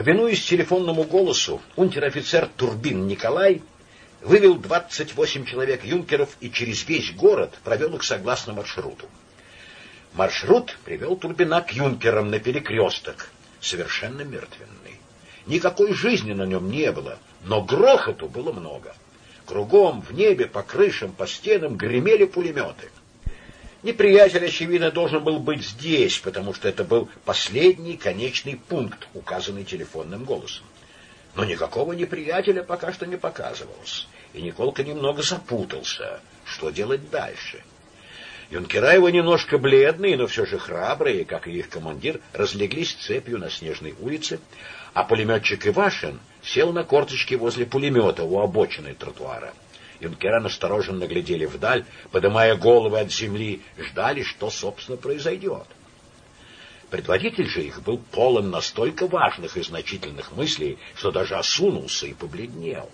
Повинуясь телефонному голосу, унтер-офицер Турбин Николай вывел 28 человек юнкеров и через весь город провел их согласно маршруту. Маршрут привел Турбина к юнкерам на перекресток, совершенно мертвенный. Никакой жизни на нем не было, но грохоту было много. Кругом, в небе, по крышам, по стенам гремели пулеметы. Неприятель, очевидно, должен был быть здесь, потому что это был последний конечный пункт, указанный телефонным голосом. Но никакого неприятеля пока что не показывалось, и Николка немного запутался, что делать дальше. Юнкера его немножко бледные, но все же храбрые, как и их командир, разлеглись цепью на снежной улице, а пулеметчик Ивашин сел на корточки возле пулемета у обочины тротуара. Юнкера настороженно глядели вдаль, поднимая головы от земли, ждали, что, собственно, произойдет. Предводитель же их был полон настолько важных и значительных мыслей, что даже осунулся и побледнел.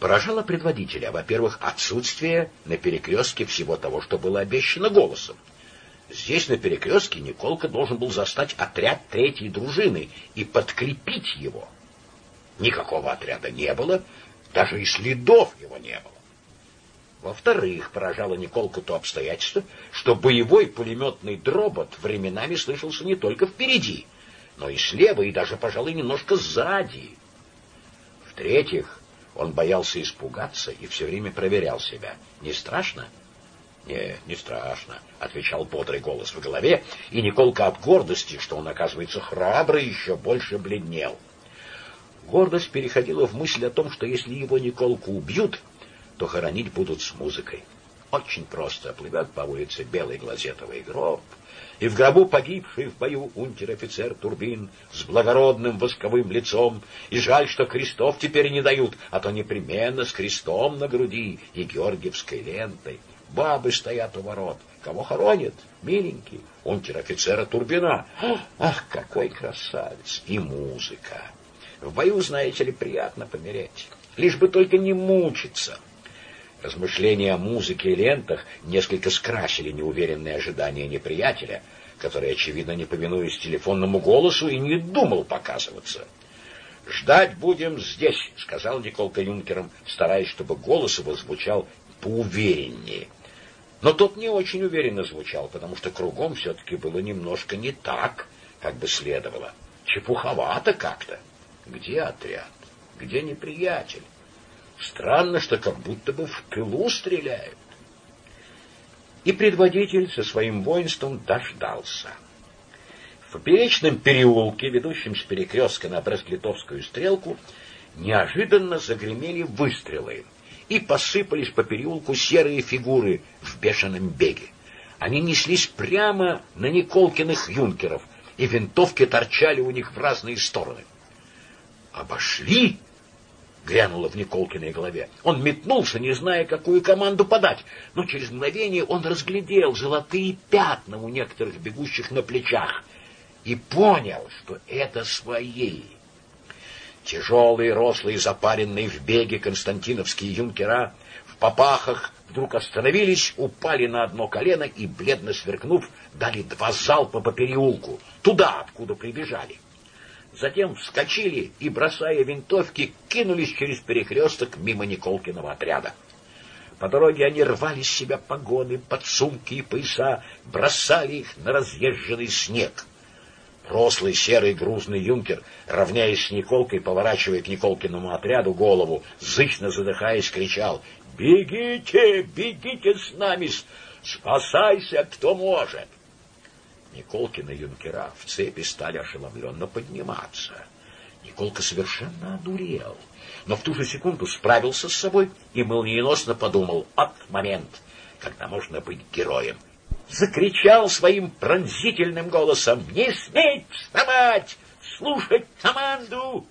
Поражало предводителя, во-первых, отсутствие на перекрестке всего того, что было обещано голосом. Здесь, на перекрестке, Николка должен был застать отряд третьей дружины и подкрепить его. Никакого отряда не было, даже и следов его не было. Во-вторых, поражало Николку то обстоятельство, что боевой пулеметный дробот временами слышался не только впереди, но и слева, и даже, пожалуй, немножко сзади. В-третьих, он боялся испугаться и все время проверял себя. Не страшно? Не, не страшно, отвечал бодрый голос в голове, и Николка от гордости, что он оказывается храбрый, еще больше бледнел. Гордость переходила в мысль о том, что если его Николку убьют, то хоронить будут с музыкой. Очень просто плывет по улице белый глазетовый гроб, и в гробу погибший в бою унтер-офицер Турбин с благородным восковым лицом, и жаль, что крестов теперь не дают, а то непременно с крестом на груди и георгиевской лентой. Бабы стоят у ворот. Кого хоронят? Миленький. Унтер-офицера Турбина. Ах, какой красавец! И музыка. В бою, знаете ли, приятно помереть. Лишь бы только не мучиться. Размышления о музыке и лентах несколько скрасили неуверенные ожидания неприятеля, который, очевидно, не повинуясь телефонному голосу, и не думал показываться. «Ждать будем здесь», — сказал Николка Юнкером, стараясь, чтобы голос его звучал поувереннее. Но тот не очень уверенно звучал, потому что кругом все-таки было немножко не так, как бы следовало. Чепуховато как-то. Где отряд? Где неприятель? Странно, что как будто бы в тылу стреляют. И предводитель со своим воинством дождался. В поперечном переулке, ведущем с перекрестка на Брест-Литовскую стрелку, неожиданно загремели выстрелы, и посыпались по переулку серые фигуры в бешеном беге. Они неслись прямо на Николкиных юнкеров, и винтовки торчали у них в разные стороны. «Обошли!» Грянуло в Николкиной голове. Он метнулся, не зная, какую команду подать, но через мгновение он разглядел золотые пятна у некоторых бегущих на плечах и понял, что это свои. Тяжелые, рослые, запаренные в беге константиновские юнкера в попахах вдруг остановились, упали на одно колено и, бледно сверкнув, дали два залпа по переулку, туда, откуда прибежали. Затем вскочили и, бросая винтовки, кинулись через перекресток мимо Николкиного отряда. По дороге они рвали с себя погоны, подсумки и пояса, бросали их на разъезженный снег. Рослый, серый, грузный юнкер, равняясь с Николкой, поворачивая к Николкиному отряду голову, зычно задыхаясь, кричал «Бегите, бегите с нами! Спасайся, кто может!» Николкины юнкера в цепи стали ошеломленно подниматься. Николка совершенно одурел, но в ту же секунду справился с собой и молниеносно подумал от момент, когда можно быть героем. Закричал своим пронзительным голосом «Не сметь вставать! Слушать команду!»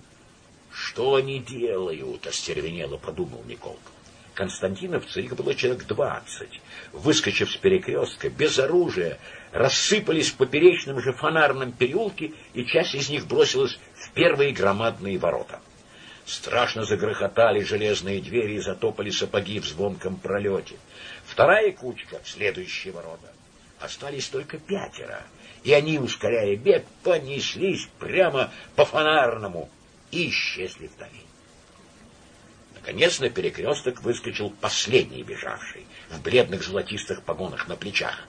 «Что они делают?» — остервенело подумал Николка. Константиновцы, их было человек двадцать, выскочив с перекрестка, без оружия, рассыпались в поперечном же фонарном переулке, и часть из них бросилась в первые громадные ворота. Страшно загрохотали железные двери и затопали сапоги в звонком пролете. Вторая кучка — следующие ворота. Остались только пятеро, и они, ускоряя бег, понеслись прямо по фонарному и исчезли вдали. Наконец на перекресток выскочил последний бежавший, в бледных золотистых погонах на плечах.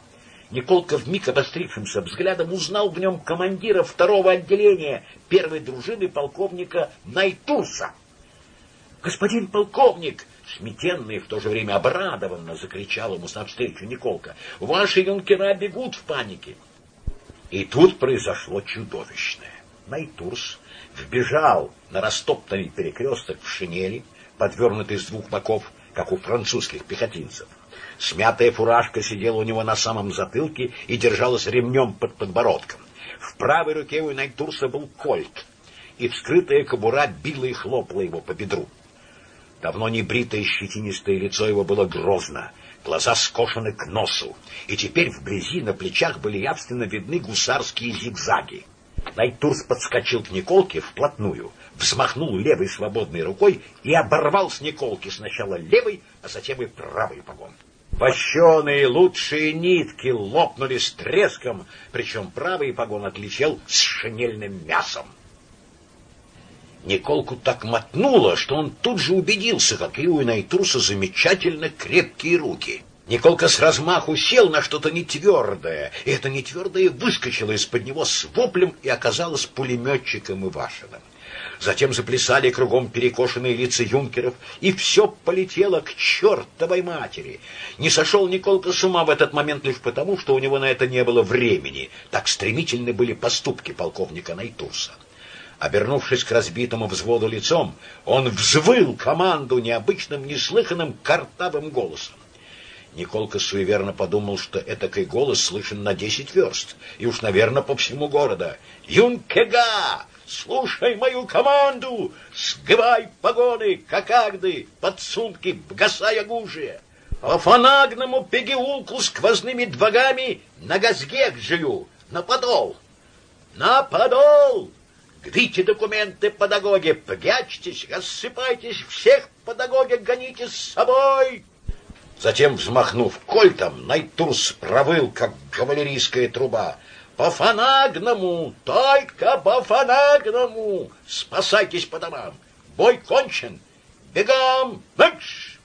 Николка вмиг обострившимся взглядом узнал в нем командира второго отделения первой дружины полковника Найтурса. «Господин полковник!» — сметенный в то же время обрадованно закричал ему навстречу Николка. «Ваши юнкера бегут в панике!» И тут произошло чудовищное. Найтурс вбежал на растоптанный перекресток в шинели, подвернутый с двух боков, как у французских пехотинцев. Смятая фуражка сидела у него на самом затылке и держалась ремнем под подбородком. В правой руке у Найтурса был кольт, и вскрытая кобура била и хлопала его по бедру. Давно не бритое щетинистое лицо его было грозно, глаза скошены к носу, и теперь вблизи на плечах были явственно видны гусарские зигзаги. Найтурс подскочил к Николке вплотную, взмахнул левой свободной рукой и оборвал с Николки сначала левый, а затем и правый погон. Вощеные лучшие нитки лопнули с треском, причем правый погон отлетел с шинельным мясом. Николку так мотнуло, что он тут же убедился, какие у Найтруса замечательно крепкие руки. Николка с размаху сел на что-то нетвердое, и это нетвердое выскочило из-под него с воплем и оказалось пулеметчиком Ивашиным. Затем заплясали кругом перекошенные лица юнкеров, и все полетело к чертовой матери. Не сошел Николка с ума в этот момент лишь потому, что у него на это не было времени. Так стремительны были поступки полковника Найтурса. Обернувшись к разбитому взводу лицом, он взвыл команду необычным, неслыханным картавым голосом. Николка суеверно подумал, что этакой голос слышен на десять верст, и уж, наверное, по всему городу. «Юнкега! Слушай мою команду! Сгибай погоны, кокарды, подсумки, бгасай оружие! По фанагному пегеулку с сквозными двогами на газгек жию, на подол! На подол! Грите документы педагоги, прячьтесь, рассыпайтесь, всех педагоги гоните с собой!» Затем, взмахнув кольтом, Найтурс провыл, как кавалерийская труба. «По фанагному! Только по фанагному! Спасайтесь по домам! Бой кончен! Бегом! Марш!»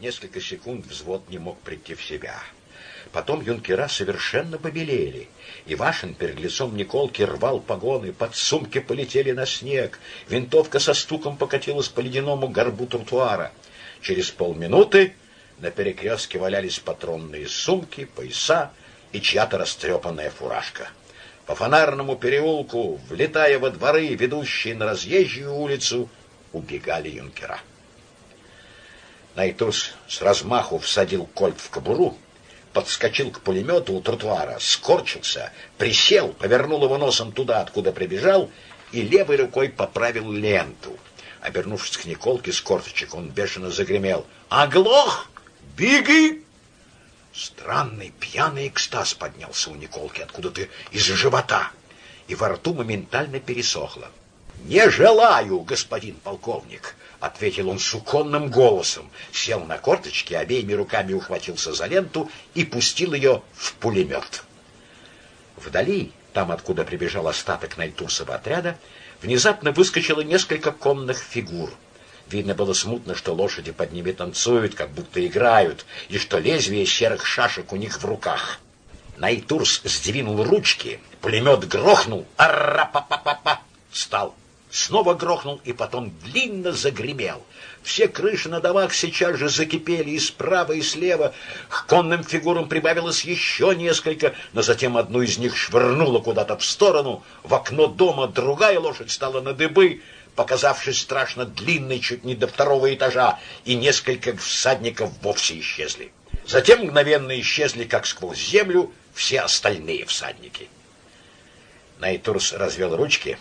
Несколько секунд взвод не мог прийти в себя. Потом юнкера совершенно побелели. Ивашин перед лицом Николки рвал погоны, под сумки полетели на снег, винтовка со стуком покатилась по ледяному горбу тротуара. Через полминуты на перекрестке валялись патронные сумки, пояса и чья-то растрепанная фуражка. По фонарному переулку, влетая во дворы, ведущие на разъезжую улицу, убегали юнкера. Найтус с размаху всадил кольт в кобуру, подскочил к пулемету у тротуара, скорчился, присел, повернул его носом туда, откуда прибежал, и левой рукой поправил ленту. Обернувшись к Николке с корточек, он бешено загремел. «Оглох! Беги!» Странный пьяный экстаз поднялся у Николки откуда-то из живота, и во рту моментально пересохло. «Не желаю, господин полковник!» — ответил он суконным голосом, сел на корточки, обеими руками ухватился за ленту и пустил ее в пулемет. Вдали, там, откуда прибежал остаток Найтурсова отряда, внезапно выскочило несколько конных фигур. Видно было смутно, что лошади под ними танцуют, как будто играют, и что лезвие серых шашек у них в руках. Найтурс сдвинул ручки, пулемет грохнул, ара-па-па-па-па, стал снова грохнул и потом длинно загремел. Все крыши на домах сейчас же закипели и справа, и слева. К конным фигурам прибавилось еще несколько, но затем одну из них швырнуло куда-то в сторону. В окно дома другая лошадь стала на дыбы, показавшись страшно длинной чуть не до второго этажа, и несколько всадников вовсе исчезли. Затем мгновенно исчезли, как сквозь землю, все остальные всадники. Найтурс развел ручки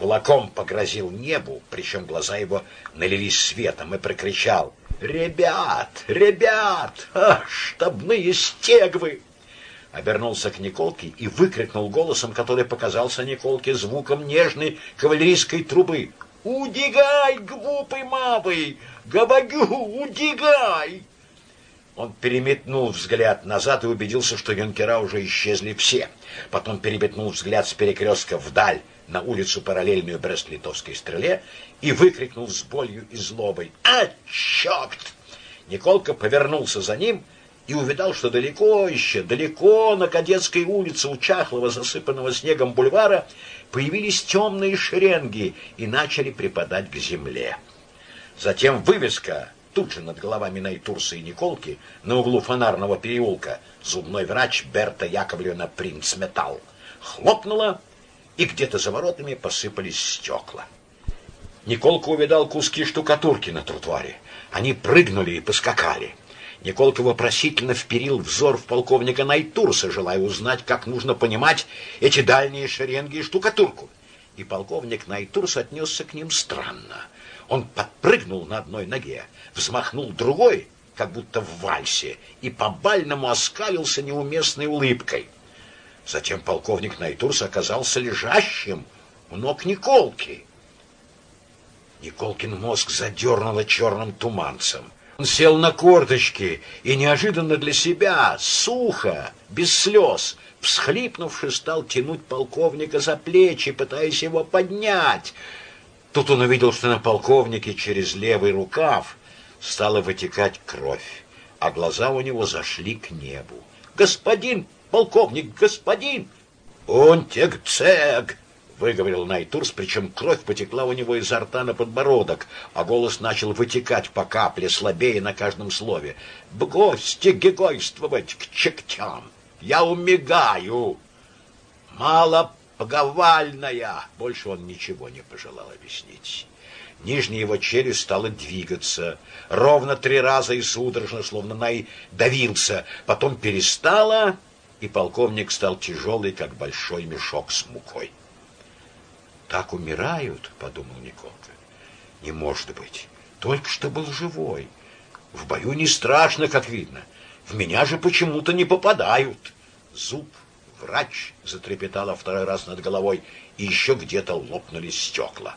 кулаком погрозил небу, причем глаза его налились светом, и прокричал «Ребят! Ребят! А, штабные стегвы!» Обернулся к Николке и выкрикнул голосом, который показался Николке звуком нежной кавалерийской трубы. «Удигай, глупый мавый! Габагю, удигай!» Он переметнул взгляд назад и убедился, что юнкера уже исчезли все. Потом переметнул взгляд с перекрестка вдаль, на улицу, параллельную Брест-Литовской стреле, и выкрикнул с болью и злобой «А, черт!». Николка повернулся за ним и увидал, что далеко еще, далеко на Кадетской улице у чахлого, засыпанного снегом бульвара появились темные шеренги и начали припадать к земле. Затем вывеска тут же над головами Найтурса и Николки на углу фонарного переулка зубной врач Берта Яковлевна Принц Металл хлопнула, и где-то за воротами посыпались стекла. Николка увидал куски штукатурки на тротуаре. Они прыгнули и поскакали. Николка вопросительно вперил взор в полковника Найтурса, желая узнать, как нужно понимать эти дальние шеренги и штукатурку. И полковник Найтурс отнесся к ним странно. Он подпрыгнул на одной ноге, взмахнул другой, как будто в вальсе, и по-бальному оскалился неуместной улыбкой. Затем полковник Найтурс оказался лежащим у ног Николки. Николкин мозг задернуло черным туманцем. Он сел на корточки и неожиданно для себя, сухо, без слез, всхлипнувши, стал тянуть полковника за плечи, пытаясь его поднять. Тут он увидел, что на полковнике через левый рукав стала вытекать кровь, а глаза у него зашли к небу. «Господин полковник, господин!» «Он тек-цег!» Выговорил Найтурс, причем кровь потекла у него изо рта на подбородок, а голос начал вытекать по капле, слабее на каждом слове. «Гости гегойствовать к чектям! Я умигаю! Мало поговальная!» Больше он ничего не пожелал объяснить. Нижняя его челюсть стала двигаться. Ровно три раза и судорожно, словно Най давился. Потом перестала, и полковник стал тяжелый, как большой мешок с мукой. Так умирают, подумал Николка. Не может быть. Только что был живой. В бою не страшно, как видно. В меня же почему-то не попадают. Зуб, врач, затрепетала второй раз над головой, и еще где-то лопнули стекла.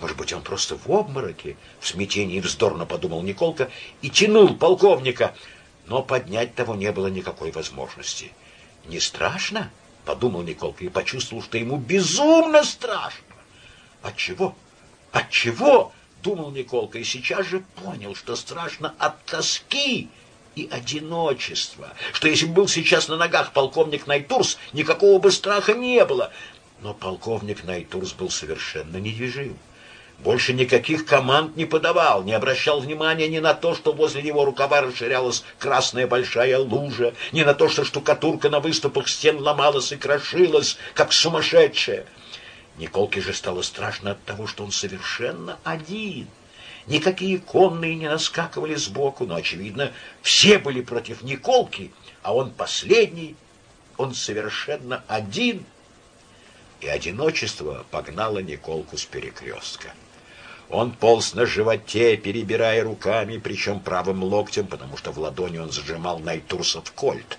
Может быть, он просто в обмороке? В смятении вздорно подумал Николка и тянул полковника, но поднять того не было никакой возможности. Не страшно? — подумал Николка и почувствовал, что ему безумно страшно. От чего? От чего? — думал Николка и сейчас же понял, что страшно от тоски и одиночества, что если бы был сейчас на ногах полковник Найтурс, никакого бы страха не было. Но полковник Найтурс был совершенно недвижим больше никаких команд не подавал, не обращал внимания ни на то, что возле его рукава расширялась красная большая лужа, ни на то, что штукатурка на выступах стен ломалась и крошилась, как сумасшедшая. Николке же стало страшно от того, что он совершенно один. Никакие конные не наскакивали сбоку, но, очевидно, все были против Николки, а он последний, он совершенно один, и одиночество погнало Николку с перекрестка. Он полз на животе, перебирая руками, причем правым локтем, потому что в ладони он зажимал Найтурсов кольт.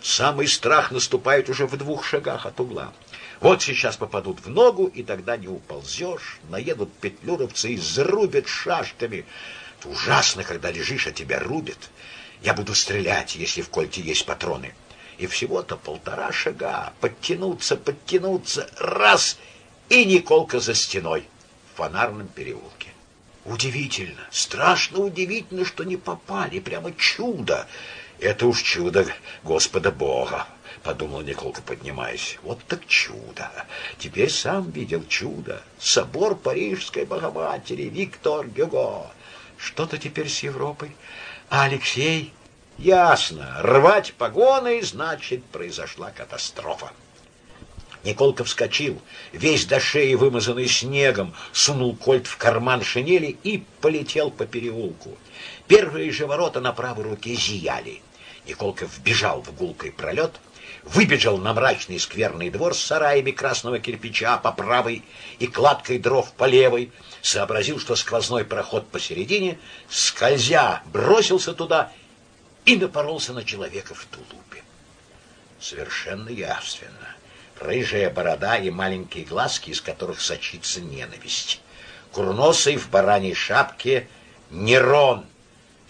Самый страх наступает уже в двух шагах от угла. Вот сейчас попадут в ногу, и тогда не уползешь. Наедут петлюровцы и зарубят шашками. Это ужасно, когда лежишь, а тебя рубят. Я буду стрелять, если в кольте есть патроны. И всего-то полтора шага. Подтянуться, подтянуться. Раз! И Николка за стеной фонарном переулке. Удивительно, страшно удивительно, что не попали. Прямо чудо. Это уж чудо Господа Бога, подумал Николка, поднимаясь. Вот так чудо. Теперь сам видел чудо. Собор Парижской Богоматери, Виктор Гюго. Что-то теперь с Европой. А Алексей? Ясно. Рвать погоны, значит, произошла катастрофа. Николка вскочил, весь до шеи вымазанный снегом, сунул кольт в карман шинели и полетел по переулку. Первые же ворота на правой руке зияли. Николка вбежал в гулкой пролет, выбежал на мрачный скверный двор с сараями красного кирпича по правой и кладкой дров по левой, сообразил, что сквозной проход посередине, скользя, бросился туда и напоролся на человека в тулупе. Совершенно явственно рыжая борода и маленькие глазки, из которых сочится ненависть. Курносый в бараньей шапке Нерон,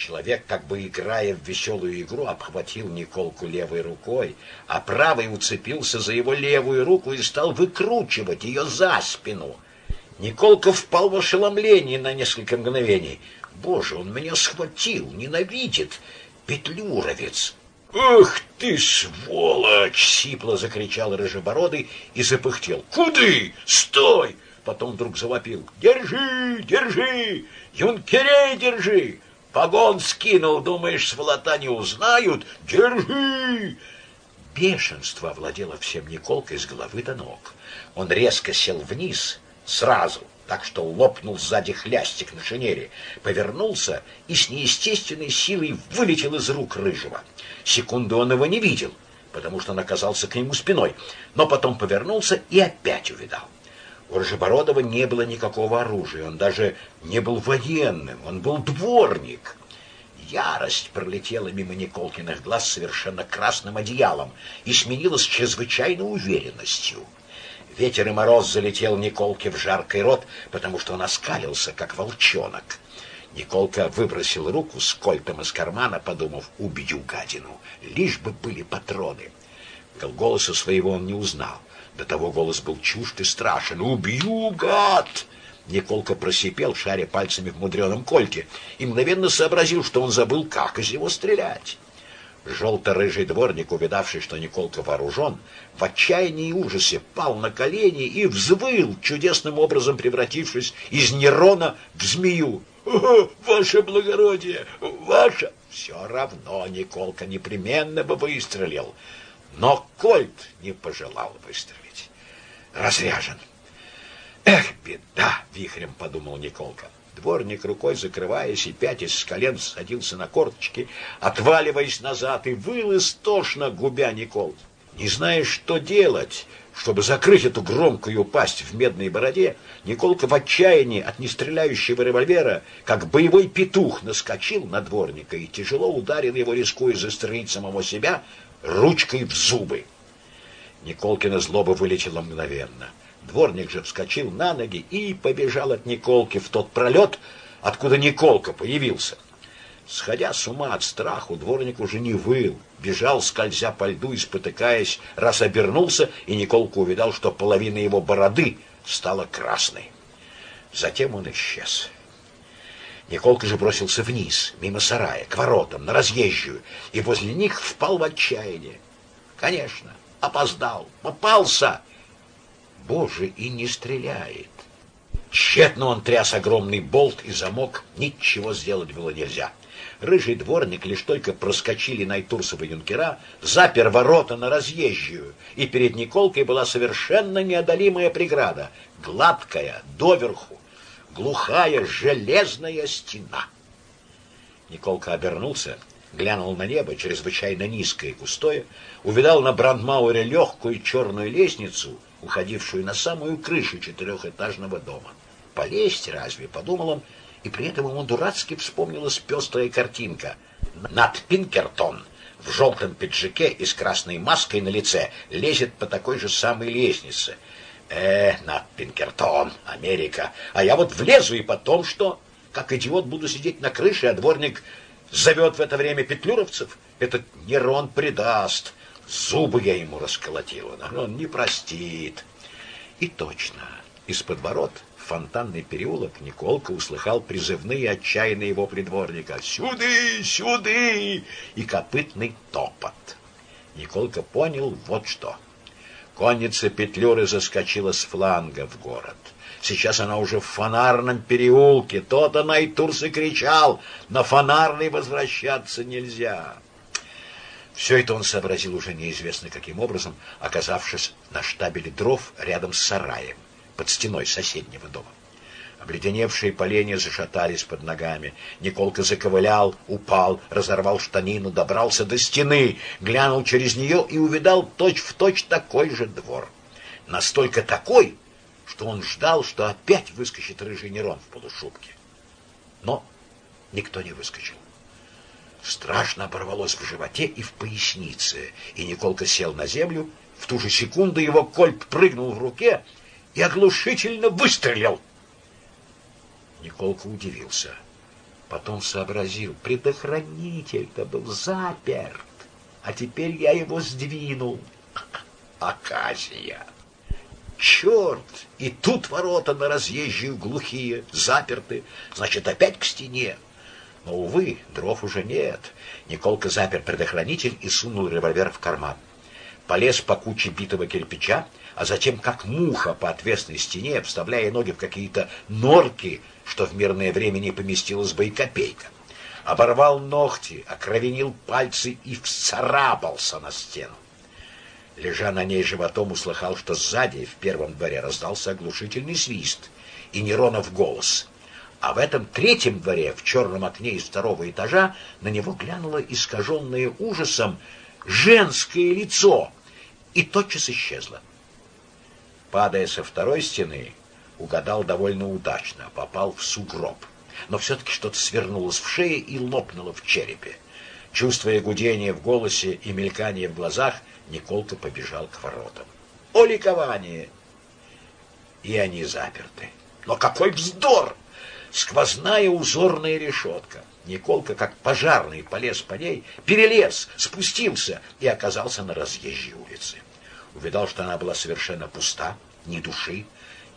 Человек, как бы играя в веселую игру, обхватил Николку левой рукой, а правой уцепился за его левую руку и стал выкручивать ее за спину. Николка впал в ошеломление на несколько мгновений. «Боже, он меня схватил, ненавидит! Петлюровец!» «Ах ты, сволочь!» — сипло закричал Рыжебородый и запыхтел. «Куды? Стой!» Потом вдруг завопил. «Держи, держи! Юнкерей держи! Погон скинул, думаешь, сволота не узнают? Держи!» Бешенство овладело всем Николкой с головы до ног. Он резко сел вниз, сразу, так что лопнул сзади хлястик на шинели, повернулся и с неестественной силой вылетел из рук Рыжего. Секунду он его не видел, потому что он оказался к нему спиной, но потом повернулся и опять увидал. У Рыжебородова не было никакого оружия, он даже не был военным, он был дворник. Ярость пролетела мимо Николкиных глаз совершенно красным одеялом и сменилась чрезвычайной уверенностью. Ветер и мороз залетел Николке в жаркий рот, потому что он оскалился, как волчонок. Николка выбросил руку с кольтом из кармана, подумав, убью гадину, лишь бы были патроны. Голоса своего он не узнал. До того голос был чужд и страшен. «Убью, гад!» Николка просипел, шаря пальцами в мудреном кольте, и мгновенно сообразил, что он забыл, как из него стрелять. Желто-рыжий дворник, увидавший, что Николка вооружен, в отчаянии и ужасе пал на колени и взвыл, чудесным образом превратившись из Нерона в змею. «Ваше благородие! Ваше!» Все равно Николка непременно бы выстрелил, но Кольт не пожелал выстрелить. Разряжен. «Эх, беда!» — вихрем подумал Николка. Дворник рукой закрываясь и пятясь с колен садился на корточки, отваливаясь назад и выл истошно, губя Никол. Не зная, что делать, чтобы закрыть эту громкую пасть в медной бороде, Николка в отчаянии от нестреляющего револьвера, как боевой петух, наскочил на дворника и тяжело ударил его, рискуя застрелить самого себя, ручкой в зубы. Николкина злоба вылетела мгновенно — Дворник же вскочил на ноги и побежал от Николки в тот пролет, откуда Николка появился. Сходя с ума от страху, дворник уже не выл, бежал, скользя по льду и спотыкаясь, раз обернулся, и Николка увидал, что половина его бороды стала красной. Затем он исчез. Николка же бросился вниз, мимо сарая, к воротам, на разъезжую, и возле них впал в отчаяние. Конечно, опоздал, попался, Боже, и не стреляет. Тщетно он тряс огромный болт и замок, ничего сделать было нельзя. Рыжий дворник, лишь только проскочили Найтурсова юнкера, запер ворота на разъезжую, и перед Николкой была совершенно неодолимая преграда, гладкая, доверху, глухая железная стена. Николка обернулся, глянул на небо, чрезвычайно низкое и густое, увидал на Брандмауэре легкую черную лестницу — уходившую на самую крышу четырехэтажного дома. Полезть разве, подумал он, и при этом ему дурацки вспомнилась пестрая картинка. Над Пинкертон в желтом пиджаке и с красной маской на лице лезет по такой же самой лестнице. Э, Над Пинкертон, Америка. А я вот влезу, и потом что? Как идиот буду сидеть на крыше, а дворник зовет в это время петлюровцев? Этот Нерон предаст. Зубы я ему расколотила, но он не простит. И точно, из-под ворот в фонтанный переулок Николка услыхал призывные отчаянные его придворника «Сюды! Сюды!» и копытный топот. Николка понял вот что. Конница Петлюры заскочила с фланга в город. Сейчас она уже в фонарном переулке. То-то Найтурс и кричал, на фонарный возвращаться нельзя. Все это он сообразил уже неизвестно каким образом, оказавшись на штабеле дров рядом с сараем, под стеной соседнего дома. Обледеневшие поленья зашатались под ногами. Николка заковылял, упал, разорвал штанину, добрался до стены, глянул через нее и увидал точь-в-точь точь такой же двор. Настолько такой, что он ждал, что опять выскочит рыжий Нерон в полушубке. Но никто не выскочил. Страшно оборвалось в животе и в пояснице, и Николка сел на землю. В ту же секунду его кольт прыгнул в руке и оглушительно выстрелил. Николка удивился. Потом сообразил, предохранитель-то был заперт, а теперь я его сдвинул. Аказия! Черт! И тут ворота на разъезжую глухие, заперты, значит, опять к стене. Но, увы, дров уже нет. Николка запер предохранитель и сунул револьвер в карман. Полез по куче битого кирпича, а затем, как муха по отвесной стене, вставляя ноги в какие-то норки, что в мирное время не поместилась бы и копейка. Оборвал ногти, окровенил пальцы и вцарапался на стену. Лежа на ней животом, услыхал, что сзади, в первом дворе, раздался оглушительный свист и Неронов голос. А в этом третьем дворе, в черном окне из второго этажа, на него глянуло искаженное ужасом женское лицо и тотчас исчезло. Падая со второй стены, угадал довольно удачно, попал в сугроб. Но все-таки что-то свернулось в шее и лопнуло в черепе. Чувствуя гудение в голосе и мелькание в глазах, Николка побежал к воротам. О, ликование! И они заперты. Но какой вздор! Сквозная узорная решетка. Николка, как пожарный, полез по ней, перелез, спустился и оказался на разъезжей улице увидал, что она была совершенно пуста, ни души.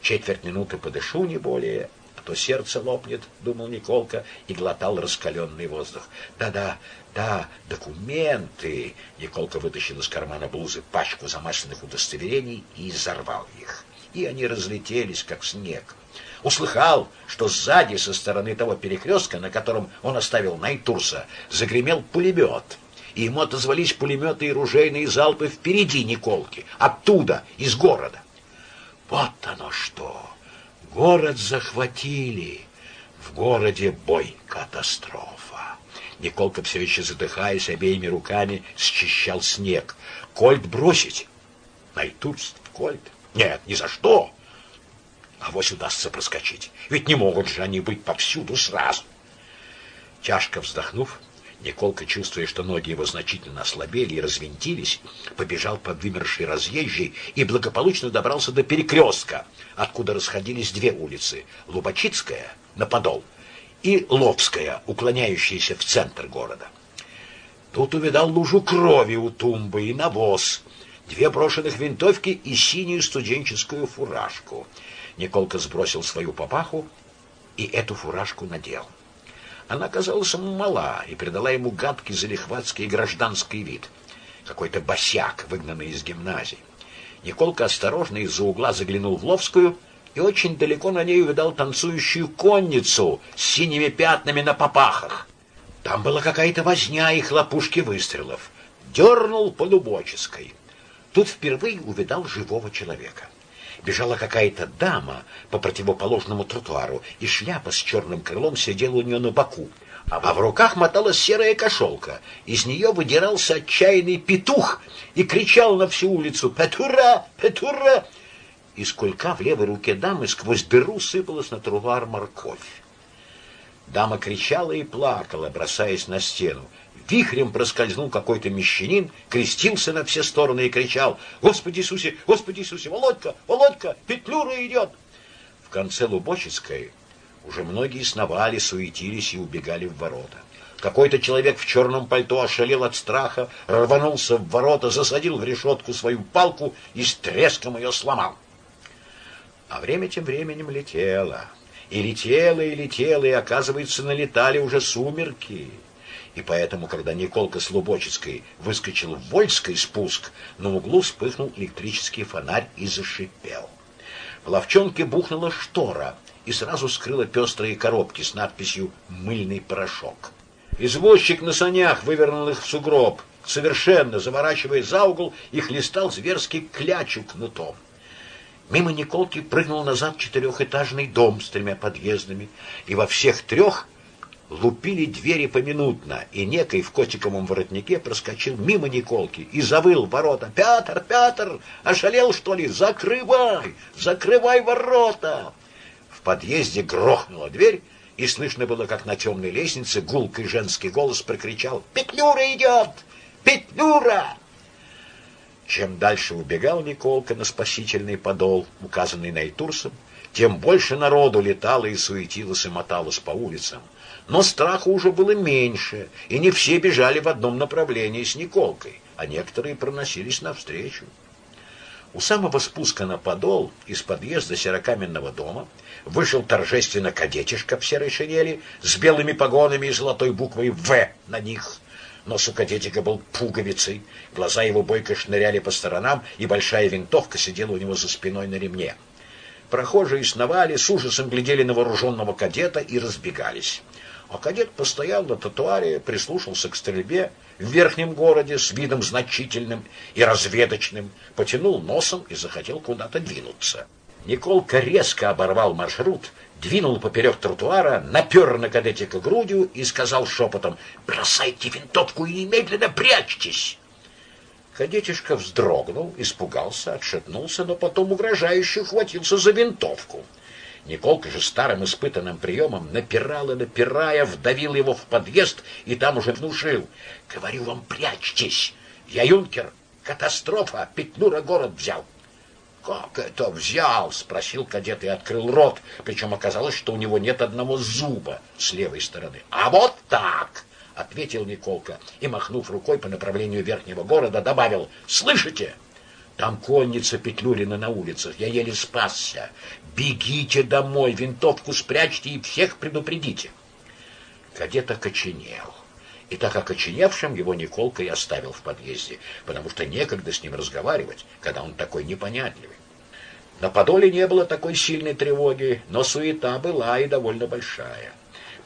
Четверть минуты подышу, не более, а то сердце лопнет, думал Николка, и глотал раскаленный воздух. Да-да, да, документы. Николка вытащил из кармана блузы пачку замасленных удостоверений и изорвал их. И они разлетелись, как снег. Услыхал, что сзади, со стороны того перекрестка, на котором он оставил Найтурса, загремел пулемет — и ему отозвались пулеметы и ружейные залпы впереди Николки, оттуда, из города. Вот оно что! Город захватили. В городе бой, катастрофа. Николка, все еще задыхаясь, обеими руками счищал снег. Кольт бросить? Найтурст Кольт? Нет, ни за что. А вось удастся проскочить. Ведь не могут же они быть повсюду сразу. Тяжко вздохнув, Николка, чувствуя, что ноги его значительно ослабели и развинтились, побежал по вымершей разъезжей и благополучно добрался до перекрестка, откуда расходились две улицы — Лубачицкая на Подол и Лобская, уклоняющаяся в центр города. Тут увидал лужу крови у тумбы и навоз, две брошенных винтовки и синюю студенческую фуражку. Николка сбросил свою папаху и эту фуражку надел. Она казалась ему мала и придала ему гадкий залихватский гражданский вид. Какой-то босяк, выгнанный из гимназии. Николка осторожно из-за угла заглянул в Ловскую и очень далеко на ней увидал танцующую конницу с синими пятнами на попахах. Там была какая-то возня и хлопушки выстрелов. Дернул по Лубоческой. Тут впервые увидал живого человека бежала какая-то дама по противоположному тротуару, и шляпа с черным крылом сидела у нее на боку. А в руках моталась серая кошелка. Из нее выдирался отчаянный петух и кричал на всю улицу «Петура! Петура!» Из кулька в левой руке дамы сквозь дыру сыпалась на тротуар морковь. Дама кричала и плакала, бросаясь на стену. Вихрем проскользнул какой-то мещанин, крестился на все стороны и кричал «Господи Иисусе! Господи Иисусе! Володька! Володька! Петлюра идет!» В конце Лубоческой уже многие сновали, суетились и убегали в ворота. Какой-то человек в черном пальто ошалел от страха, рванулся в ворота, засадил в решетку свою палку и с треском ее сломал. А время тем временем летело. И летело, и летело, и, оказывается, налетали уже сумерки. И поэтому, когда Николка с Лубочицкой выскочил в Вольский спуск, на углу вспыхнул электрический фонарь и зашипел. В ловчонке бухнула штора и сразу скрыла пестрые коробки с надписью «Мыльный порошок». Извозчик на санях вывернул их в сугроб, совершенно заворачивая за угол и хлестал зверский клячу кнутом. Мимо Николки прыгнул назад четырехэтажный дом с тремя подъездами, и во всех трех лупили двери поминутно, и некой в котиковом воротнике проскочил мимо Николки и завыл в ворота. «Петр, Петр, ошалел, что ли? Закрывай! Закрывай ворота!» В подъезде грохнула дверь, и слышно было, как на темной лестнице гулкий женский голос прокричал «Петлюра идет! Петлюра!» Чем дальше убегал Николка на спасительный подол, указанный Найтурсом, тем больше народу летало и суетилось и моталось по улицам. Но страха уже было меньше, и не все бежали в одном направлении с Николкой, а некоторые проносились навстречу. У самого спуска на подол из подъезда серокаменного дома вышел торжественно кадетишка в серой шинели с белыми погонами и золотой буквой «В» на них. Нос у кадетика был пуговицей, глаза его бойко шныряли по сторонам, и большая винтовка сидела у него за спиной на ремне. Прохожие сновали, с ужасом глядели на вооруженного кадета и разбегались. А кадет постоял на тротуаре, прислушался к стрельбе в верхнем городе с видом значительным и разведочным, потянул носом и захотел куда-то двинуться. Николка резко оборвал маршрут, двинул поперек тротуара, напер на кадетика грудью и сказал шепотом «Бросайте винтовку и немедленно прячьтесь!» Кадетишка вздрогнул, испугался, отшатнулся, но потом угрожающе хватился за винтовку. Николка же старым испытанным приемом напирал и напирая, вдавил его в подъезд и там уже внушил. «Говорю вам, прячьтесь! Я юнкер! Катастрофа! Петлюра город взял!» «Как это взял?» — спросил кадет и открыл рот, причем оказалось, что у него нет одного зуба с левой стороны. «А вот так!» — ответил Николка и, махнув рукой по направлению верхнего города, добавил «Слышите?» Там конница Петлюрина на улицах. Я еле спасся. Бегите домой, винтовку спрячьте и всех предупредите. Кадет окоченел. И так окоченевшим его Николка и оставил в подъезде, потому что некогда с ним разговаривать, когда он такой непонятливый. На Подоле не было такой сильной тревоги, но суета была и довольно большая.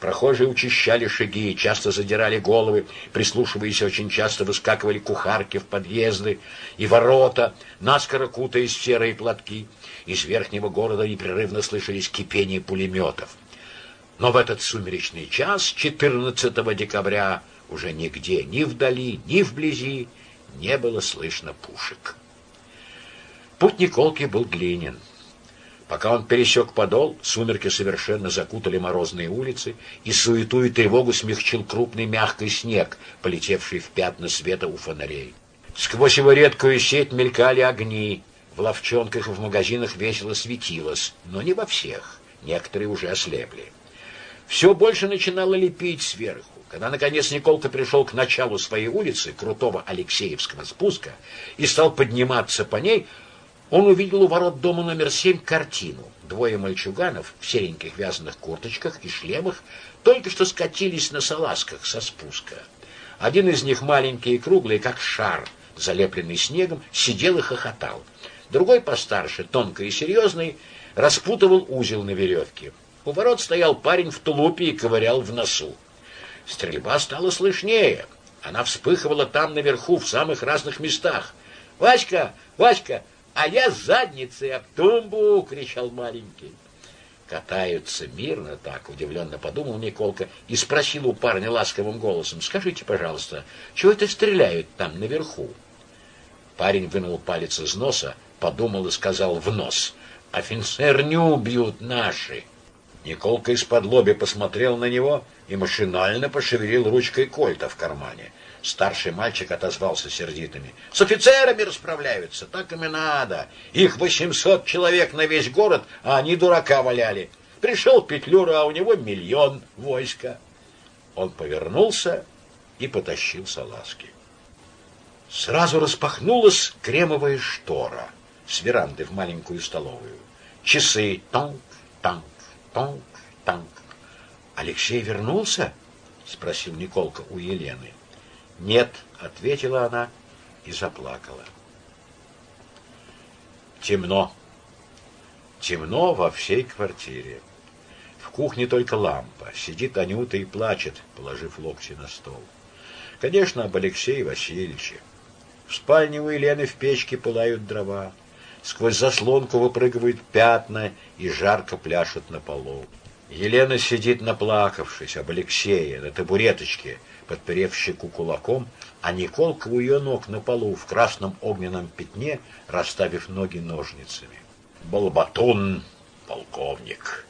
Прохожие учащали шаги, часто задирали головы, прислушиваясь, очень часто выскакивали кухарки в подъезды и ворота, наскоро кутаясь в серые платки. Из верхнего города непрерывно слышались кипения пулеметов. Но в этот сумеречный час, 14 декабря, уже нигде, ни вдали, ни вблизи, не было слышно пушек. Путь Николки был длинен. Пока он пересек подол, сумерки совершенно закутали морозные улицы, и суету и тревогу смягчил крупный мягкий снег, полетевший в пятна света у фонарей. Сквозь его редкую сеть мелькали огни, в ловчонках и в магазинах весело светилось, но не во всех, некоторые уже ослепли. Все больше начинало лепить сверху. Когда, наконец, Николка пришел к началу своей улицы, крутого Алексеевского спуска, и стал подниматься по ней, он увидел у ворот дома номер семь картину. Двое мальчуганов в сереньких вязаных курточках и шлемах только что скатились на салазках со спуска. Один из них, маленький и круглый, как шар, залепленный снегом, сидел и хохотал. Другой постарше, тонкий и серьезный, распутывал узел на веревке. У ворот стоял парень в тулупе и ковырял в носу. Стрельба стала слышнее. Она вспыхивала там наверху, в самых разных местах. «Васька! Васька! а я с задницей об тумбу!» — кричал маленький. «Катаются мирно так», — удивленно подумал Николка и спросил у парня ласковым голосом, «Скажите, пожалуйста, чего это стреляют там наверху?» Парень вынул палец из носа, подумал и сказал в нос, «Офицерню бьют наши!» Николка из-под лоби посмотрел на него и машинально пошевелил ручкой кольта в кармане. Старший мальчик отозвался сердитыми. «С офицерами расправляются, так им и надо. Их восемьсот человек на весь город, а они дурака валяли. Пришел Петлюра, а у него миллион войска». Он повернулся и потащил салазки. Сразу распахнулась кремовая штора с веранды в маленькую столовую. Часы тонк, танк, тонк, танк. «Алексей вернулся?» — спросил Николка у Елены. «Нет», — ответила она и заплакала. Темно. Темно во всей квартире. В кухне только лампа. Сидит Анюта и плачет, положив локти на стол. Конечно, об Алексее Васильевиче. В спальне у Елены в печке пылают дрова. Сквозь заслонку выпрыгивают пятна и жарко пляшут на полу. Елена сидит наплакавшись об Алексее на табуреточке, подперев щеку кулаком, а Николка у ее ног на полу в красном огненном пятне, расставив ноги ножницами. Балбатун, полковник.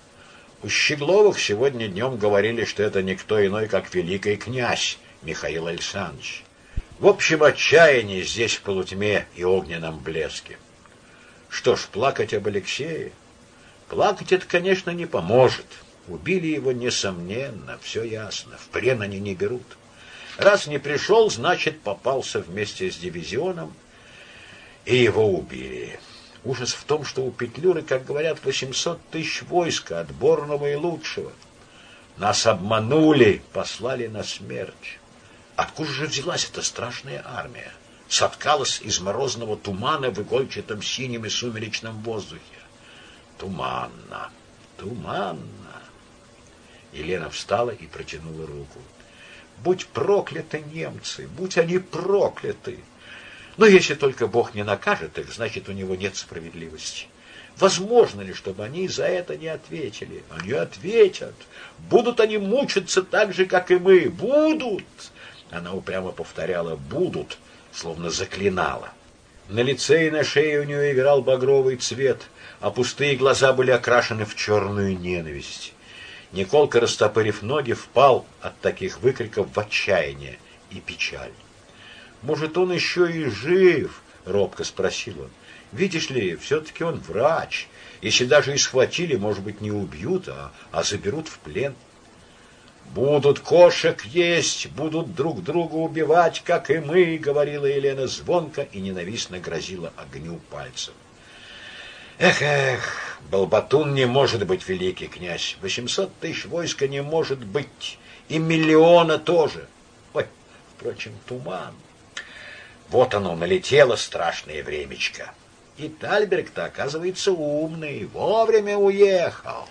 У Щегловых сегодня днем говорили, что это никто иной, как великий князь Михаил Александрович. В общем отчаянии здесь в полутьме и огненном блеске. Что ж, плакать об Алексее? Плакать это, конечно, не поможет. Убили его, несомненно, все ясно. В плен они не берут. Раз не пришел, значит, попался вместе с дивизионом, и его убили. Ужас в том, что у Петлюры, как говорят, 800 тысяч войска, отборного и лучшего. Нас обманули, послали на смерть. Откуда же взялась эта страшная армия? Соткалась из морозного тумана в игольчатом синем и сумеречном воздухе. Туманно, туманно. Елена встала и протянула руку. Будь прокляты немцы, будь они прокляты! Но если только Бог не накажет их, значит, у него нет справедливости. Возможно ли, чтобы они за это не ответили? Они ответят. Будут они мучиться так же, как и мы. Будут. Она упрямо повторяла «будут», словно заклинала. На лице и на шее у нее играл багровый цвет, а пустые глаза были окрашены в черную ненависть. Николка, растопырив ноги, впал от таких выкриков в отчаяние и печаль. «Может, он еще и жив?» — робко спросил он. «Видишь ли, все-таки он врач. Если даже и схватили, может быть, не убьют, а, а заберут в плен». «Будут кошек есть, будут друг друга убивать, как и мы», — говорила Елена звонко и ненавистно грозила огню пальцем. «Эх, эх, Балбатун не может быть великий князь, восемьсот тысяч войска не может быть, и миллиона тоже. Ой, впрочем, туман». Вот оно, налетело страшное времечко. И Тальберг-то, оказывается, умный, вовремя уехал.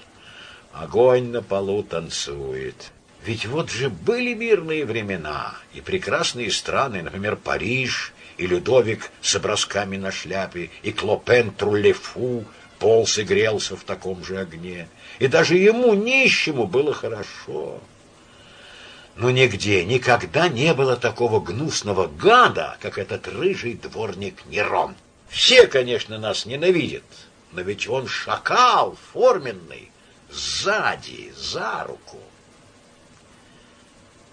Огонь на полу танцует. Ведь вот же были мирные времена и прекрасные страны, например, Париж и Людовик с образками на шляпе, и Клопен Труллефу полз и грелся в таком же огне. И даже ему, нищему, было хорошо. Но нигде, никогда не было такого гнусного гада, как этот рыжий дворник Нерон. Все, конечно, нас ненавидят, но ведь он шакал форменный, сзади, за руку.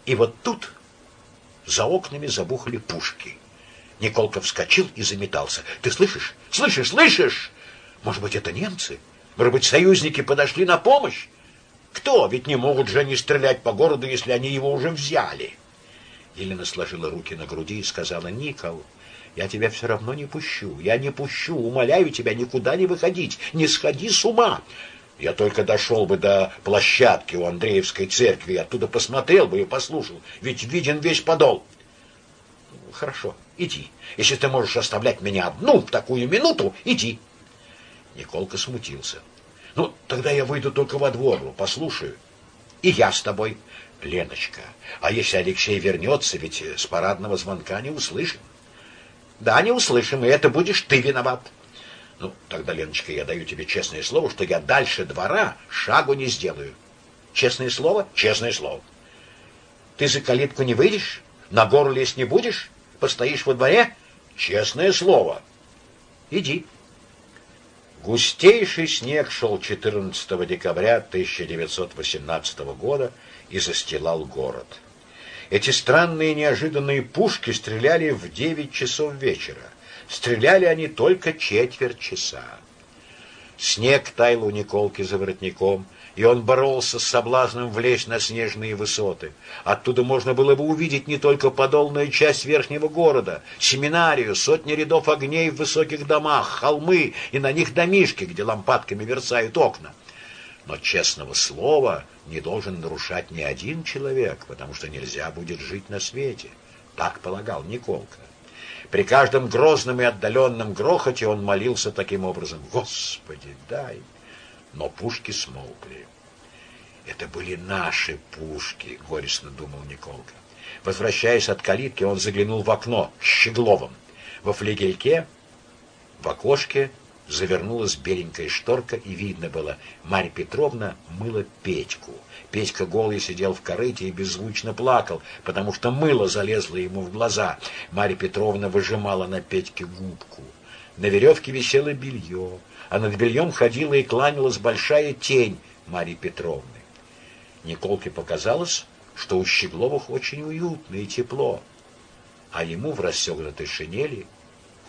И вот тут за окнами забухали пушки. Николка вскочил и заметался. «Ты слышишь? Слышишь? Слышишь? Может быть, это немцы? Может быть, союзники подошли на помощь? Кто? Ведь не могут же они стрелять по городу, если они его уже взяли. Елена сложила руки на груди и сказала, Никол, я тебя все равно не пущу. Я не пущу, умоляю тебя никуда не выходить. Не сходи с ума. Я только дошел бы до площадки у Андреевской церкви, оттуда посмотрел бы и послушал, ведь виден весь подол. Хорошо, иди. Если ты можешь оставлять меня одну в такую минуту, иди. Николка смутился. Ну, тогда я выйду только во двор, послушаю. И я с тобой. Леночка, а если Алексей вернется, ведь с парадного звонка не услышим. Да, не услышим, и это будешь ты виноват. Ну, тогда, Леночка, я даю тебе честное слово, что я дальше двора шагу не сделаю. Честное слово? Честное слово. Ты за калитку не выйдешь? На гору лезть не будешь? Постоишь во дворе? Честное слово. Иди. Густейший снег шел 14 декабря 1918 года и застилал город. Эти странные неожиданные пушки стреляли в 9 часов вечера. Стреляли они только четверть часа. Снег таял у Николки за воротником, и он боролся с соблазном влезть на снежные высоты. Оттуда можно было бы увидеть не только подолную часть верхнего города, семинарию, сотни рядов огней в высоких домах, холмы и на них домишки, где лампадками мерцают окна. Но честного слова не должен нарушать ни один человек, потому что нельзя будет жить на свете. Так полагал Николка. При каждом грозном и отдаленном грохоте он молился таким образом «Господи, дай!» но пушки смолкли. Это были наши пушки, горестно думал Николка. Возвращаясь от калитки, он заглянул в окно с Щегловым. Во флигельке, в окошке, завернулась беленькая шторка, и видно было, Марья Петровна мыла Петьку. Петька голый сидел в корыте и беззвучно плакал, потому что мыло залезло ему в глаза. Марья Петровна выжимала на Петьке губку. На веревке висело белье а над бельем ходила и кланялась большая тень Марии Петровны. Николке показалось, что у Щегловых очень уютно и тепло, а ему в расстегнутой шинели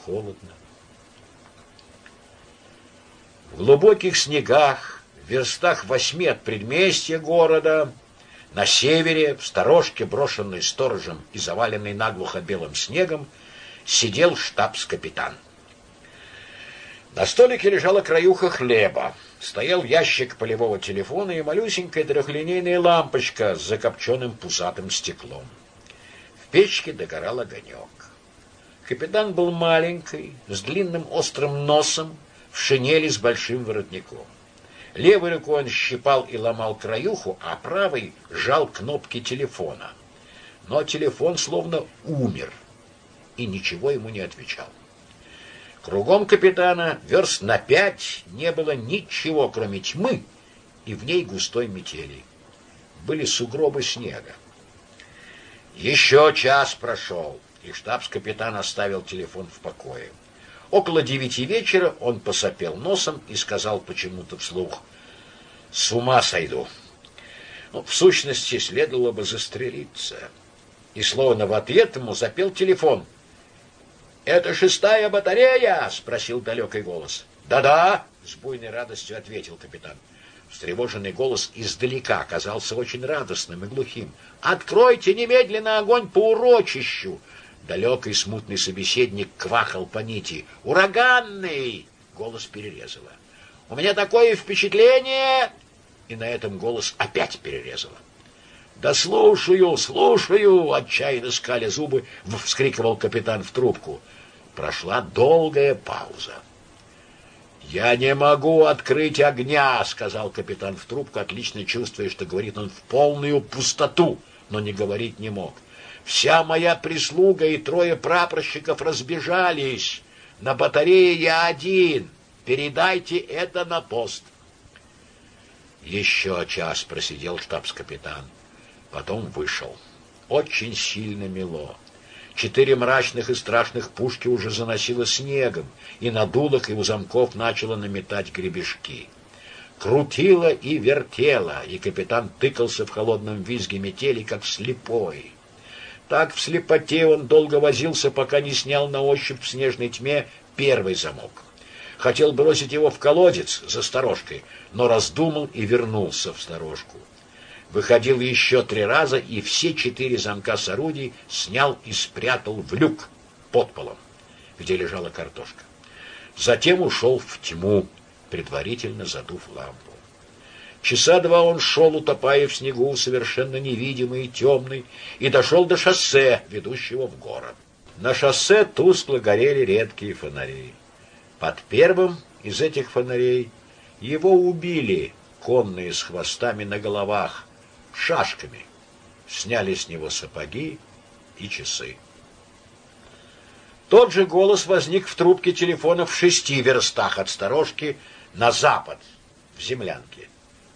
холодно. В глубоких снегах, в верстах восьми от предместья города, на севере, в сторожке, брошенной сторожем и заваленной наглухо белым снегом, сидел штабс-капитан. На столике лежала краюха хлеба, стоял ящик полевого телефона и малюсенькая трехлинейная лампочка с закопченным пузатым стеклом. В печке догорал огонек. Капитан был маленький, с длинным острым носом, в шинели с большим воротником. Левой рукой он щипал и ломал краюху, а правой жал кнопки телефона. Но телефон словно умер и ничего ему не отвечал. Кругом капитана верст на пять не было ничего, кроме тьмы и в ней густой метели. Были сугробы снега. Еще час прошел, и штабс-капитан оставил телефон в покое. Около девяти вечера он посопел носом и сказал почему-то вслух «С ума сойду». Ну, в сущности, следовало бы застрелиться. И словно в ответ ему запел телефон. «Это шестая батарея?» — спросил далекий голос. «Да-да», — с буйной радостью ответил капитан. Встревоженный голос издалека оказался очень радостным и глухим. «Откройте немедленно огонь по урочищу!» Далекий смутный собеседник квахал по нити. «Ураганный!» — голос перерезало. «У меня такое впечатление...» И на этом голос опять перерезало. «Да слушаю, слушаю!» — отчаянно скаля зубы, вскрикивал капитан в трубку. Прошла долгая пауза. «Я не могу открыть огня», — сказал капитан в трубку, отлично чувствуя, что говорит он в полную пустоту, но не говорить не мог. «Вся моя прислуга и трое прапорщиков разбежались. На батарее я один. Передайте это на пост». Еще час просидел штабс-капитан. Потом вышел. Очень сильно мело. Четыре мрачных и страшных пушки уже заносило снегом, и на дулах и у замков начало наметать гребешки. Крутило и вертело, и капитан тыкался в холодном визге метели, как слепой. Так в слепоте он долго возился, пока не снял на ощупь в снежной тьме первый замок. Хотел бросить его в колодец за сторожкой, но раздумал и вернулся в сторожку выходил еще три раза и все четыре замка с орудий снял и спрятал в люк под полом, где лежала картошка. Затем ушел в тьму, предварительно задув лампу. Часа два он шел, утопая в снегу, совершенно невидимый и темный, и дошел до шоссе, ведущего в город. На шоссе тускло горели редкие фонари. Под первым из этих фонарей его убили конные с хвостами на головах, шашками. Сняли с него сапоги и часы. Тот же голос возник в трубке телефона в шести верстах от сторожки на запад, в землянке.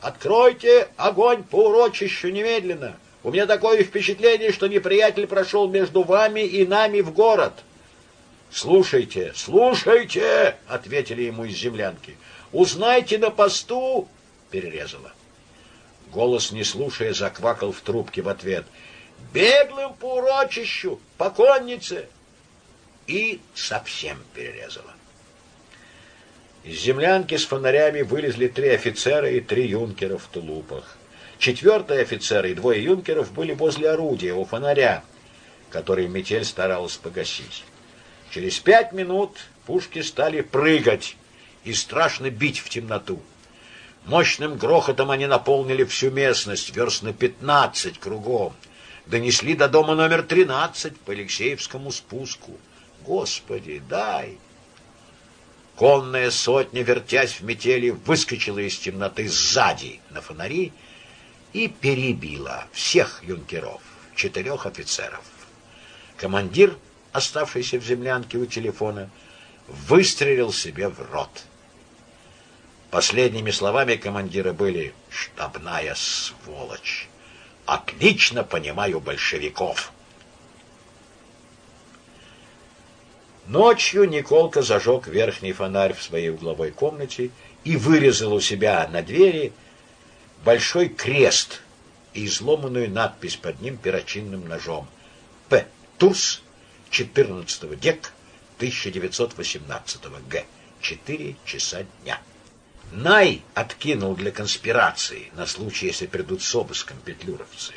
«Откройте огонь по урочищу немедленно! У меня такое впечатление, что неприятель прошел между вами и нами в город!» «Слушайте, слушайте!» — ответили ему из землянки. «Узнайте на посту!» — перерезала. Голос, не слушая, заквакал в трубке в ответ. «Беглым по урочищу, по коннице!» И совсем перерезала. Из землянки с фонарями вылезли три офицера и три юнкера в тулупах. Четвертый офицер и двое юнкеров были возле орудия, у фонаря, который метель старалась погасить. Через пять минут пушки стали прыгать и страшно бить в темноту. Мощным грохотом они наполнили всю местность, верст на пятнадцать кругом. Донесли до дома номер тринадцать по Алексеевскому спуску. Господи, дай! Конная сотня, вертясь в метели, выскочила из темноты сзади на фонари и перебила всех юнкеров, четырех офицеров. Командир, оставшийся в землянке у телефона, выстрелил себе в рот. Последними словами командира были «штабная сволочь». «Отлично понимаю большевиков». Ночью Николка зажег верхний фонарь в своей угловой комнате и вырезал у себя на двери большой крест и изломанную надпись под ним перочинным ножом. П. Турс, 14 дек 1918 г. 4 часа дня. Най откинул для конспирации на случай, если придут с обыском петлюровцы.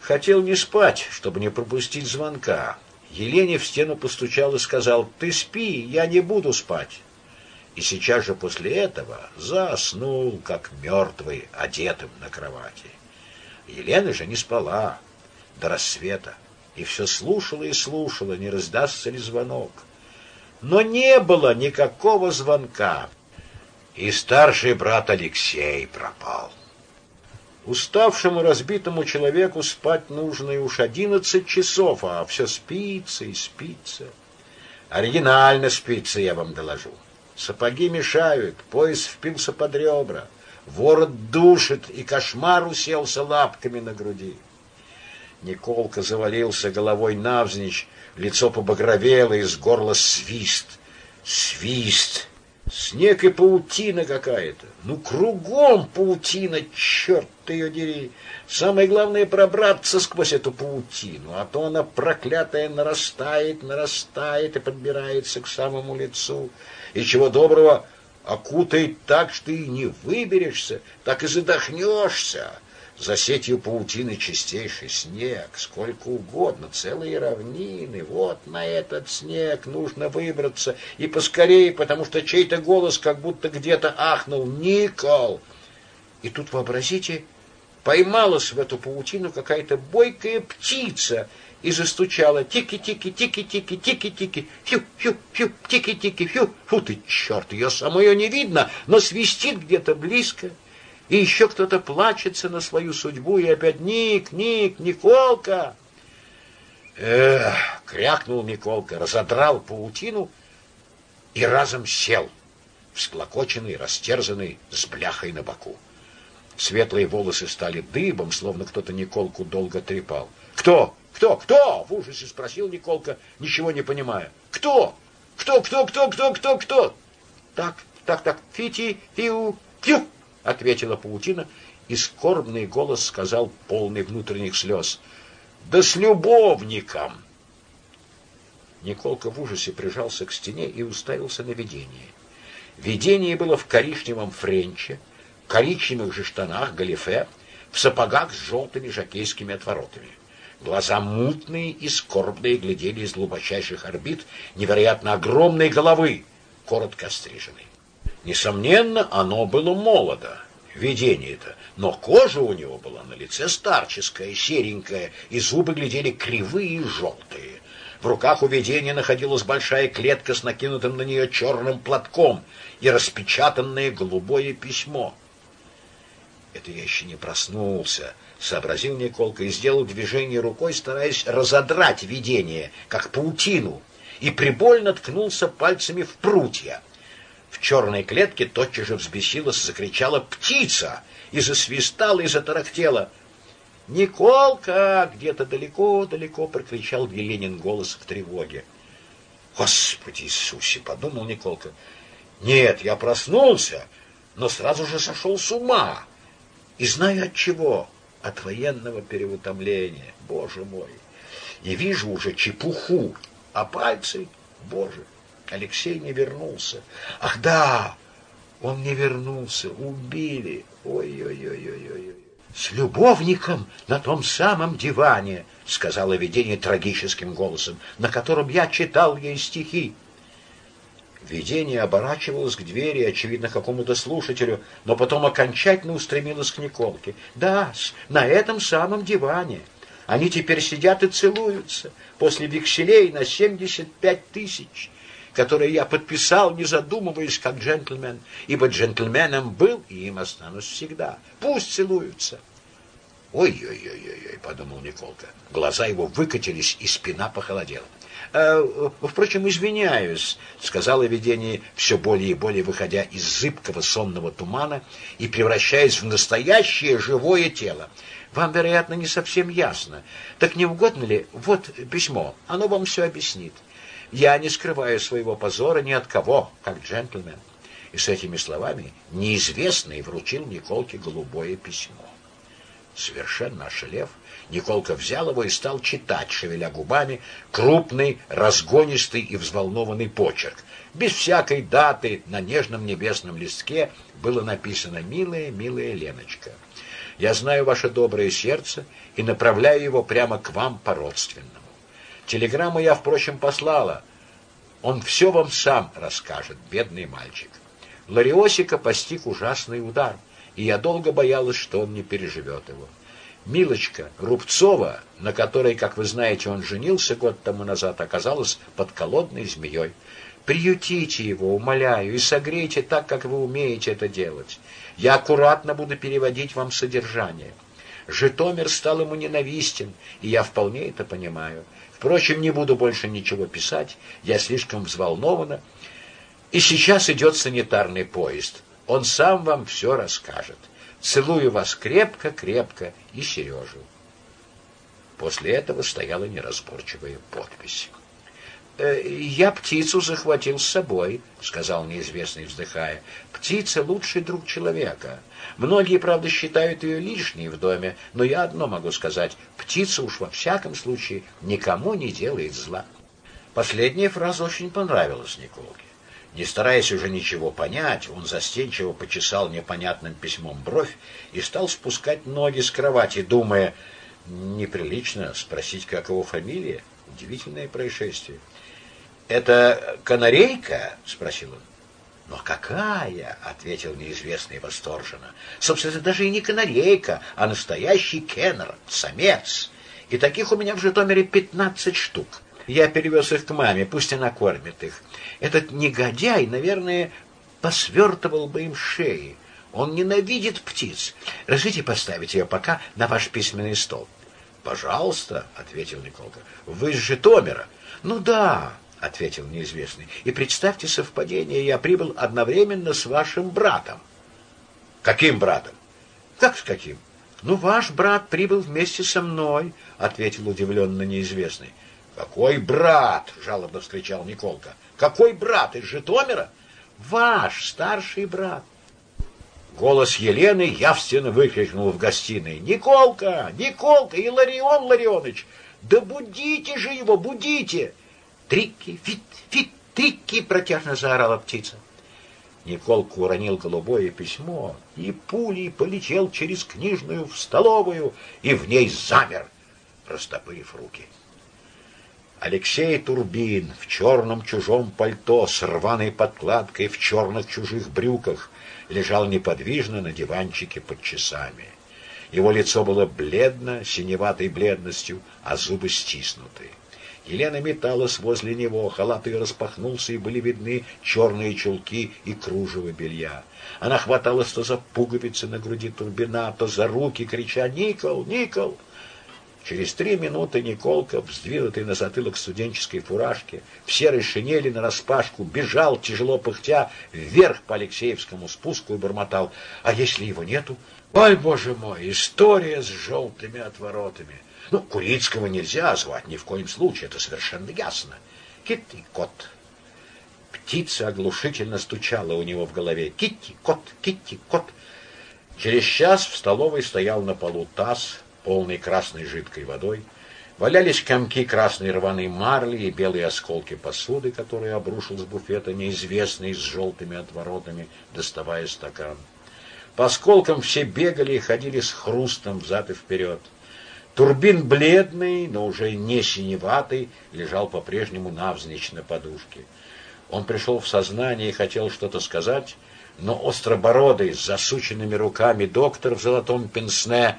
Хотел не спать, чтобы не пропустить звонка. Елене в стену постучал и сказал, «Ты спи, я не буду спать». И сейчас же после этого заснул, как мертвый, одетым на кровати. Елена же не спала до рассвета и все слушала и слушала, не раздастся ли звонок. Но не было никакого звонка, и старший брат Алексей пропал. Уставшему разбитому человеку спать нужно и уж одиннадцать часов, а все спится и спится. Оригинально спится, я вам доложу. Сапоги мешают, пояс впился под ребра, ворот душит, и кошмар уселся лапками на груди. Николка завалился головой навзничь, лицо побагровело, из горла свист. Свист! Снег и паутина какая-то. Ну, кругом паутина, черт ее дери. Самое главное пробраться сквозь эту паутину, а то она проклятая нарастает, нарастает и подбирается к самому лицу. И чего доброго окутает так, что и не выберешься, так и задохнешься. За сетью паутины чистейший снег, сколько угодно, целые равнины. Вот на этот снег нужно выбраться, и поскорее, потому что чей-то голос как будто где-то ахнул «Никол!». И тут, вообразите, поймалась в эту паутину какая-то бойкая птица и застучала «Тики-тики, тики-тики, тики-тики, фью-фью-фью, тики-тики, фью». Фу ты, черт, ее самое не видно, но свистит где-то близко и еще кто-то плачется на свою судьбу, и опять «Ник, Ник, Николка!» Эх, крякнул Николка, разодрал паутину и разом сел, всклокоченный, растерзанный, с бляхой на боку. Светлые волосы стали дыбом, словно кто-то Николку долго трепал. «Кто? Кто? Кто?» — в ужасе спросил Николка, ничего не понимая. «Кто? Кто? Кто? Кто? Кто? Кто? Кто?» «Так, так, так, фити, фиу, фью!» — ответила паутина, и скорбный голос сказал, полный внутренних слез. «Да с любовником!» Николка в ужасе прижался к стене и уставился на видение. Видение было в коричневом френче, коричневых же штанах, галифе, в сапогах с желтыми жакейскими отворотами. Глаза мутные и скорбные глядели из глубочайших орбит невероятно огромной головы, коротко стриженной. Несомненно, оно было молодо, видение-то, но кожа у него была на лице старческая, серенькая, и зубы глядели кривые и желтые. В руках у видения находилась большая клетка с накинутым на нее черным платком и распечатанное голубое письмо. Это я еще не проснулся, сообразил Николка и сделал движение рукой, стараясь разодрать видение, как паутину, и прибольно ткнулся пальцами в прутья. В черной клетке тотчас же взбесилась, закричала птица и засвистала и затарахтела. «Николка!» — где-то далеко-далеко прокричал Еленин голос в тревоге. «Господи Иисусе!» — подумал Николка. «Нет, я проснулся, но сразу же сошел с ума. И знаю от чего? От военного переутомления, Боже мой! И вижу уже чепуху, а пальцы, Боже, Алексей не вернулся. Ах да, он не вернулся, убили. Ой-ой-ой-ой-ой. С любовником на том самом диване, сказала видение трагическим голосом, на котором я читал ей стихи. Видение оборачивалось к двери, очевидно, какому-то слушателю, но потом окончательно устремилось к Николке. Да, на этом самом диване. Они теперь сидят и целуются после векселей на семьдесят пять тысяч которые я подписал, не задумываясь, как джентльмен, ибо джентльменом был и им останусь всегда. Пусть целуются. «Ой-ой-ой-ой», — подумал Николка. Глаза его выкатились, и спина похолодела. «Э, «Впрочем, извиняюсь», — сказала видение, все более и более выходя из зыбкого сонного тумана и превращаясь в настоящее живое тело. «Вам, вероятно, не совсем ясно. Так не угодно ли? Вот письмо, оно вам все объяснит. Я не скрываю своего позора ни от кого, как джентльмен. И с этими словами неизвестный вручил Николке голубое письмо. Совершенно ошалев, Николка взял его и стал читать, шевеля губами, крупный, разгонистый и взволнованный почерк. Без всякой даты на нежном небесном листке было написано «Милая, милая Леночка». Я знаю ваше доброе сердце и направляю его прямо к вам по-родственному. Телеграмму я, впрочем, послала. Он все вам сам расскажет, бедный мальчик. Лариосика постиг ужасный удар, и я долго боялась, что он не переживет его. Милочка Рубцова, на которой, как вы знаете, он женился год тому назад, оказалась под колодной змеей. Приютите его, умоляю, и согрейте так, как вы умеете это делать. Я аккуратно буду переводить вам содержание. Житомир стал ему ненавистен, и я вполне это понимаю. Впрочем, не буду больше ничего писать, я слишком взволнована. И сейчас идет санитарный поезд. Он сам вам все расскажет. Целую вас крепко-крепко и Сережу. После этого стояла неразборчивая подпись. «Э, «Я птицу захватил с собой», — сказал неизвестный, вздыхая. «Птица — лучший друг человека. Многие, правда, считают ее лишней в доме, но я одно могу сказать. Птица уж во всяком случае никому не делает зла». Последняя фраза очень понравилась Николке. Не стараясь уже ничего понять, он застенчиво почесал непонятным письмом бровь и стал спускать ноги с кровати, думая, неприлично спросить, как его фамилия. Удивительное происшествие. «Это канарейка?» — спросил он. «Но какая?» — ответил неизвестный восторженно. «Собственно, это даже и не канарейка, а настоящий кеннер, самец. И таких у меня в Житомире пятнадцать штук. Я перевез их к маме, пусть она кормит их. Этот негодяй, наверное, посвертывал бы им шеи. Он ненавидит птиц. Разрешите поставить ее пока на ваш письменный стол?» «Пожалуйста», — ответил Николка. «Вы из Житомира?» «Ну да», — ответил неизвестный. «И представьте совпадение, я прибыл одновременно с вашим братом». «Каким братом?» «Как с каким?» «Ну, ваш брат прибыл вместе со мной», — ответил удивленно неизвестный. «Какой брат?» — жалобно вскричал Николка. «Какой брат? Из Житомира?» «Ваш старший брат». Голос Елены явственно выкрикнул в гостиной. «Николка! Николка! Илларион Ларионович! Да будите же его, будите!» «Трики, фит, фит, трики!» — протяжно заорала птица. Николка уронил голубое письмо и пулей полетел через книжную в столовую и в ней замер, растопырив руки. Алексей Турбин в черном чужом пальто с рваной подкладкой в черных чужих брюках лежал неподвижно на диванчике под часами. Его лицо было бледно, синеватой бледностью, а зубы стиснуты. Елена металась возле него, халат ее распахнулся, и были видны черные чулки и кружево белья. Она хваталась то за пуговицы на груди Турбина, то за руки, крича «Никол! Никол!». Через три минуты Николка, вздвинутый на затылок студенческой фуражки, в серой шинели нараспашку, бежал, тяжело пыхтя, вверх по Алексеевскому спуску и бормотал. А если его нету? Ой, боже мой, история с желтыми отворотами. Ну, Курицкого нельзя звать ни в коем случае, это совершенно ясно. Китти, кот. Птица оглушительно стучала у него в голове. Китти, кот, Китти, кот. Через час в столовой стоял на полу таз, полный красной жидкой водой. Валялись комки красной рваной марли и белые осколки посуды, которые обрушил с буфета неизвестный с желтыми отворотами, доставая стакан. По осколкам все бегали и ходили с хрустом взад и вперед. Турбин бледный, но уже не синеватый, лежал по-прежнему навзничь на подушке. Он пришел в сознание и хотел что-то сказать, но остробородый, с засученными руками доктор в золотом пенсне,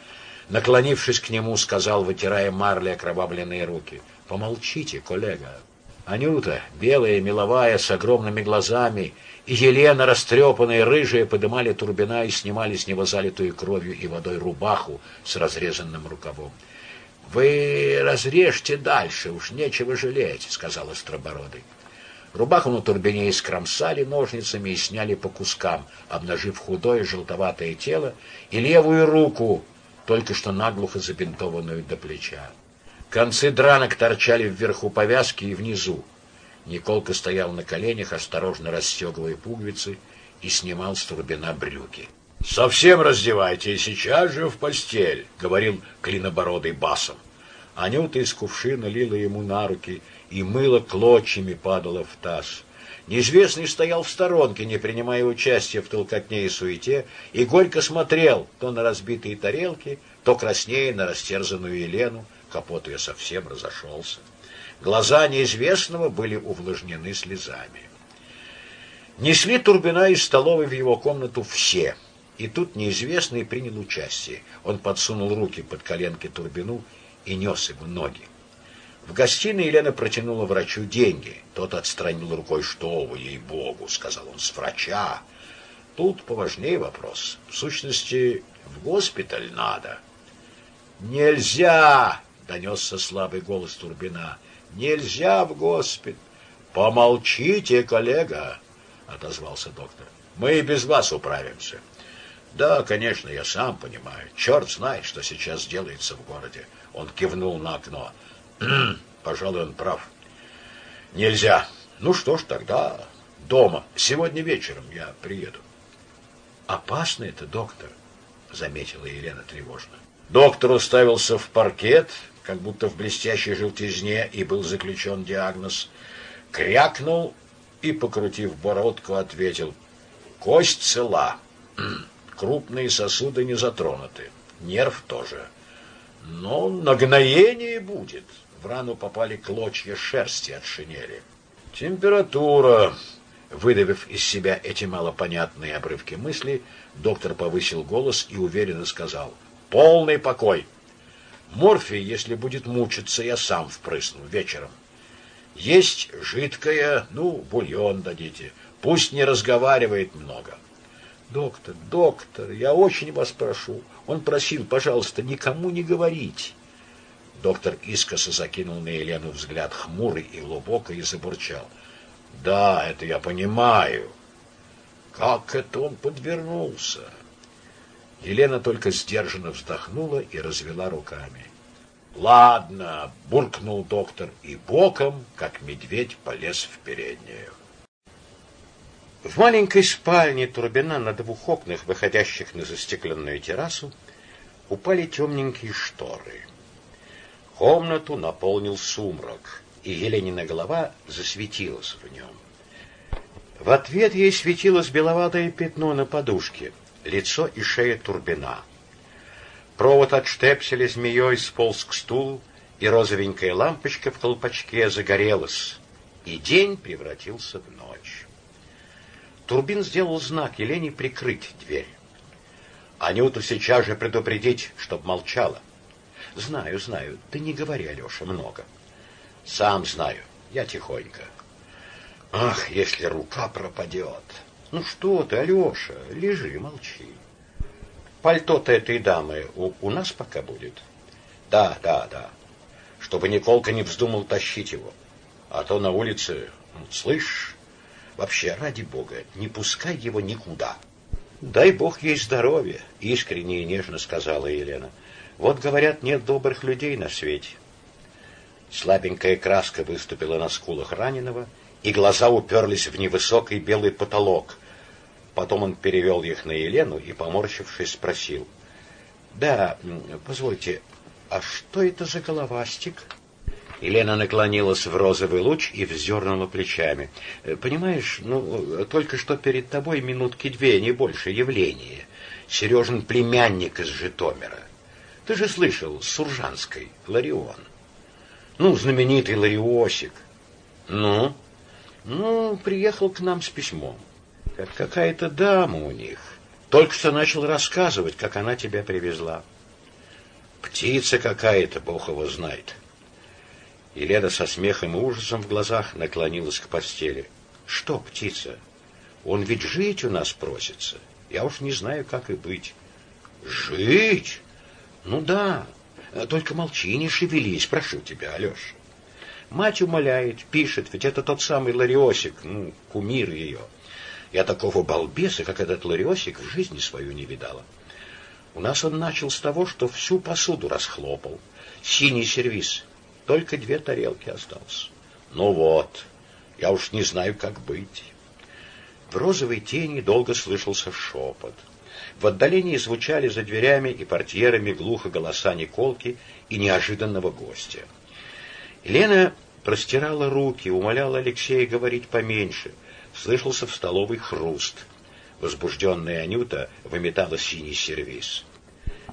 наклонившись к нему, сказал, вытирая марли окровавленные руки, «Помолчите, коллега». Анюта, белая, меловая, с огромными глазами, и Елена, растрепанная, рыжая, подымали Турбина и снимали с него залитую кровью и водой рубаху с разрезанным рукавом. «Вы разрежьте дальше, уж нечего жалеть», — сказал Остробородый. Рубаху на турбине искромсали ножницами и сняли по кускам, обнажив худое желтоватое тело и левую руку, только что наглухо забинтованную до плеча. Концы дранок торчали вверху повязки и внизу. Николка стоял на коленях, осторожно расстегивая пуговицы, и снимал с турбина брюки. Совсем раздевайте и сейчас же в постель, говорил клинобородый басом. Анюта из кувшина лила ему на руки, и мыло клочьями падало в таз. Неизвестный стоял в сторонке, не принимая участия в толкотне и суете, и горько смотрел то на разбитые тарелки, то краснее на растерзанную Елену, капот ее совсем разошелся. Глаза неизвестного были увлажнены слезами. Несли Турбина из столовой в его комнату все, и тут неизвестный принял участие. Он подсунул руки под коленки Турбину и нес ему ноги. В гостиной Елена протянула врачу деньги. Тот отстранил рукой, что вы, ей-богу, сказал он, с врача. Тут поважнее вопрос. В сущности, в госпиталь надо. Нельзя, донесся слабый голос Турбина. Нельзя в госпиталь. Помолчите, коллега, отозвался доктор. Мы и без вас управимся. Да, конечно, я сам понимаю. Черт знает, что сейчас делается в городе. Он кивнул на окно. Пожалуй, он прав. Нельзя. Ну что ж, тогда дома. Сегодня вечером я приеду. Опасно это, доктор, заметила Елена тревожно. Доктор уставился в паркет, как будто в блестящей желтизне, и был заключен диагноз. Крякнул и, покрутив бородку, ответил. Кость цела. Крупные сосуды не затронуты. Нерв тоже. Но нагноение будет. В рану попали клочья шерсти от шинели. Температура. Выдавив из себя эти малопонятные обрывки мысли, доктор повысил голос и уверенно сказал «Полный покой! Морфий, если будет мучиться, я сам впрысну вечером. Есть жидкое, ну, бульон дадите. Пусть не разговаривает много. Доктор, доктор, я очень вас прошу. Он просил, пожалуйста, никому не говорить. Доктор искоса закинул на Елену взгляд хмурый и глубоко и забурчал. Да, это я понимаю. Как это он подвернулся? Елена только сдержанно вздохнула и развела руками. Ладно, буркнул доктор и боком, как медведь, полез в переднюю. В маленькой спальне Турбина на двух окнах, выходящих на застекленную террасу, упали темненькие шторы. Комнату наполнил сумрак, и Еленина голова засветилась в нем. В ответ ей светилось беловатое пятно на подушке, лицо и шея Турбина. Провод от штепселя змеей сполз к стулу, и розовенькая лампочка в колпачке загорелась, и день превратился в ночь. Турбин сделал знак Елене прикрыть дверь. Анюту сейчас же предупредить, чтоб молчала. Знаю, знаю, ты не говори, Алеша, много. Сам знаю, я тихонько. Ах, если рука пропадет. Ну что ты, Алеша, лежи, молчи. Пальто-то этой дамы у, у нас пока будет? Да, да, да. Чтобы Николка не вздумал тащить его. А то на улице, слышь, вообще, ради бога, не пускай его никуда. Дай бог ей здоровья, искренне и нежно сказала Елена. Вот, говорят, нет добрых людей на свете. Слабенькая краска выступила на скулах раненого, и глаза уперлись в невысокий белый потолок. Потом он перевел их на Елену и, поморщившись, спросил. — Да, позвольте, а что это за головастик? Елена наклонилась в розовый луч и вздернула плечами. — Понимаешь, ну, только что перед тобой минутки две, не больше, явление. Сережин племянник из Житомира. Ты же слышал, Суржанской, Ларион. Ну, знаменитый Лариосик. Ну? Ну, приехал к нам с письмом. Как какая-то дама у них. Только что начал рассказывать, как она тебя привезла. Птица какая-то, бог его знает. Елена со смехом и ужасом в глазах наклонилась к постели. Что птица? Он ведь жить у нас просится. Я уж не знаю, как и быть. Жить? Ну да, только молчи, не шевелись, прошу тебя, Алеша. Мать умоляет, пишет, ведь это тот самый Лариосик, ну, кумир ее. Я такого балбеса, как этот Лариосик, в жизни свою не видала. У нас он начал с того, что всю посуду расхлопал. Синий сервиз. Только две тарелки осталось. Ну вот, я уж не знаю, как быть. В розовой тени долго слышался шепот. В отдалении звучали за дверями и портьерами глухо голоса Николки и неожиданного гостя. Елена простирала руки, умоляла Алексея говорить поменьше. Слышался в столовой хруст. Возбужденная Анюта выметала синий сервиз.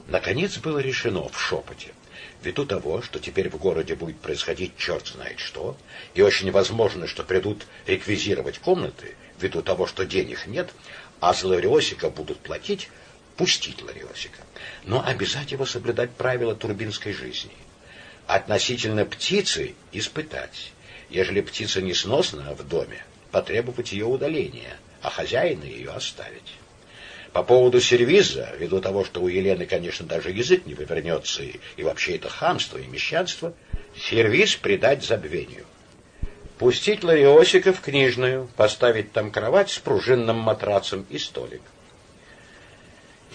Наконец было решено в шепоте. Ввиду того, что теперь в городе будет происходить черт знает что, и очень возможно, что придут реквизировать комнаты, ввиду того, что денег нет, а за Лариосика будут платить, пустить Лариосика. Но обязать его соблюдать правила турбинской жизни. Относительно птицы испытать. Ежели птица несносна в доме, потребовать ее удаления, а хозяина ее оставить. По поводу сервиза, ввиду того, что у Елены, конечно, даже язык не вывернется, и, и вообще это хамство и мещанство, сервиз придать забвению. Пустить Лариосика в книжную, поставить там кровать с пружинным матрацем и столик.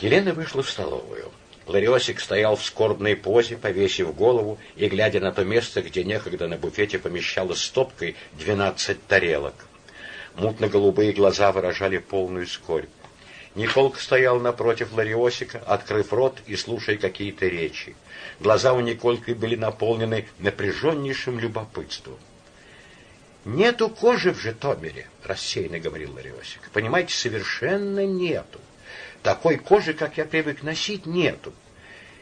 Елена вышла в столовую. Лариосик стоял в скорбной позе, повесив голову и глядя на то место, где некогда на буфете помещалось стопкой двенадцать тарелок. Мутно-голубые глаза выражали полную скорбь. Николка стоял напротив Лариосика, открыв рот и слушая какие-то речи. Глаза у Никольки были наполнены напряженнейшим любопытством. «Нету кожи в Житомире», — рассеянно говорил Лариосик. «Понимаете, совершенно нету. Такой кожи, как я привык носить, нету.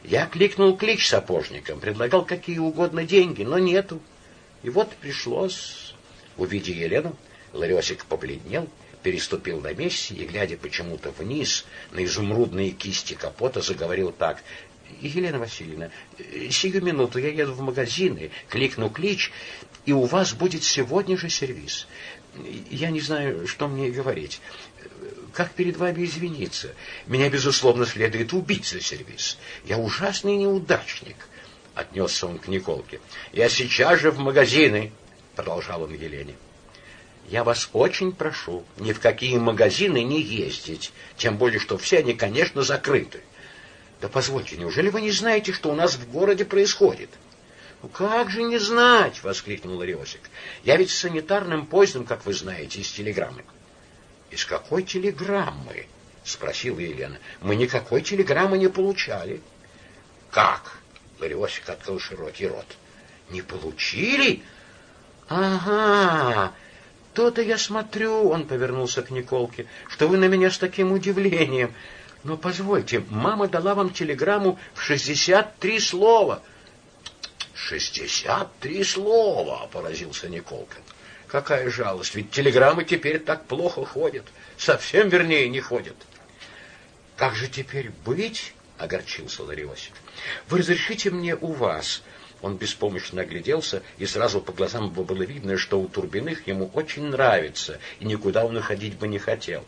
Я кликнул клич сапожникам, предлагал какие угодно деньги, но нету. И вот пришлось, увидя Елену, Лариосик побледнел, переступил на месте и, глядя почему-то вниз на изумрудные кисти капота, заговорил так. «Елена Васильевна, сию минуту я еду в магазины, кликну клич, и у вас будет сегодня же сервис. Я не знаю, что мне говорить. Как перед вами извиниться? Меня, безусловно, следует убить за сервис. Я ужасный неудачник». Отнесся он к Николке. «Я сейчас же в магазины», — продолжал он Елене. Я вас очень прошу ни в какие магазины не ездить, тем более, что все они, конечно, закрыты. Да позвольте, неужели вы не знаете, что у нас в городе происходит? Ну как же не знать, воскликнул Лариосик. Я ведь с санитарным поездом, как вы знаете, из телеграммы. Из какой телеграммы? спросила Елена. Мы никакой телеграммы не получали. Как? Лариосик открыл широкий рот. Не получили? Ага, то-то я смотрю, он повернулся к Николке, что вы на меня с таким удивлением. Но позвольте, мама дала вам телеграмму в шестьдесят три слова. Шестьдесят три слова, поразился Николка. Какая жалость, ведь телеграммы теперь так плохо ходят. Совсем, вернее, не ходят. Как же теперь быть? огорчился Лариосик. Вы разрешите мне у вас он беспомощно огляделся, и сразу по глазам было видно, что у Турбиных ему очень нравится, и никуда он уходить бы не хотел.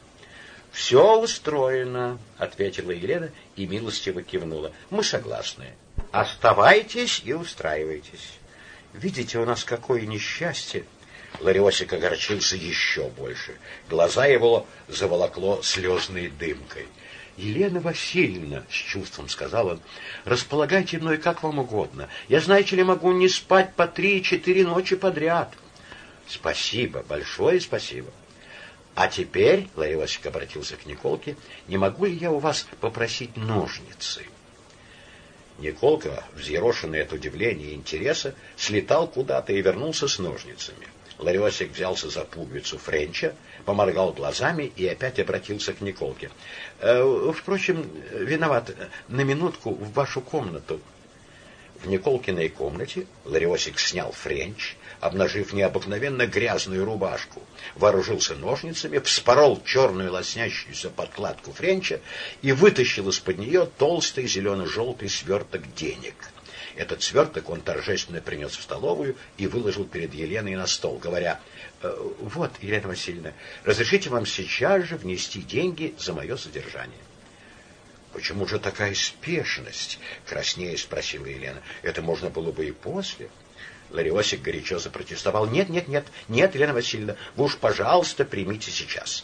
«Все устроено», — ответила Елена и милостиво кивнула. «Мы согласны. Оставайтесь и устраивайтесь. Видите, у нас какое несчастье!» Лариосик огорчился еще больше. Глаза его заволокло слезной дымкой. Елена Васильевна, с чувством сказала, располагайте мной как вам угодно. Я, знаете ли, могу не спать по три-четыре ночи подряд. Спасибо, большое спасибо. А теперь, Васильевич обратился к Николке, не могу ли я у вас попросить ножницы? Николка, взъерошенный от удивления и интереса, слетал куда-то и вернулся с ножницами. Лариосик взялся за пуговицу Френча, поморгал глазами и опять обратился к Николке. «Э, «Впрочем, виноват, на минутку в вашу комнату». В Николкиной комнате Лариосик снял Френч, обнажив необыкновенно грязную рубашку, вооружился ножницами, вспорол черную лоснящуюся подкладку Френча и вытащил из-под нее толстый зелено-желтый сверток денег — этот сверток он торжественно принес в столовую и выложил перед Еленой на стол, говоря, «Э, «Вот, Елена Васильевна, разрешите вам сейчас же внести деньги за мое содержание». «Почему же такая спешность?» — краснее спросила Елена. «Это можно было бы и после». Лариосик горячо запротестовал. «Нет, нет, нет, нет, Елена Васильевна, вы уж, пожалуйста, примите сейчас».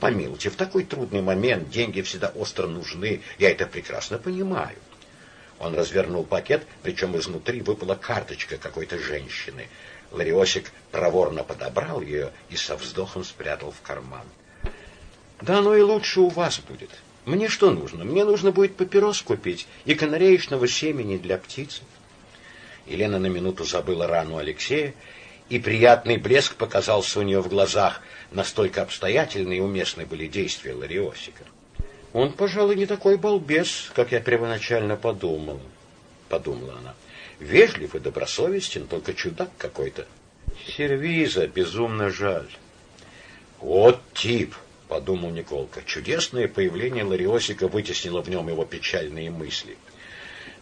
Помилуйте, в такой трудный момент деньги всегда остро нужны, я это прекрасно понимаю. Он развернул пакет, причем изнутри выпала карточка какой-то женщины. Лариосик проворно подобрал ее и со вздохом спрятал в карман. «Да оно и лучше у вас будет. Мне что нужно? Мне нужно будет папирос купить и канареечного семени для птицы. Елена на минуту забыла рану Алексея, и приятный блеск показался у нее в глазах. Настолько обстоятельны и уместны были действия Лариосика. Он, пожалуй, не такой балбес, как я первоначально подумала, подумала она. Вежлив и добросовестен, только чудак какой-то. Сервиза безумно жаль. Вот тип, — подумал Николка. Чудесное появление Лариосика вытеснило в нем его печальные мысли.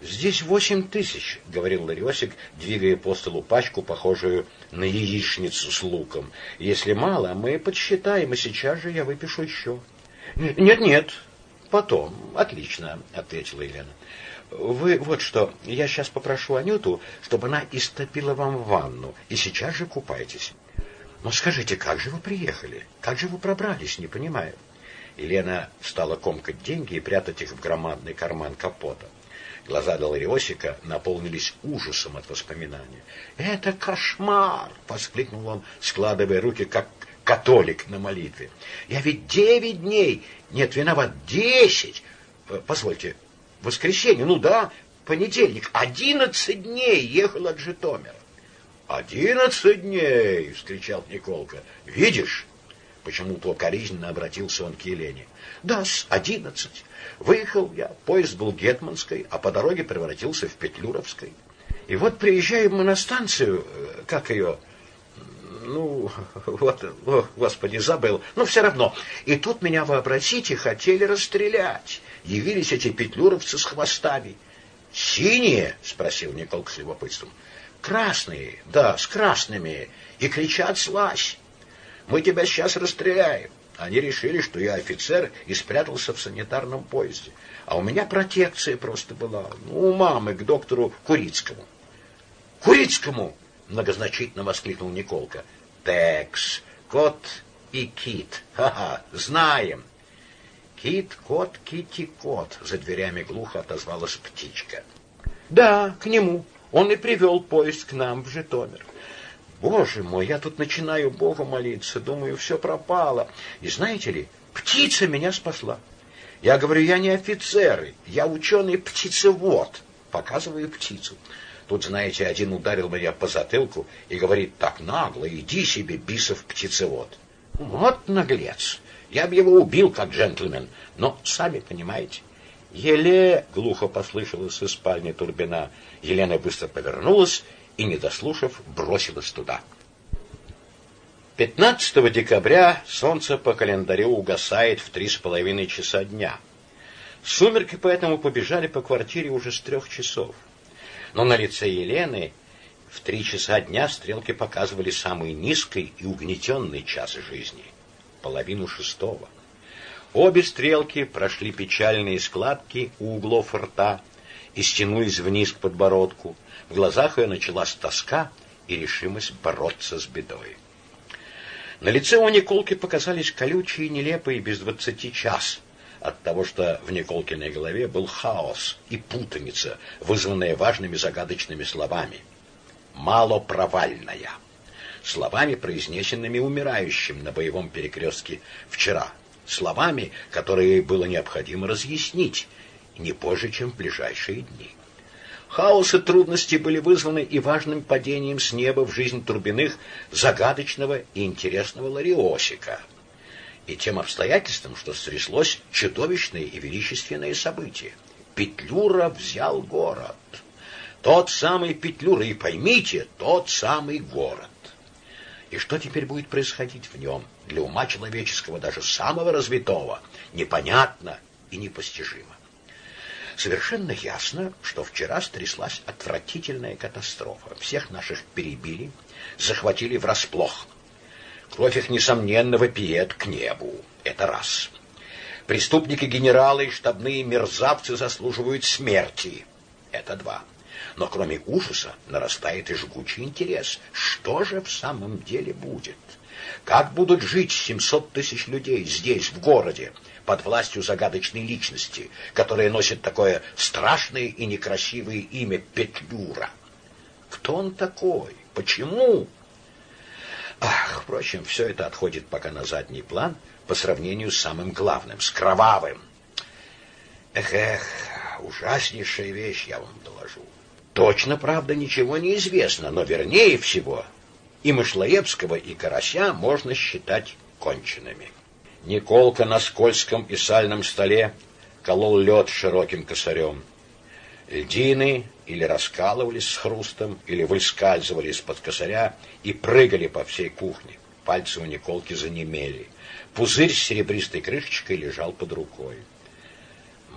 «Здесь восемь тысяч», — говорил Лариосик, двигая по столу пачку, похожую на яичницу с луком. «Если мало, мы подсчитаем, и сейчас же я выпишу еще». «Нет-нет, потом. Отлично», — ответила Елена. «Вы вот что, я сейчас попрошу Анюту, чтобы она истопила вам ванну, и сейчас же купайтесь». Но скажите, как же вы приехали? Как же вы пробрались, не понимаю. Елена стала комкать деньги и прятать их в громадный карман капота. Глаза Долариосика наполнились ужасом от воспоминания. «Это кошмар!» — воскликнул он, складывая руки, как католик на молитве. «Я ведь девять дней! Нет, виноват, десять! Э, позвольте, воскресенье, ну да, понедельник, одиннадцать дней ехал от Житомира. «Одиннадцать дней!» — вскричал Николка. «Видишь?» Почему-то укоризненно обратился он к Елене. «Да-с, одиннадцать. Выехал я, поезд был Гетманской, а по дороге превратился в Петлюровской. И вот приезжаем мы на станцию, э, как ее... Ну, вот, о, господи, забыл. Но все равно. И тут меня, вообразите, хотели расстрелять. Явились эти петлюровцы с хвостами. «Синие?» — спросил Николка с любопытством. Красные, да, с красными, и кричат «Слазь! Мы тебя сейчас расстреляем!» Они решили, что я офицер и спрятался в санитарном поезде. А у меня протекция просто была. Ну, у мамы к доктору Курицкому. «Курицкому!» — многозначительно воскликнул Николка. «Текс, кот и кит. Ха-ха, знаем!» «Кит, кот, кити, кот!» — за дверями глухо отозвалась птичка. «Да, к нему!» Он и привел поезд к нам в Житомир. Боже мой, я тут начинаю Богу молиться, думаю, все пропало. И знаете ли, птица меня спасла. Я говорю, я не офицер, я ученый-птицевод. Показываю птицу. Тут, знаете, один ударил меня по затылку и говорит, так нагло, иди себе, бисов птицевод. Вот наглец. Я бы его убил, как джентльмен, но, сами понимаете, Еле глухо послышалось из спальни Турбина. Елена быстро повернулась и, не дослушав, бросилась туда. 15 декабря солнце по календарю угасает в три с половиной часа дня. Сумерки поэтому побежали по квартире уже с трех часов. Но на лице Елены в три часа дня стрелки показывали самый низкий и угнетенный час жизни — половину шестого. Обе стрелки прошли печальные складки у углов рта и стянулись вниз к подбородку. В глазах ее началась тоска и решимость бороться с бедой. На лице у Николки показались колючие, нелепые, без двадцати час от того, что в Николкиной голове был хаос и путаница, вызванная важными загадочными словами. «Малопровальная» словами, произнесенными умирающим на боевом перекрестке вчера – словами, которые было необходимо разъяснить не позже, чем в ближайшие дни. Хаос и трудности были вызваны и важным падением с неба в жизнь Турбиных загадочного и интересного Лариосика, и тем обстоятельством, что стряслось чудовищное и величественное событие. Петлюра взял город. Тот самый Петлюра, и поймите, тот самый город. И что теперь будет происходить в нем, для ума человеческого, даже самого развитого, непонятно и непостижимо. Совершенно ясно, что вчера стряслась отвратительная катастрофа. Всех наших перебили, захватили врасплох. Кровь их, несомненно, вопиет к небу. Это раз. Преступники-генералы и штабные мерзавцы заслуживают смерти. Это два. Но кроме ужаса нарастает и жгучий интерес. Что же в самом деле будет? Как будут жить 700 тысяч людей здесь, в городе, под властью загадочной личности, которая носит такое страшное и некрасивое имя Петлюра? Кто он такой? Почему? Ах, впрочем, все это отходит пока на задний план по сравнению с самым главным, с кровавым. Эх, эх, ужаснейшая вещь, я вам доложу. Точно, правда, ничего не известно, но вернее всего и Мышлоевского, и Карася можно считать конченными. Николка на скользком и сальном столе колол лед широким косарем. Льдины или раскалывались с хрустом, или выскальзывали из-под косаря и прыгали по всей кухне. Пальцы у Николки занемели. Пузырь с серебристой крышечкой лежал под рукой.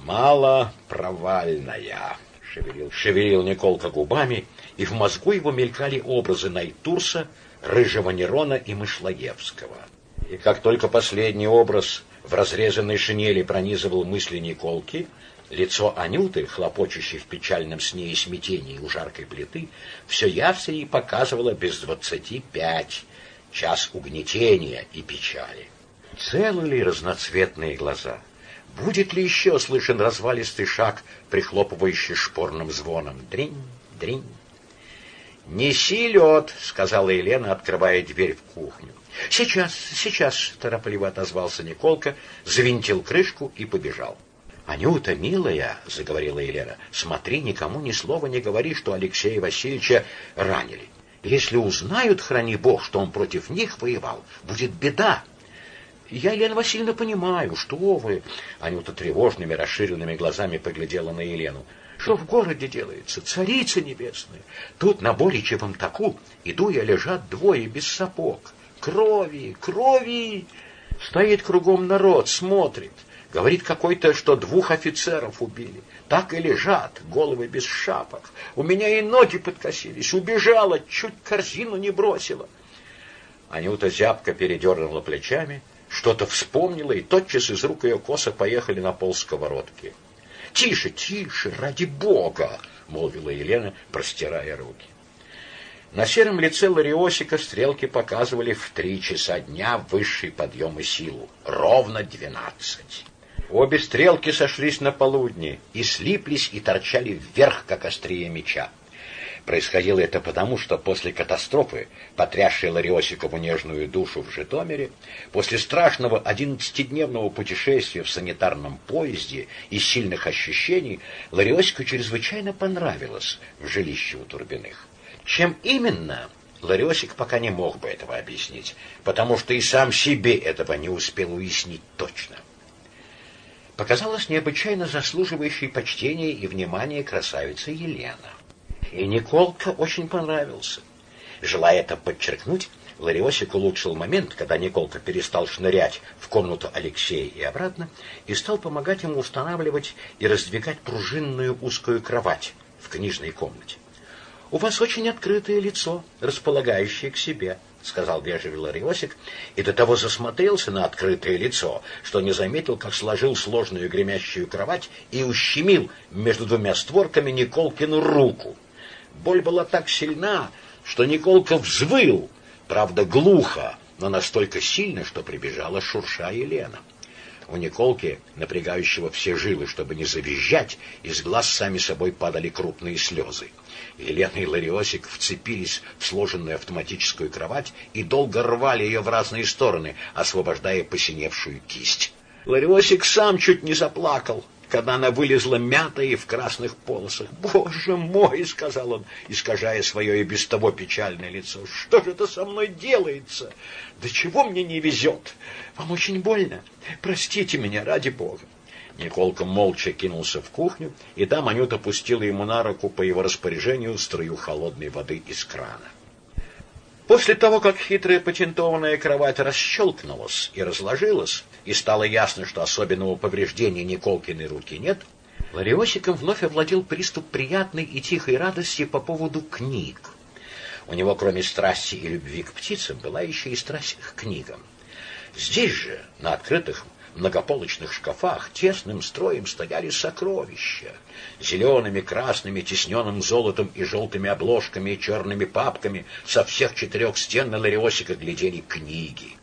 «Мало провальная», — шевелил, шевелил Николка губами, и в мозгу его мелькали образы Найтурса, Рыжего Нерона и Мышлоевского. И как только последний образ в разрезанной шинели пронизывал мысли Николки, лицо Анюты, хлопочущей в печальном сне и смятении у жаркой плиты, все явственно показывало без двадцати пять, час угнетения и печали. Целы ли разноцветные глаза? Будет ли еще слышен развалистый шаг, прихлопывающий шпорным звоном? Дринь, дринь. «Неси лед», — сказала Елена, открывая дверь в кухню. «Сейчас, сейчас», — торопливо отозвался Николка, завинтил крышку и побежал. «Анюта, милая», — заговорила Елена, — «смотри, никому ни слова не говори, что Алексея Васильевича ранили. Если узнают, храни Бог, что он против них воевал, будет беда». «Я, Елена Васильевна, понимаю, что вы...» Анюта тревожными, расширенными глазами поглядела на Елену. «Что в городе делается? Царица небесная! Тут на Боричевом таку иду я лежат двое без сапог. Крови, крови!» Стоит кругом народ, смотрит. Говорит какой-то, что двух офицеров убили. Так и лежат, головы без шапок. У меня и ноги подкосились. Убежала, чуть корзину не бросила. Анюта зябко передернула плечами, что-то вспомнила, и тотчас из рук ее коса поехали на пол сковородки. «Тише, тише, ради бога!» — молвила Елена, простирая руки. На сером лице Лариосика стрелки показывали в три часа дня высший подъем и силу. Ровно двенадцать. Обе стрелки сошлись на полудне и слиплись и торчали вверх, как острие меча. Происходило это потому, что после катастрофы, потрясшей Лариосикову нежную душу в Житомире, после страшного одиннадцатидневного путешествия в санитарном поезде и сильных ощущений, Лариосику чрезвычайно понравилось в жилище у Турбиных. Чем именно, Лариосик пока не мог бы этого объяснить, потому что и сам себе этого не успел уяснить точно. Показалась необычайно заслуживающей почтения и внимания красавица Елена. И Николка очень понравился. Желая это подчеркнуть, Лариосик улучшил момент, когда Николка перестал шнырять в комнату Алексея и обратно, и стал помогать ему устанавливать и раздвигать пружинную узкую кровать в книжной комнате. «У вас очень открытое лицо, располагающее к себе», — сказал вежливый Лариосик, и до того засмотрелся на открытое лицо, что не заметил, как сложил сложную гремящую кровать и ущемил между двумя створками Николкину руку. Боль была так сильна, что Николка взвыл, правда, глухо, но настолько сильно, что прибежала шурша Елена. У Николки, напрягающего все жилы, чтобы не завизжать, из глаз сами собой падали крупные слезы. Елена и Лариосик вцепились в сложенную автоматическую кровать и долго рвали ее в разные стороны, освобождая посиневшую кисть. Лариосик сам чуть не заплакал когда она вылезла мятая и в красных полосах. «Боже мой!» — сказал он, искажая свое и без того печальное лицо. «Что же это со мной делается? Да чего мне не везет? Вам очень больно? Простите меня, ради бога!» Николка молча кинулся в кухню, и там Анюта пустила ему на руку по его распоряжению струю холодной воды из крана. После того, как хитрая патентованная кровать расщелкнулась и разложилась, и стало ясно, что особенного повреждения Николкиной руки нет, Лариосиком вновь овладел приступ приятной и тихой радости по поводу книг. У него, кроме страсти и любви к птицам, была еще и страсть к книгам. Здесь же, на открытых многополочных шкафах тесным строем стояли сокровища. Зелеными, красными, тисненным золотом и желтыми обложками и черными папками со всех четырех стен на Лариосика глядели книги.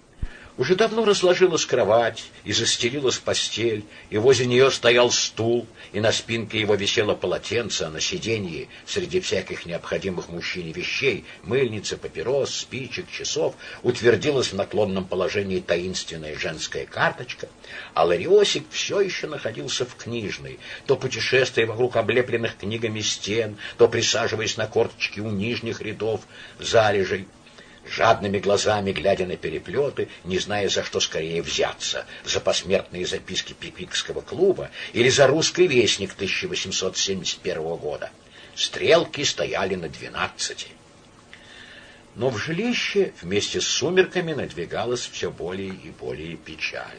Уже давно разложилась кровать и застелилась постель, и возле нее стоял стул, и на спинке его висело полотенце, а на сиденье, среди всяких необходимых мужчине вещей, мыльницы, папирос, спичек, часов, утвердилась в наклонном положении таинственная женская карточка, а Лариосик все еще находился в книжной, то путешествуя вокруг облепленных книгами стен, то присаживаясь на корточки у нижних рядов залежей, жадными глазами глядя на переплеты, не зная, за что скорее взяться, за посмертные записки Пиквикского клуба или за русский вестник 1871 года. Стрелки стояли на двенадцати. Но в жилище вместе с сумерками надвигалась все более и более печаль.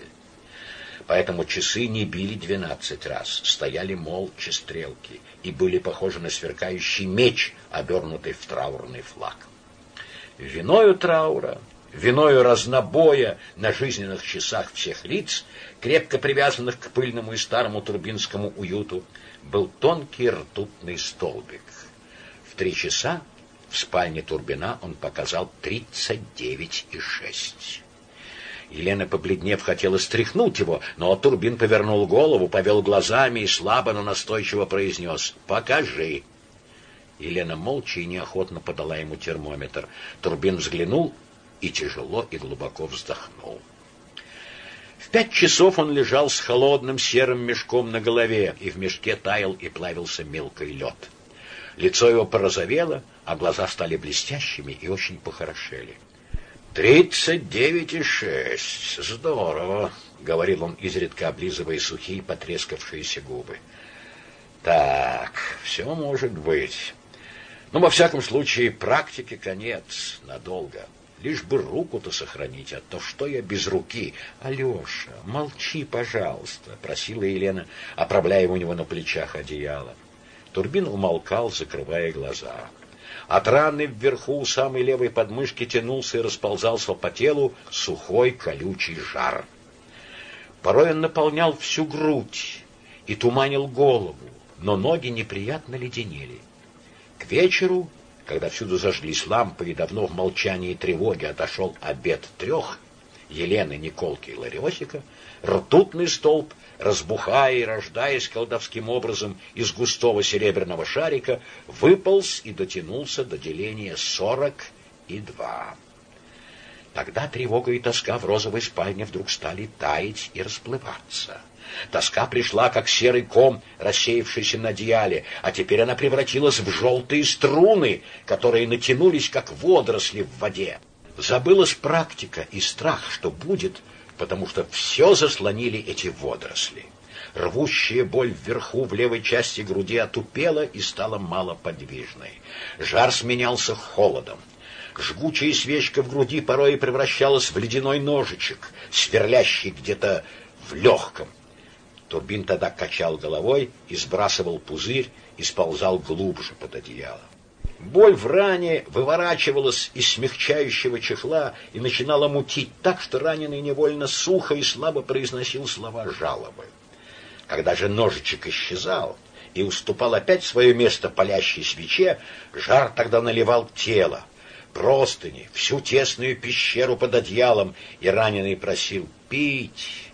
Поэтому часы не били двенадцать раз, стояли молча стрелки и были похожи на сверкающий меч, обернутый в траурный флаг. Виною траура, виною разнобоя на жизненных часах всех лиц, крепко привязанных к пыльному и старому турбинскому уюту, был тонкий ртутный столбик. В три часа в спальне Турбина он показал тридцать девять и шесть. Елена, побледнев, хотела стряхнуть его, но Турбин повернул голову, повел глазами и слабо, но настойчиво произнес «Покажи». Елена молча и неохотно подала ему термометр. Турбин взглянул и тяжело и глубоко вздохнул. В пять часов он лежал с холодным серым мешком на голове, и в мешке таял и плавился мелкий лед. Лицо его порозовело, а глаза стали блестящими и очень похорошели. «Тридцать девять и шесть. Здорово!» — говорил он, изредка облизывая сухие потрескавшиеся губы. «Так, все может быть. Но, во всяком случае, практике конец надолго. Лишь бы руку-то сохранить, а то что я без руки? Алеша, молчи, пожалуйста, просила Елена, оправляя у него на плечах одеяло. Турбин умолкал, закрывая глаза. От раны вверху у самой левой подмышки тянулся и расползался по телу сухой колючий жар. Порой он наполнял всю грудь и туманил голову, но ноги неприятно леденели. Вечеру, когда всюду зажглись лампы и давно в молчании и тревоге отошел обед трех, Елены, Николки и Лариосика, ртутный столб, разбухая и рождаясь колдовским образом из густого серебряного шарика, выполз и дотянулся до деления сорок и два. Тогда тревога и тоска в розовой спальне вдруг стали таять и расплываться. Тоска пришла, как серый ком, рассеявшийся на одеяле, а теперь она превратилась в желтые струны, которые натянулись, как водоросли в воде. Забылась практика и страх, что будет, потому что все заслонили эти водоросли. Рвущая боль вверху в левой части груди отупела и стала малоподвижной. Жар сменялся холодом. Жгучая свечка в груди порой превращалась в ледяной ножичек, сверлящий где-то в легком. Турбин тогда качал головой и сбрасывал пузырь и сползал глубже под одеяло. Боль в ране выворачивалась из смягчающего чехла и начинала мутить так, что раненый невольно сухо и слабо произносил слова жалобы. Когда же ножичек исчезал и уступал опять свое место палящей свече, жар тогда наливал тело, простыни, всю тесную пещеру под одеялом, и раненый просил пить.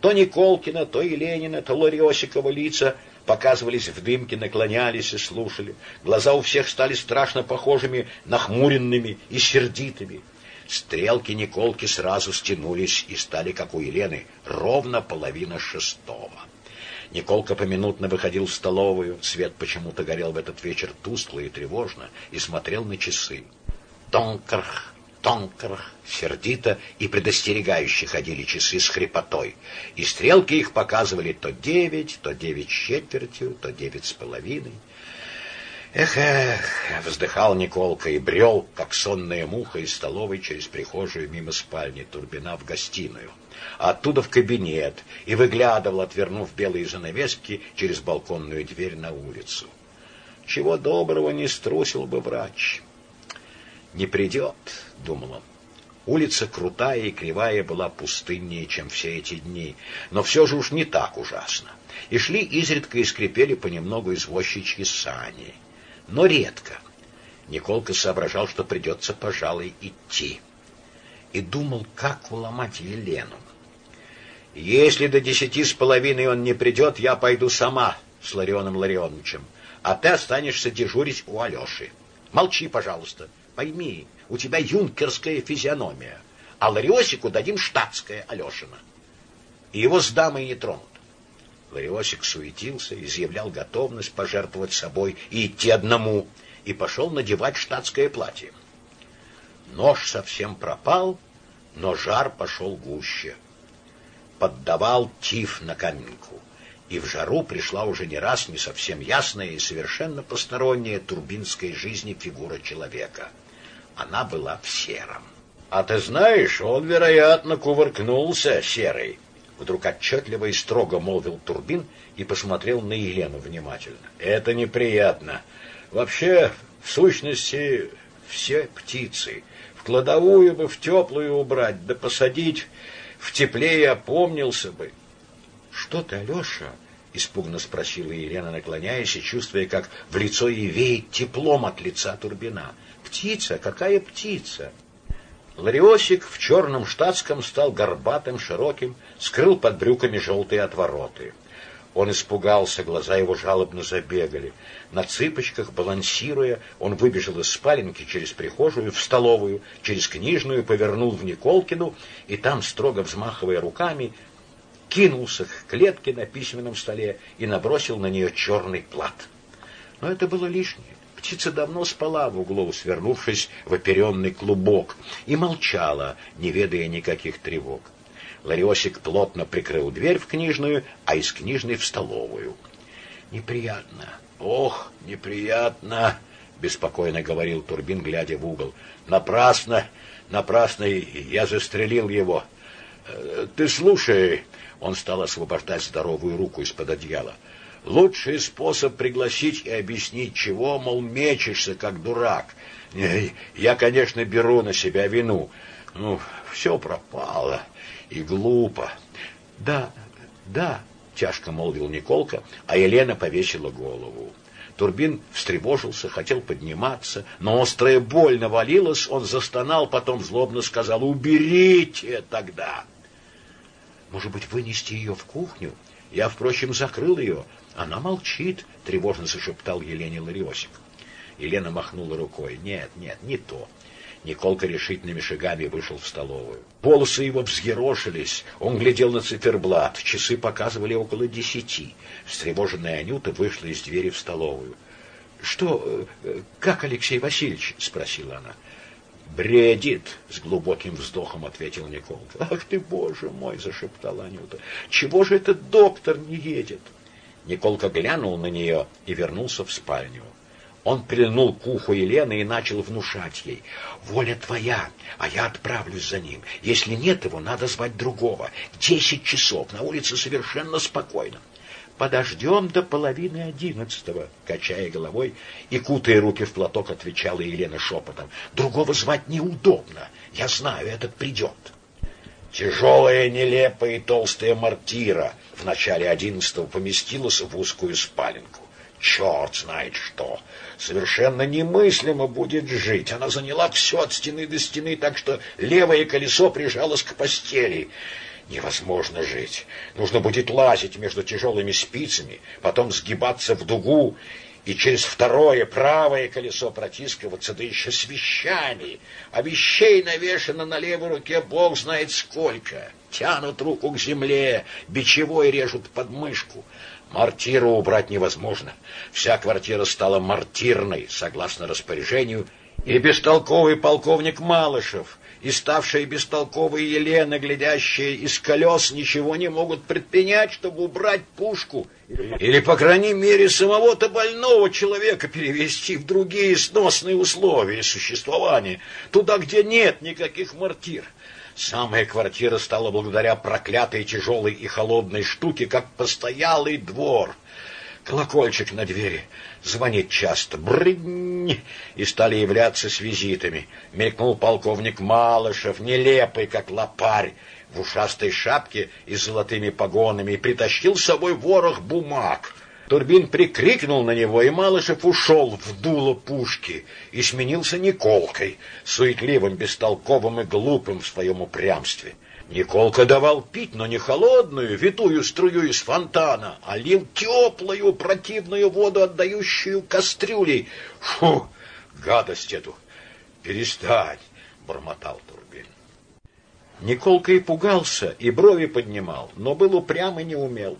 То Николкина, то Еленина, то Лариосикова лица показывались в дымке, наклонялись и слушали. Глаза у всех стали страшно похожими, нахмуренными и сердитыми. Стрелки Николки сразу стянулись и стали, как у Елены, ровно половина шестого. Николка поминутно выходил в столовую, свет почему-то горел в этот вечер тускло и тревожно, и смотрел на часы. Тонкарх, тонкарх, сердито и предостерегающе ходили часы с хрипотой, и стрелки их показывали то девять, то девять с четвертью, то девять с половиной. Эх, эх, вздыхал Николка и брел, как сонная муха из столовой через прихожую мимо спальни Турбина в гостиную, а оттуда в кабинет и выглядывал, отвернув белые занавески через балконную дверь на улицу. Чего доброго не струсил бы врач. Не придет, думал он. Улица крутая и кривая была пустыннее, чем все эти дни, но все же уж не так ужасно. И шли изредка и скрипели понемногу извозчичьи сани. Но редко. Николка соображал, что придется, пожалуй, идти. и думал, как уломать Елену. «Если до десяти с половиной он не придет, я пойду сама с Ларионом Ларионовичем, а ты останешься дежурить у Алеши. Молчи, пожалуйста, пойми, у тебя юнкерская физиономия, а Лариосику дадим штатское Алешина. И его с дамой не тронут. Лариосик суетился, изъявлял готовность пожертвовать собой и идти одному, и пошел надевать штатское платье. Нож совсем пропал, но жар пошел гуще. Поддавал тиф на каминку, и в жару пришла уже не раз не совсем ясная и совершенно посторонняя турбинской жизни фигура человека. Она была в сером. А ты знаешь, он, вероятно, кувыркнулся серый. Вдруг отчетливо и строго молвил Турбин и посмотрел на Елену внимательно. Это неприятно. Вообще, в сущности, все птицы. В кладовую бы в теплую убрать, да посадить в тепле и опомнился бы. Что ты, Алеша? испуганно спросила Елена, наклоняясь и чувствуя, как в лицо ей веет теплом от лица Турбина. Птица? Какая птица? Лариосик в черном штатском стал горбатым, широким, скрыл под брюками желтые отвороты. Он испугался, глаза его жалобно забегали. На цыпочках, балансируя, он выбежал из спаленки через прихожую в столовую, через книжную, повернул в Николкину, и там, строго взмахивая руками, кинулся к клетке на письменном столе и набросил на нее черный плат. Но это было лишнее. Птица давно спала в углу, свернувшись в оперенный клубок, и молчала, не ведая никаких тревог. Лариосик плотно прикрыл дверь в книжную, а из книжной в столовую. «Неприятно, ох, неприятно!» — беспокойно говорил Турбин, глядя в угол. «Напрасно, напрасно я застрелил его. Э, ты слушай...» Он стал освобождать здоровую руку из-под одеяла. Лучший способ пригласить и объяснить, чего, мол, мечешься, как дурак. Я, конечно, беру на себя вину. Ну, все пропало. И глупо. Да, да, тяжко молвил Николка, а Елена повесила голову. Турбин встревожился, хотел подниматься, но острая боль навалилась, он застонал, потом злобно сказал «Уберите тогда!» «Может быть, вынести ее в кухню?» Я, впрочем, закрыл ее, она молчит, тревожно зашептал Елене Лариосик. Елена махнула рукой. Нет, нет, не то. Николка решительными шагами вышел в столовую. Волосы его взъерошились. Он глядел на циферблат. Часы показывали около десяти. Встревоженная Анюта вышла из двери в столовую. «Что, э, как Алексей Васильевич?» — спросила она. «Бредит!» — с глубоким вздохом ответил Николка. «Ах ты, боже мой!» — зашептала Анюта. «Чего же этот доктор не едет?» Николка глянул на нее и вернулся в спальню. Он прильнул к уху Елены и начал внушать ей. «Воля твоя, а я отправлюсь за ним. Если нет его, надо звать другого. Десять часов, на улице совершенно спокойно. Подождем до половины одиннадцатого, качая головой и кутая руки в платок, отвечала Елена шепотом. Другого звать неудобно. Я знаю, этот придет. Тяжелая, нелепая и толстая мортира в начале одиннадцатого поместилась в узкую спаленку. Черт знает что! Совершенно немыслимо будет жить. Она заняла все от стены до стены, так что левое колесо прижалось к постели. Невозможно жить. Нужно будет лазить между тяжелыми спицами, потом сгибаться в дугу и через второе правое колесо протискиваться, да еще с вещами. А вещей навешано на левой руке бог знает сколько. Тянут руку к земле, бичевой режут под мышку. Мартиру убрать невозможно. Вся квартира стала мартирной, согласно распоряжению, и бестолковый полковник Малышев и ставшая бестолковой Елена, глядящая из колес, ничего не могут предпринять, чтобы убрать пушку или, по крайней мере, самого-то больного человека перевести в другие сносные условия существования, туда, где нет никаких мартир. Самая квартира стала благодаря проклятой тяжелой и холодной штуке, как постоялый двор — Колокольчик на двери. Звонит часто. Брынь! И стали являться с визитами. Мелькнул полковник Малышев, нелепый, как лопарь, в ушастой шапке и с золотыми погонами, и притащил с собой ворох бумаг. Турбин прикрикнул на него, и Малышев ушел в дуло пушки и сменился Николкой, суетливым, бестолковым и глупым в своем упрямстве. Николка давал пить, но не холодную, витую струю из фонтана, а лил теплую, противную воду, отдающую кастрюлей. Фу, гадость эту! Перестань, бормотал Турбин. Николка и пугался, и брови поднимал, но был упрям и не умел.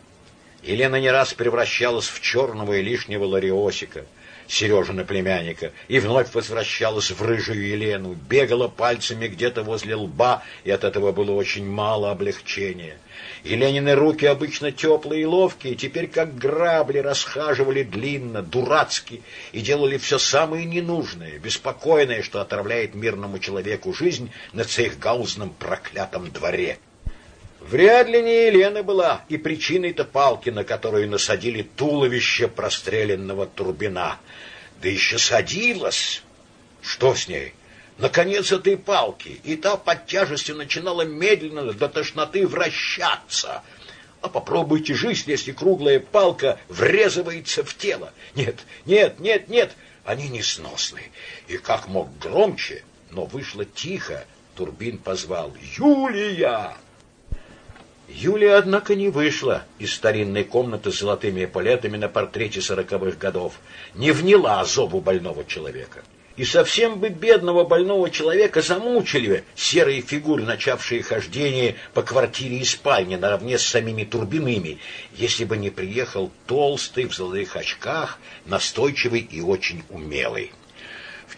Елена не раз превращалась в черного и лишнего лариосика, Сережина племянника, и вновь возвращалась в рыжую Елену, бегала пальцами где-то возле лба, и от этого было очень мало облегчения. Еленины руки обычно теплые и ловкие, теперь как грабли расхаживали длинно, дурацки, и делали все самое ненужное, беспокойное, что отравляет мирному человеку жизнь на цейхгаузном проклятом дворе. Вряд ли не Елена была и причиной-то палки, на которую насадили туловище простреленного Турбина. Да еще садилась. Что с ней? Наконец этой палки, и та под тяжестью начинала медленно до тошноты вращаться. А попробуйте жизнь, если круглая палка врезывается в тело. Нет, нет, нет, нет, они несносны. И как мог громче, но вышло тихо, Турбин позвал «Юлия!» Юлия, однако, не вышла из старинной комнаты с золотыми эполетами на портрете сороковых годов, не вняла зову больного человека. И совсем бы бедного больного человека замучили серые фигуры, начавшие хождение по квартире и спальне наравне с самими турбинами, если бы не приехал толстый в золотых очках, настойчивый и очень умелый.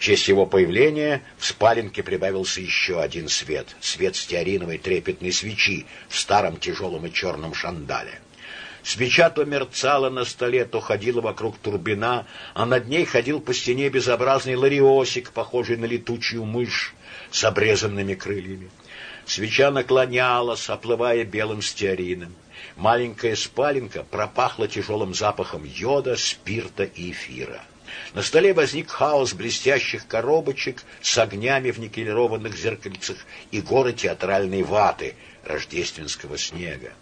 Честь его появления в спаленке прибавился еще один свет — свет стеариновой трепетной свечи в старом тяжелом и черном шандале. Свеча то мерцала на столе, то ходила вокруг турбина, а над ней ходил по стене безобразный лариосик, похожий на летучую мышь с обрезанными крыльями. Свеча наклонялась, оплывая белым стеарином. Маленькая спаленка пропахла тяжелым запахом йода, спирта и эфира. На столе возник хаос блестящих коробочек с огнями в никелированных зеркальцах и горы театральной ваты, рождественского снега.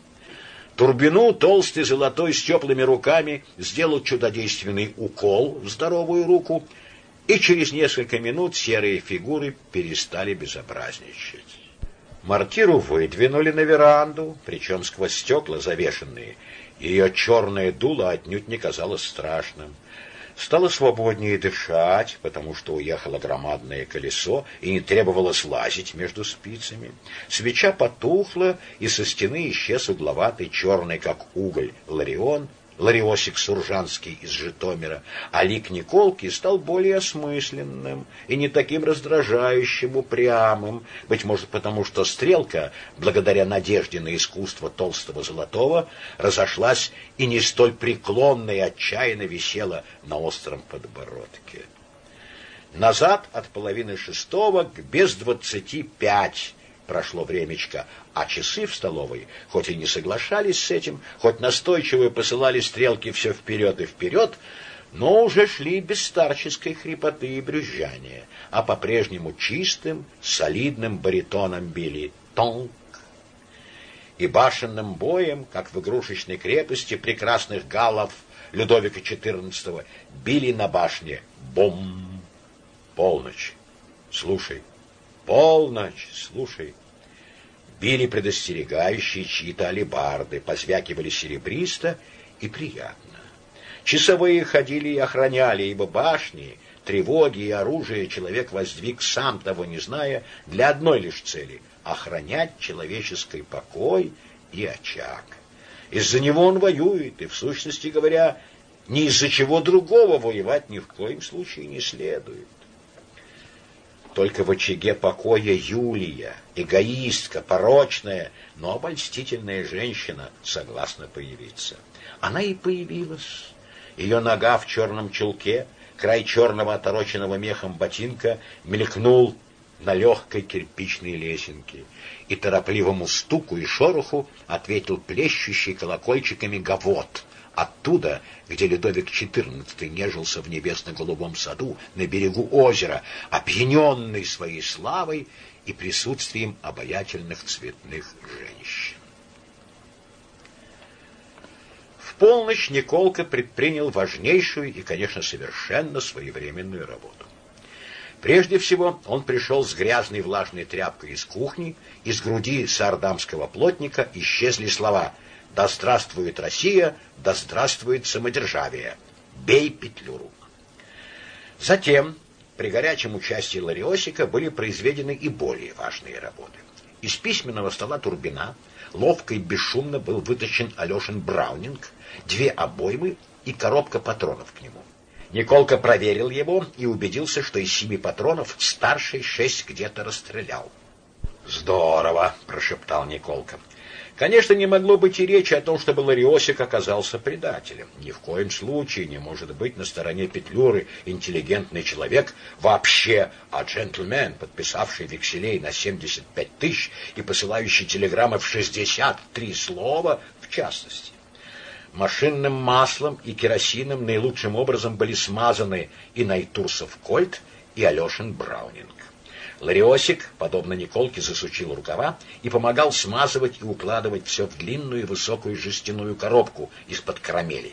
Турбину, толстый, золотой, с теплыми руками, сделал чудодейственный укол в здоровую руку, и через несколько минут серые фигуры перестали безобразничать. Мартиру выдвинули на веранду, причем сквозь стекла завешенные. Ее черное дуло отнюдь не казалось страшным. Стало свободнее дышать, потому что уехало громадное колесо и не требовалось лазить между спицами. Свеча потухла, и со стены исчез угловатый черный, как уголь, ларион, Лариосик Суржанский из Житомира, а лик Николки стал более осмысленным и не таким раздражающим, упрямым, быть может потому, что стрелка, благодаря надежде на искусство толстого золотого, разошлась и не столь преклонно и отчаянно висела на остром подбородке. Назад от половины шестого к без двадцати пять прошло времечко, а часы в столовой, хоть и не соглашались с этим, хоть настойчиво посылали стрелки все вперед и вперед, но уже шли без старческой хрипоты и брюзжания, а по-прежнему чистым, солидным баритоном били тонк и башенным боем, как в игрушечной крепости прекрасных галлов Людовика XIV, били на башне бом. Полночь. Слушай. Полночь. Слушай. Били предостерегающие чьи-то позвякивали серебристо и приятно. Часовые ходили и охраняли, ибо башни, тревоги и оружие человек воздвиг сам того не зная для одной лишь цели — охранять человеческий покой и очаг. Из-за него он воюет, и, в сущности говоря, ни из-за чего другого воевать ни в коем случае не следует. Только в очаге покоя Юлия, эгоистка, порочная, но обольстительная женщина, согласна появиться. Она и появилась. Ее нога в черном чулке, край черного отороченного мехом ботинка мелькнул на легкой кирпичной лесенке, и торопливому стуку и шороху ответил плещущий колокольчиками гавот — Оттуда, где Людовик XIV нежился в небесно-голубом саду на берегу озера, опьяненный своей славой и присутствием обаятельных цветных женщин. В полночь Николка предпринял важнейшую и, конечно, совершенно своевременную работу. Прежде всего, он пришел с грязной влажной тряпкой из кухни, из груди сардамского плотника исчезли слова «Да здравствует Россия! Да здравствует самодержавие! Бей петлюру!» Затем, при горячем участии Лариосика, были произведены и более важные работы. Из письменного стола Турбина ловко и бесшумно был вытащен Алешин Браунинг, две обоймы и коробка патронов к нему. Николка проверил его и убедился, что из семи патронов старший шесть где-то расстрелял. «Здорово!» — прошептал Николка. Конечно, не могло быть и речи о том, чтобы Лариосик оказался предателем. Ни в коем случае не может быть на стороне Петлюры интеллигентный человек вообще, а джентльмен, подписавший векселей на 75 тысяч и посылающий телеграммы в 63 слова в частности. Машинным маслом и керосином наилучшим образом были смазаны и Найтурсов Кольт, и Алешин Браунинг. Лариосик, подобно Николке, засучил рукава и помогал смазывать и укладывать все в длинную высокую жестяную коробку из-под карамели.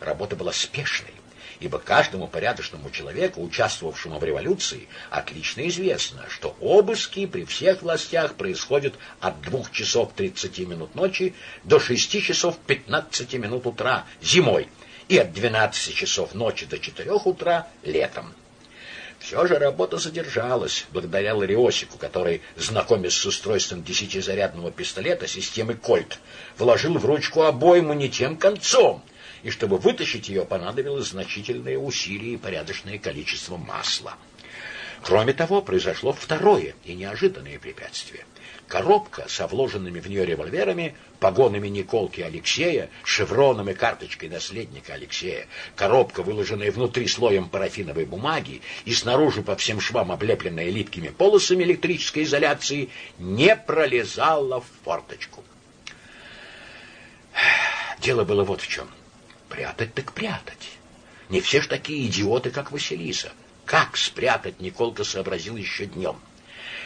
Работа была спешной, ибо каждому порядочному человеку, участвовавшему в революции, отлично известно, что обыски при всех властях происходят от двух часов тридцати минут ночи до шести часов пятнадцати минут утра зимой и от двенадцати часов ночи до четырех утра летом. Все же работа задержалась, благодаря Лариосику, который, знакомясь с устройством десятизарядного пистолета системы «Кольт», вложил в ручку обойму не тем концом, и чтобы вытащить ее, понадобилось значительные усилия и порядочное количество масла. Кроме того, произошло второе и неожиданное препятствие. Коробка со вложенными в нее револьверами, погонами Николки Алексея, шевроном и карточкой наследника Алексея, коробка, выложенная внутри слоем парафиновой бумаги и снаружи по всем швам облепленная липкими полосами электрической изоляции, не пролезала в форточку. Дело было вот в чем. Прятать так прятать. Не все ж такие идиоты, как Василиса. Как спрятать, Николка сообразил еще днем.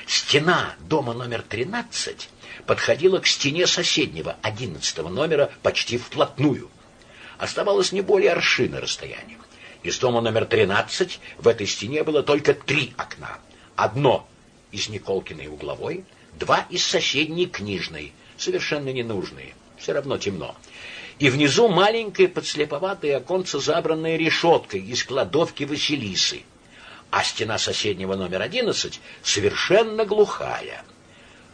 Стена дома номер 13 подходила к стене соседнего, 11 номера, почти вплотную. Оставалось не более аршина расстояния. Из дома номер 13 в этой стене было только три окна. Одно из Николкиной угловой, два из соседней книжной, совершенно ненужные, все равно темно. И внизу маленькое подслеповатое оконце, забранное решеткой из кладовки Василисы а стена соседнего номер 11 совершенно глухая.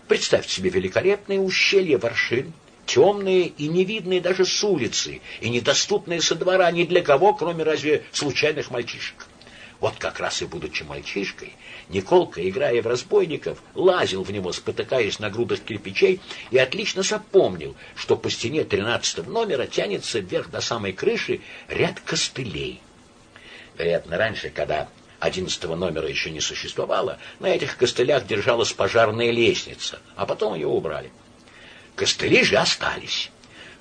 Представьте себе великолепные ущелья воршин, темные и невидные даже с улицы, и недоступные со двора ни для кого, кроме разве случайных мальчишек. Вот как раз и будучи мальчишкой, Николка, играя в разбойников, лазил в него, спотыкаясь на грудах кирпичей, и отлично запомнил, что по стене тринадцатого номера тянется вверх до самой крыши ряд костылей. Вероятно, раньше, когда одиннадцатого номера еще не существовало, на этих костылях держалась пожарная лестница, а потом ее убрали. Костыли же остались.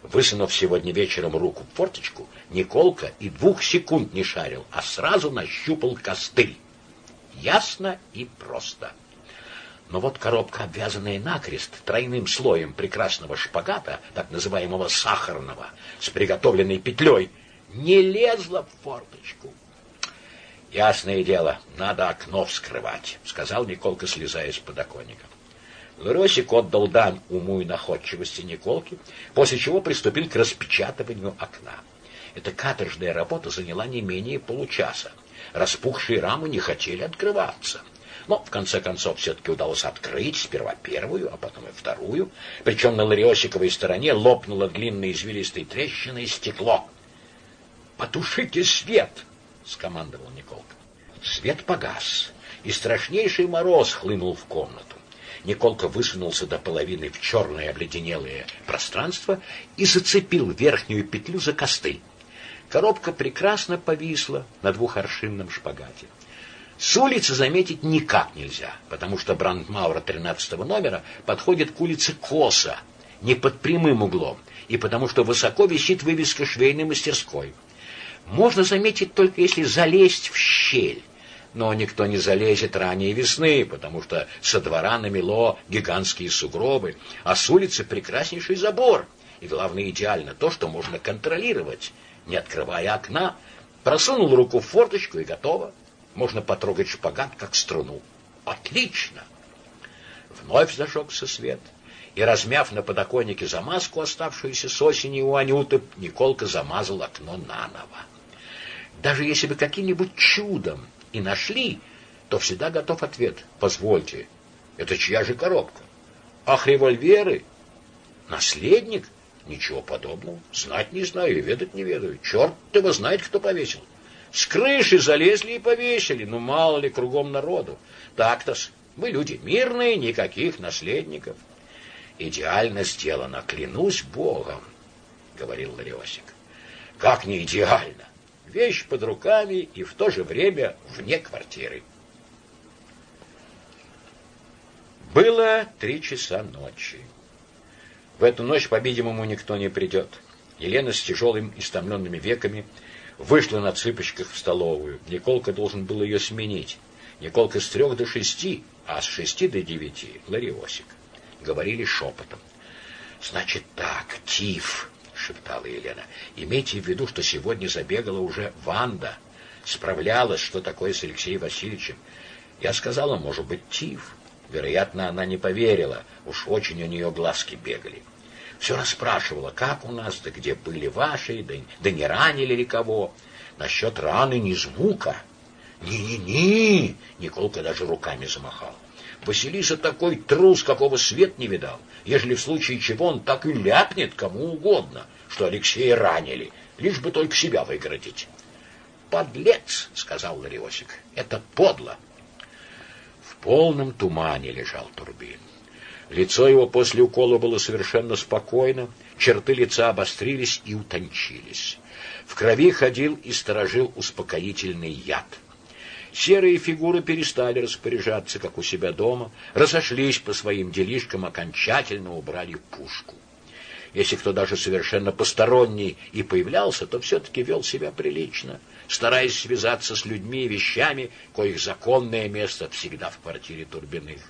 Высунув сегодня вечером руку в форточку, Николка и двух секунд не шарил, а сразу нащупал костыль. Ясно и просто. Но вот коробка, обвязанная накрест тройным слоем прекрасного шпагата, так называемого сахарного, с приготовленной петлей, не лезла в форточку. Ясное дело, надо окно вскрывать, сказал Николка, слезая с подоконника. Лыросик отдал дань уму и находчивости Николки, после чего приступил к распечатыванию окна. Эта каторжная работа заняла не менее получаса. Распухшие рамы не хотели открываться. Но, в конце концов, все-таки удалось открыть сперва первую, а потом и вторую. Причем на лариосиковой стороне лопнуло длинной извилистой трещиной стекло. «Потушите свет!» — скомандовал Николка. Свет погас, и страшнейший мороз хлынул в комнату. Николка высунулся до половины в черное обледенелое пространство и зацепил верхнюю петлю за костыль. Коробка прекрасно повисла на двухоршинном шпагате. С улицы заметить никак нельзя, потому что брандмаура 13 номера подходит к улице косо, не под прямым углом, и потому что высоко висит вывеска швейной мастерской — можно заметить только если залезть в щель. Но никто не залезет ранее весны, потому что со двора намело гигантские сугробы, а с улицы прекраснейший забор. и, главное, идеально то, что можно контролировать, не открывая окна. Просунул руку в форточку и готово. Можно потрогать шпагат, как струну. Отлично! Вновь зажегся свет, и, размяв на подоконнике замазку, оставшуюся с осени у Анюты, Николка замазал окно наново. Даже если бы каким-нибудь чудом и нашли, то всегда готов ответ. Позвольте, это чья же коробка? Ах, револьверы? Наследник? Ничего подобного. Знать не знаю и ведать не ведаю. Черт его знает, кто повесил. С крыши залезли и повесили. Ну, мало ли, кругом народу. Так-то-с. Мы люди мирные, никаких наследников. Идеально сделано, клянусь Богом, говорил Лариосик. Как не идеально? Вещь под руками и в то же время вне квартиры. Было три часа ночи. В эту ночь, по-видимому, никто не придет. Елена с тяжелыми истомленными веками вышла на цыпочках в столовую. Николка должен был ее сменить. Николка с трех до шести, а с шести до девяти — Лариосик. Говорили шепотом. «Значит так, тиф», — шептала Елена. «Имейте в виду, что сегодня забегала уже Ванда. Справлялась, что такое с Алексеем Васильевичем. Я сказала, может быть, тиф. Вероятно, она не поверила. Уж очень у нее глазки бегали. Все расспрашивала, как у нас, да где были ваши, да, да не ранили ли кого. Насчет раны ни звука. «Ни-ни-ни!» — Николка даже руками замахал. Василиса такой трус, какого свет не видал. Ежели в случае чего он так и ляпнет кому угодно, что Алексея ранили, лишь бы только себя выгородить. «Подлец!» — сказал Лариосик. «Это подло!» В полном тумане лежал Турбин. Лицо его после укола было совершенно спокойно, черты лица обострились и утончились. В крови ходил и сторожил успокоительный яд — Серые фигуры перестали распоряжаться, как у себя дома, разошлись по своим делишкам, окончательно убрали пушку. Если кто даже совершенно посторонний и появлялся, то все-таки вел себя прилично, стараясь связаться с людьми и вещами, коих законное место всегда в квартире Турбиных.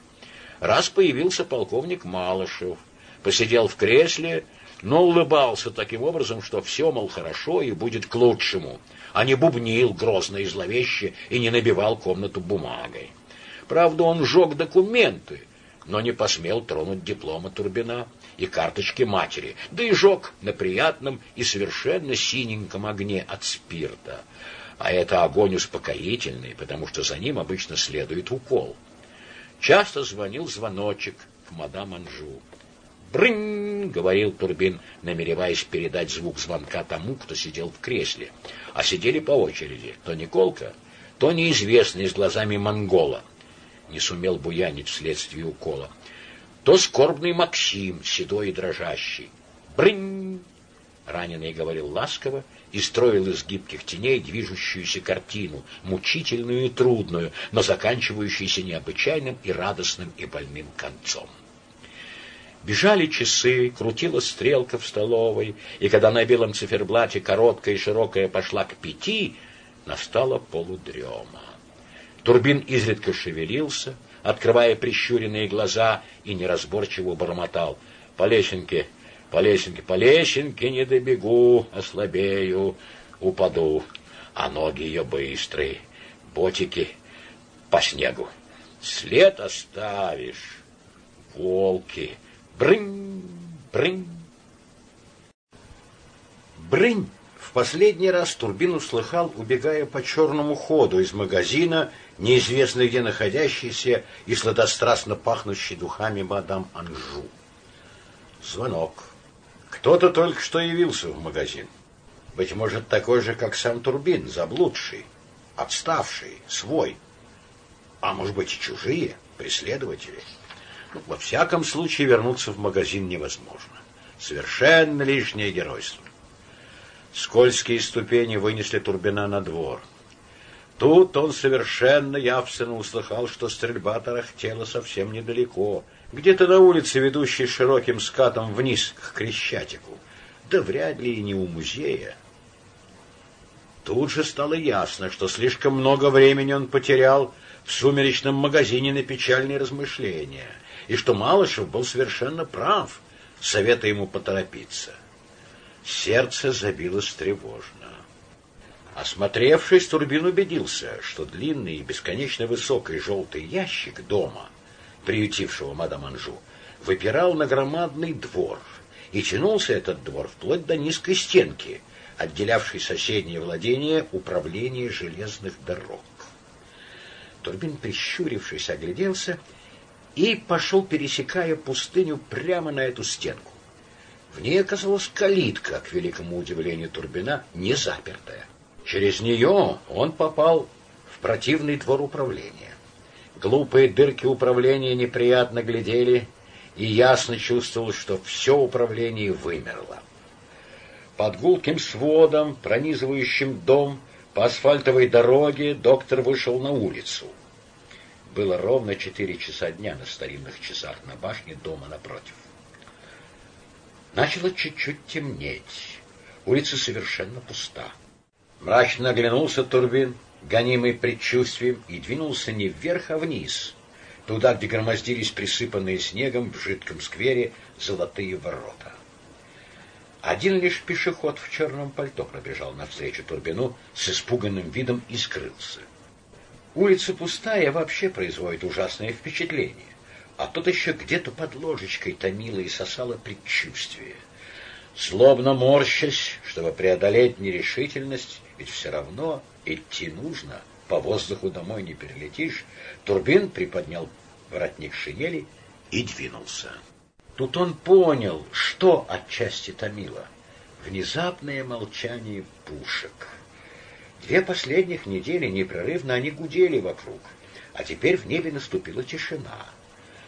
Раз появился полковник Малышев, посидел в кресле, но улыбался таким образом, что все, мол, хорошо и будет к лучшему — а не бубнил грозно и зловеще и не набивал комнату бумагой. Правда, он сжег документы, но не посмел тронуть диплома Турбина и карточки матери, да и жег на приятном и совершенно синеньком огне от спирта. А это огонь успокоительный, потому что за ним обычно следует укол. Часто звонил звоночек к мадам Анжу. «Брынь!» — говорил Турбин, намереваясь передать звук звонка тому, кто сидел в кресле. А сидели по очереди. То Николка, то неизвестный с глазами монгола. Не сумел буянить вследствие укола. То скорбный Максим, седой и дрожащий. «Брынь!» — раненый говорил ласково и строил из гибких теней движущуюся картину, мучительную и трудную, но заканчивающуюся необычайным и радостным и больным концом. Бежали часы, крутилась стрелка в столовой, и когда на белом циферблате короткая и широкая пошла к пяти, настала полудрема. Турбин изредка шевелился, открывая прищуренные глаза, и неразборчиво бормотал. «По лесенке, по лесенке, по лесенке не добегу, ослабею, упаду, а ноги ее быстрые, ботики по снегу. След оставишь, волки». Брынь, брынь. Брынь. В последний раз Турбин услыхал, убегая по черному ходу из магазина, неизвестно где находящийся и сладострастно пахнущий духами мадам Анжу. Звонок. Кто-то только что явился в магазин. Быть может, такой же, как сам Турбин, заблудший, отставший, свой. А может быть, и чужие, преследователи. Ну, во всяком случае, вернуться в магазин невозможно. Совершенно лишнее геройство. Скользкие ступени вынесли Турбина на двор. Тут он совершенно явственно услыхал, что стрельба тарахтела совсем недалеко, где-то на улице, ведущей широким скатом вниз к Крещатику. Да вряд ли и не у музея. Тут же стало ясно, что слишком много времени он потерял в сумеречном магазине на печальные размышления — и что Малышев был совершенно прав, советуя ему поторопиться. Сердце забилось тревожно. Осмотревшись, Турбин убедился, что длинный и бесконечно высокий желтый ящик дома, приютившего мадам Анжу, выпирал на громадный двор, и тянулся этот двор вплоть до низкой стенки, отделявшей соседнее владение управления железных дорог. Турбин, прищурившись, огляделся и пошел, пересекая пустыню, прямо на эту стенку. В ней оказалась калитка, к великому удивлению Турбина, не запертая. Через нее он попал в противный двор управления. Глупые дырки управления неприятно глядели, и ясно чувствовал, что все управление вымерло. Под гулким сводом, пронизывающим дом, по асфальтовой дороге доктор вышел на улицу. Было ровно четыре часа дня на старинных часах на башне дома напротив. Начало чуть-чуть темнеть. Улица совершенно пуста. Мрачно оглянулся Турбин, гонимый предчувствием, и двинулся не вверх, а вниз, туда, где громоздились присыпанные снегом в жидком сквере золотые ворота. Один лишь пешеход в черном пальто пробежал навстречу Турбину с испуганным видом и скрылся. Улица пустая вообще производит ужасное впечатление, а тут еще где-то под ложечкой томило и сосало предчувствие. Злобно морщась, чтобы преодолеть нерешительность, ведь все равно идти нужно, по воздуху домой не перелетишь, Турбин приподнял воротник шинели и двинулся. Тут он понял, что отчасти томило. Внезапное молчание пушек. Две последних недели непрерывно они гудели вокруг, а теперь в небе наступила тишина.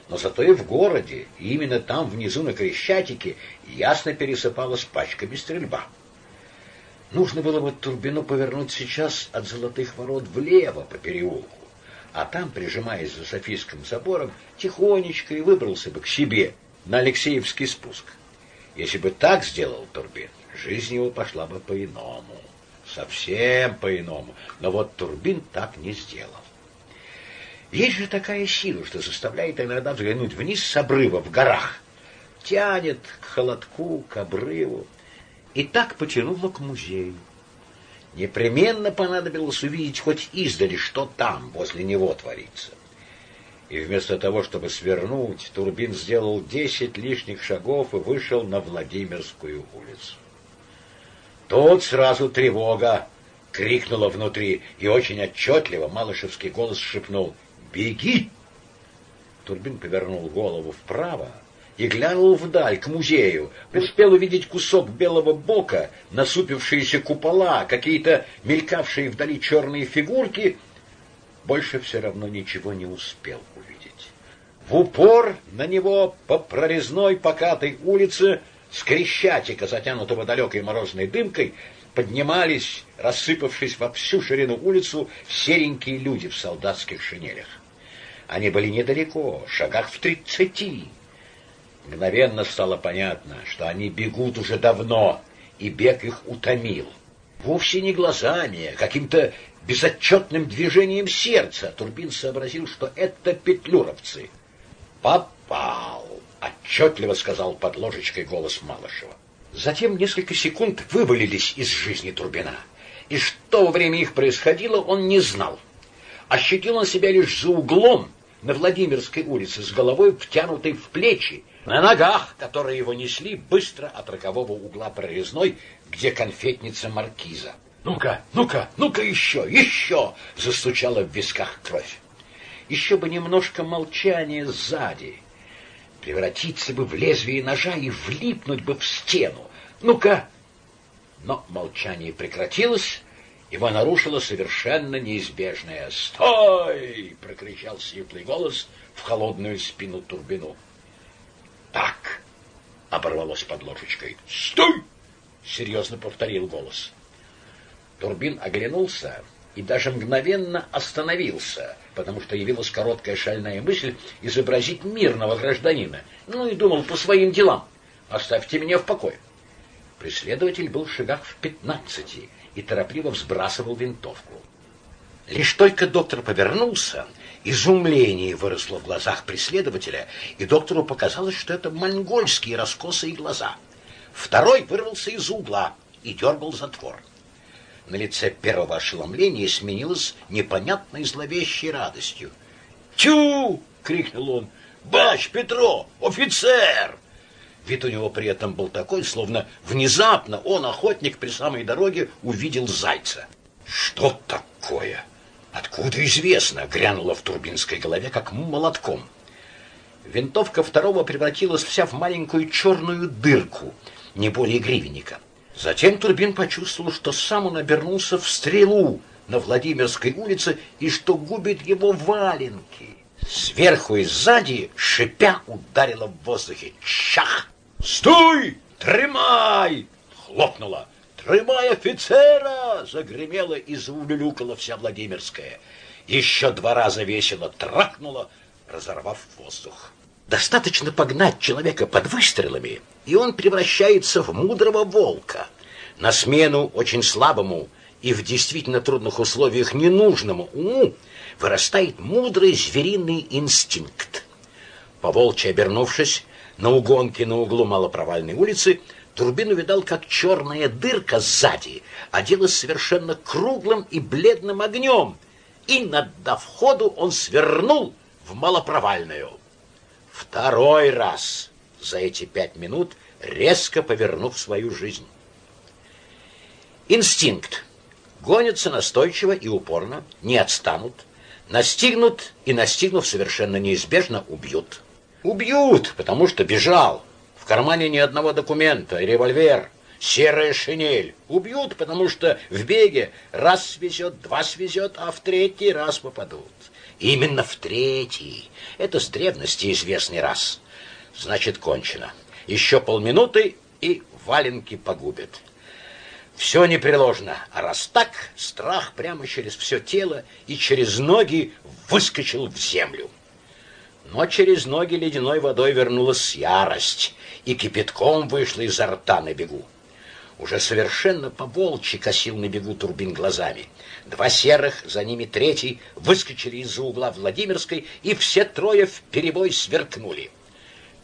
Но зато и в городе, и именно там, внизу на Крещатике, ясно пересыпалась пачками стрельба. Нужно было бы Турбину повернуть сейчас от Золотых ворот влево по переулку, а там, прижимаясь за Софийским забором, тихонечко и выбрался бы к себе на Алексеевский спуск. Если бы так сделал Турбин, жизнь его пошла бы по-иному. Совсем по-иному. Но вот Турбин так не сделал. Есть же такая сила, что заставляет иногда взглянуть вниз с обрыва в горах. Тянет к холодку, к обрыву и так потянуло к музею. Непременно понадобилось увидеть хоть издали, что там, возле него творится. И вместо того, чтобы свернуть, Турбин сделал десять лишних шагов и вышел на Владимирскую улицу. Тут сразу тревога крикнула внутри, и очень отчетливо малышевский голос шепнул «Беги!». Турбин повернул голову вправо, и глянул вдаль, к музею. Успел увидеть кусок белого бока, насупившиеся купола, какие-то мелькавшие вдали черные фигурки. Больше все равно ничего не успел увидеть. В упор на него по прорезной покатой улице с крещатика, затянутого далекой морозной дымкой, поднимались, рассыпавшись во всю ширину улицу, серенькие люди в солдатских шинелях. Они были недалеко, шагах в тридцати. Мгновенно стало понятно, что они бегут уже давно, и бег их утомил. Вовсе не глазами, а каким-то безотчетным движением сердца Турбин сообразил, что это петлюровцы. «Попал!» — отчетливо сказал под ложечкой голос Малышева. Затем несколько секунд вывалились из жизни Турбина. И что во время их происходило, он не знал. Ощутил он себя лишь за углом на Владимирской улице с головой втянутой в плечи, на ногах, которые его несли быстро от рокового угла прорезной, где конфетница маркиза. «Ну-ка, ну-ка, ну-ка еще, еще!» — застучала в висках кровь. Еще бы немножко молчания сзади, превратиться бы в лезвие ножа и влипнуть бы в стену. Ну-ка! Но молчание прекратилось, его нарушило совершенно неизбежное «Стой!» — прокричал светлый голос в холодную спину Турбину. «Так!» — оборвалось под ложечкой. «Стой!» — серьезно повторил голос. Турбин оглянулся и даже мгновенно остановился, потому что явилась короткая шальная мысль изобразить мирного гражданина. Ну и думал по своим делам. Оставьте меня в покое. Преследователь был в шагах в пятнадцати и торопливо взбрасывал винтовку. Лишь только доктор повернулся, изумление выросло в глазах преследователя, и доктору показалось, что это монгольские раскосые глаза. Второй вырвался из угла и дергал затвор. На лице первого ошеломления сменилось непонятной зловещей радостью. «Тю!» — крикнул он. «Бач, Петро! Офицер!» Вид у него при этом был такой, словно внезапно он, охотник при самой дороге, увидел зайца. «Что такое? Откуда известно?» — грянуло в Турбинской голове, как молотком. Винтовка второго превратилась вся в маленькую черную дырку, не более гривенника. Затем Турбин почувствовал, что сам он обернулся в стрелу на Владимирской улице и что губит его валенки. Сверху и сзади, шипя, ударило в воздухе. Чах! «Стой! Тримай!» — хлопнуло. «Тримай офицера!» — загремело и заулюлюкала вся Владимирская. Еще два раза весело трахнуло, разорвав воздух. Достаточно погнать человека под выстрелами, и он превращается в мудрого волка. На смену очень слабому и в действительно трудных условиях ненужному уму вырастает мудрый звериный инстинкт. Поволчьи обернувшись, на угонке на углу малопровальной улицы Турбин увидал, как черная дырка сзади оделась совершенно круглым и бледным огнем, и, наддав ходу, он свернул в малопровальную. Второй раз за эти пять минут резко повернув свою жизнь. Инстинкт. Гонятся настойчиво и упорно, не отстанут, настигнут и, настигнув совершенно неизбежно, убьют. Убьют, потому что бежал. В кармане ни одного документа, револьвер, серая шинель. Убьют, потому что в беге раз свезет, два свезет, а в третий раз попадут. Именно в третий. Это с древности известный раз. Значит, кончено. Еще полминуты, и валенки погубят. Все непреложно, а раз так, страх прямо через все тело и через ноги выскочил в землю. Но через ноги ледяной водой вернулась ярость, и кипятком вышла изо рта на бегу. Уже совершенно по-волчьи косил на бегу Турбин глазами. Два серых, за ними третий, выскочили из-за угла Владимирской, и все трое в перебой сверкнули.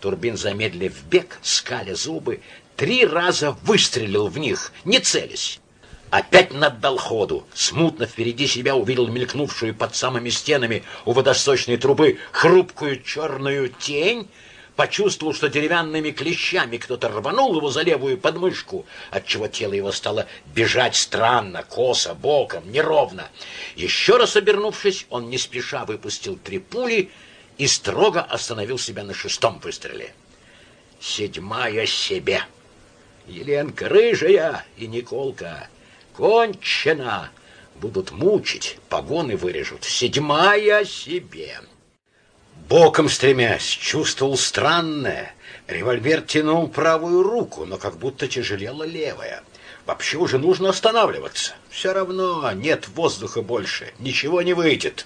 Турбин, замедлив бег, скаля зубы, три раза выстрелил в них, не целясь. Опять наддал ходу. Смутно впереди себя увидел мелькнувшую под самыми стенами у водосточной трубы хрупкую черную тень, почувствовал, что деревянными клещами кто-то рванул его за левую подмышку, отчего тело его стало бежать странно, косо, боком, неровно. Еще раз обернувшись, он не спеша выпустил три пули и строго остановил себя на шестом выстреле. Седьмая себе. Еленка рыжая и Николка. Кончена. Будут мучить, погоны вырежут. Седьмая себе. Боком стремясь, чувствовал странное. Револьвер тянул правую руку, но как будто тяжелела левая. Вообще уже нужно останавливаться. Все равно нет воздуха больше, ничего не выйдет.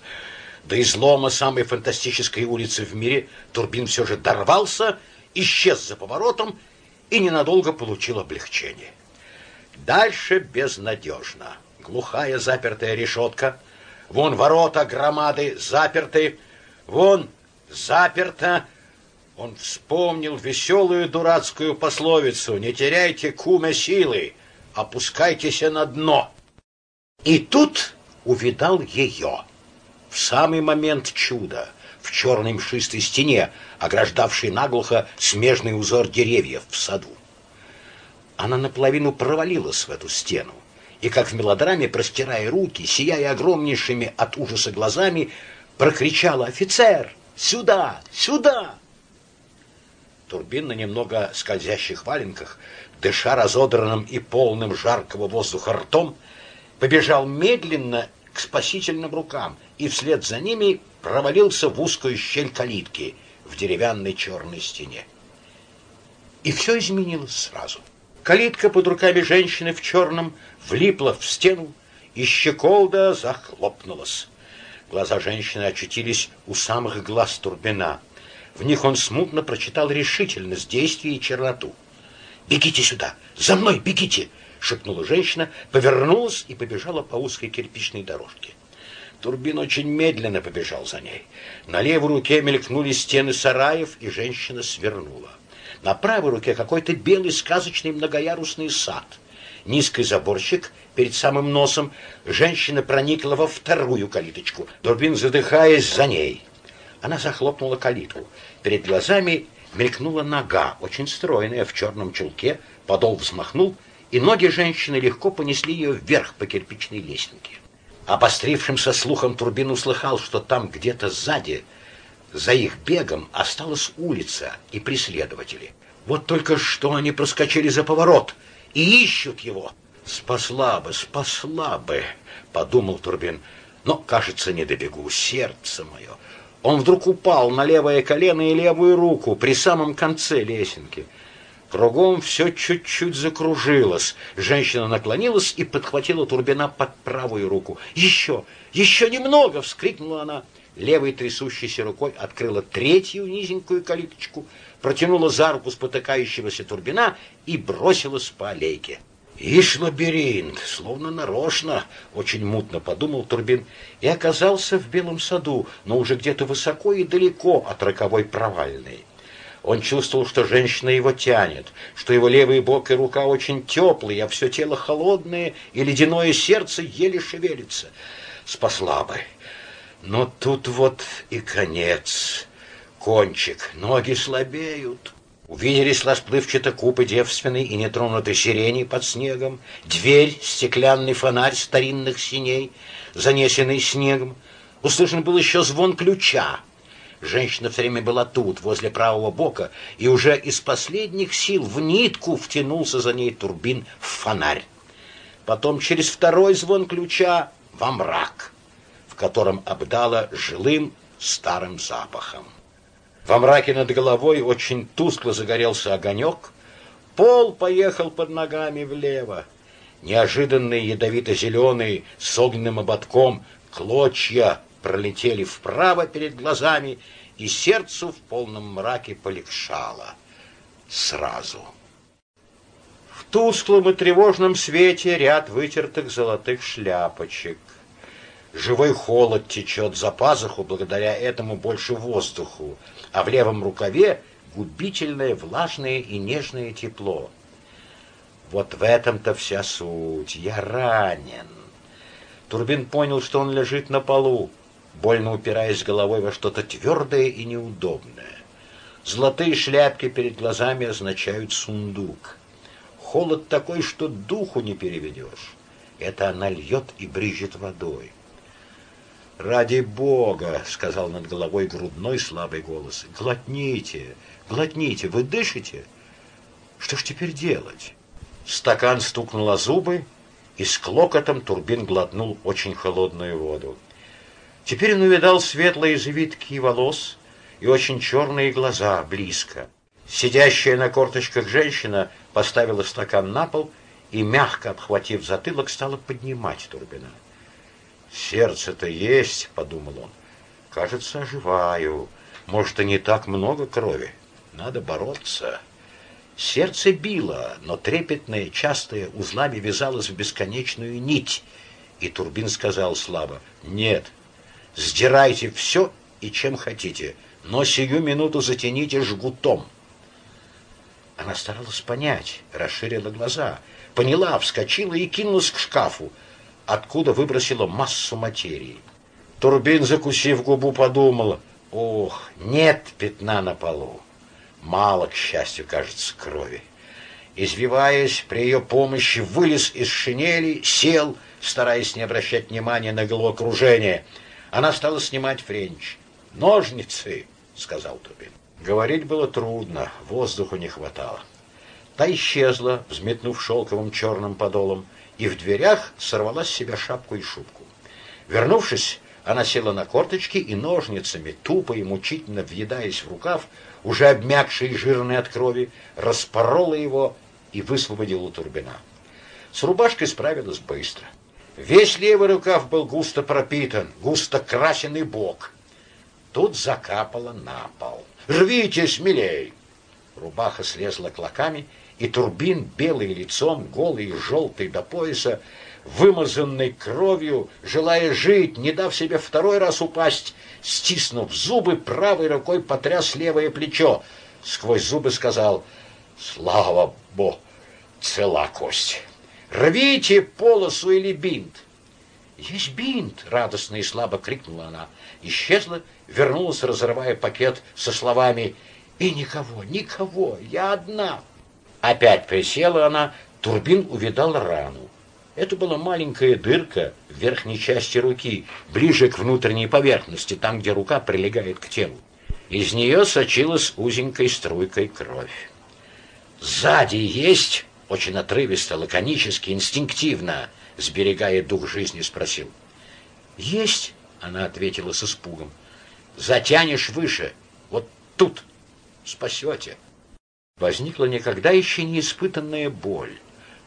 До излома самой фантастической улицы в мире Турбин все же дорвался, исчез за поворотом и ненадолго получил облегчение. Дальше безнадежно. Глухая запертая решетка, вон ворота громады заперты, вон заперто. Он вспомнил веселую дурацкую пословицу «Не теряйте куме силы, опускайтесь на дно». И тут увидал ее в самый момент чуда, в черной мшистой стене, ограждавшей наглухо смежный узор деревьев в саду. Она наполовину провалилась в эту стену, и, как в мелодраме, простирая руки, сияя огромнейшими от ужаса глазами, прокричала «Офицер! Сюда! Сюда!» Турбин на немного скользящих валенках, дыша разодранным и полным жаркого воздуха ртом, побежал медленно к спасительным рукам и вслед за ними провалился в узкую щель калитки в деревянной черной стене. И все изменилось сразу. Калитка под руками женщины в черном влипла в стену, и щеколда захлопнулась. Глаза женщины очутились у самых глаз Турбина. В них он смутно прочитал решительность действий и черноту. «Бегите сюда! За мной бегите!» шепнула женщина, повернулась и побежала по узкой кирпичной дорожке. Турбин очень медленно побежал за ней. На левой руке мелькнули стены сараев, и женщина свернула. На правой руке какой-то белый сказочный многоярусный сад. Низкий заборчик перед самым носом. Женщина проникла во вторую калиточку. Дурбин, задыхаясь, за ней. Она захлопнула калитку. Перед глазами мелькнула нога, очень стройная, в черном чулке. Подол взмахнул, и ноги женщины легко понесли ее вверх по кирпичной лестнике. Обострившимся слухом Турбин услыхал, что там где-то сзади, за их бегом, осталась улица и преследователи. Вот только что они проскочили за поворот и ищут его. «Спасла бы, спасла бы», — подумал Турбин. «Но, кажется, не добегу, сердце мое». Он вдруг упал на левое колено и левую руку при самом конце лесенки. Кругом все чуть-чуть закружилось. Женщина наклонилась и подхватила Турбина под правую руку. «Еще! Еще немного!» — вскрикнула она. Левой трясущейся рукой открыла третью низенькую калиточку, протянула за руку спотыкающегося Турбина и бросилась по аллейке. «Ишь, лабиринт, словно нарочно!» — очень мутно подумал Турбин и оказался в Белом саду, но уже где-то высоко и далеко от роковой провальной. Он чувствовал, что женщина его тянет, что его левый бок и рука очень теплые, а все тело холодное, и ледяное сердце еле шевелится. Спасла бы. Но тут вот и конец. Кончик. Ноги слабеют. Увиделись расплывчато купы девственной и нетронутой сирени под снегом, дверь, стеклянный фонарь старинных синей, занесенный снегом. Услышан был еще звон ключа, Женщина все время была тут, возле правого бока, и уже из последних сил в нитку втянулся за ней турбин в фонарь. Потом через второй звон ключа во мрак, в котором обдало жилым старым запахом. Во мраке над головой очень тускло загорелся огонек, пол поехал под ногами влево. Неожиданные ядовито-зеленые с огненным ободком клочья пролетели вправо перед глазами, и сердцу в полном мраке полегшало. Сразу. В тусклом и тревожном свете ряд вытертых золотых шляпочек. Живой холод течет за пазуху, благодаря этому больше воздуху, а в левом рукаве губительное, влажное и нежное тепло. Вот в этом-то вся суть. Я ранен. Турбин понял, что он лежит на полу больно упираясь головой во что-то твердое и неудобное. Золотые шляпки перед глазами означают сундук. Холод такой, что духу не переведешь. Это она льет и брызжет водой. «Ради Бога!» — сказал над головой грудной слабый голос. «Глотните! Глотните! Вы дышите? Что ж теперь делать?» Стакан стукнул о зубы, и с клокотом Турбин глотнул очень холодную воду. Теперь он увидал светлые завитки волос и очень черные глаза близко. Сидящая на корточках женщина поставила стакан на пол и, мягко обхватив затылок, стала поднимать Турбина. «Сердце-то есть», — подумал он. «Кажется, оживаю. Может, и не так много крови. Надо бороться». Сердце било, но трепетное, частое, узлами вязалось в бесконечную нить. И Турбин сказал слабо, «Нет, Сдирайте все и чем хотите, но сию минуту затяните жгутом. Она старалась понять, расширила глаза, поняла, вскочила и кинулась к шкафу, откуда выбросила массу материи. Турбин, закусив губу, подумал, ох, нет пятна на полу. Мало, к счастью, кажется, крови. Извиваясь, при ее помощи вылез из шинели, сел, стараясь не обращать внимания на головокружение — она стала снимать френч. «Ножницы!» — сказал Трубин. Говорить было трудно, воздуху не хватало. Та исчезла, взметнув шелковым черным подолом, и в дверях сорвала с себя шапку и шубку. Вернувшись, она села на корточки и ножницами, тупо и мучительно въедаясь в рукав, уже обмякший и жирный от крови, распорола его и высвободила Турбина. С рубашкой справилась быстро. Весь левый рукав был густо пропитан, густо красен бок. Тут закапало на пол. «Рвите смелей!» Рубаха слезла клоками, и Турбин, белый лицом, голый и желтый до пояса, вымазанный кровью, желая жить, не дав себе второй раз упасть, стиснув зубы, правой рукой потряс левое плечо. сквозь зубы сказал «Слава Богу, цела кость! Рвите полосу или бинт!» «Есть бинт!» — радостно и слабо крикнула она. Исчезла, вернулась, разрывая пакет со словами «И никого, никого, я одна!» Опять присела она, Турбин увидал рану. Это была маленькая дырка в верхней части руки, ближе к внутренней поверхности, там, где рука прилегает к телу. Из нее сочилась узенькой струйкой кровь. «Сзади есть?» — очень отрывисто, лаконически, инстинктивно, сберегая дух жизни, спросил. «Есть?» — она ответила с испугом. «Затянешь выше, вот тут, спасете». Возникла никогда еще не испытанная боль.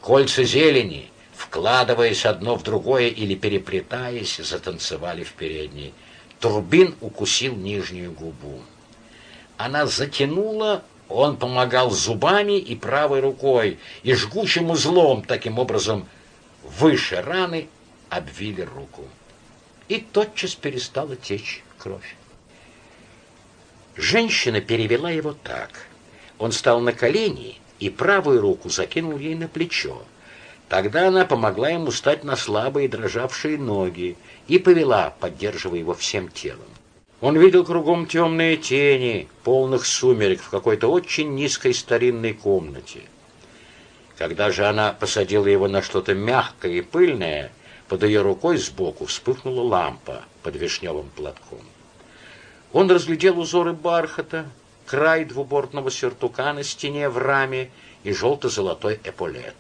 Кольца зелени, вкладываясь одно в другое или переплетаясь, затанцевали в передней. Турбин укусил нижнюю губу. Она затянула, он помогал зубами и правой рукой, и жгучим узлом, таким образом, выше раны обвили руку. И тотчас перестала течь кровь. Женщина перевела его так. Он стал на колени и правую руку закинул ей на плечо. Тогда она помогла ему встать на слабые дрожавшие ноги и повела, поддерживая его всем телом. Он видел кругом темные тени, полных сумерек в какой-то очень низкой старинной комнате. Когда же она посадила его на что-то мягкое и пыльное, под ее рукой сбоку вспыхнула лампа под вишневым платком. Он разглядел узоры бархата, край двубортного сюртука на стене в раме и желто-золотой эполет.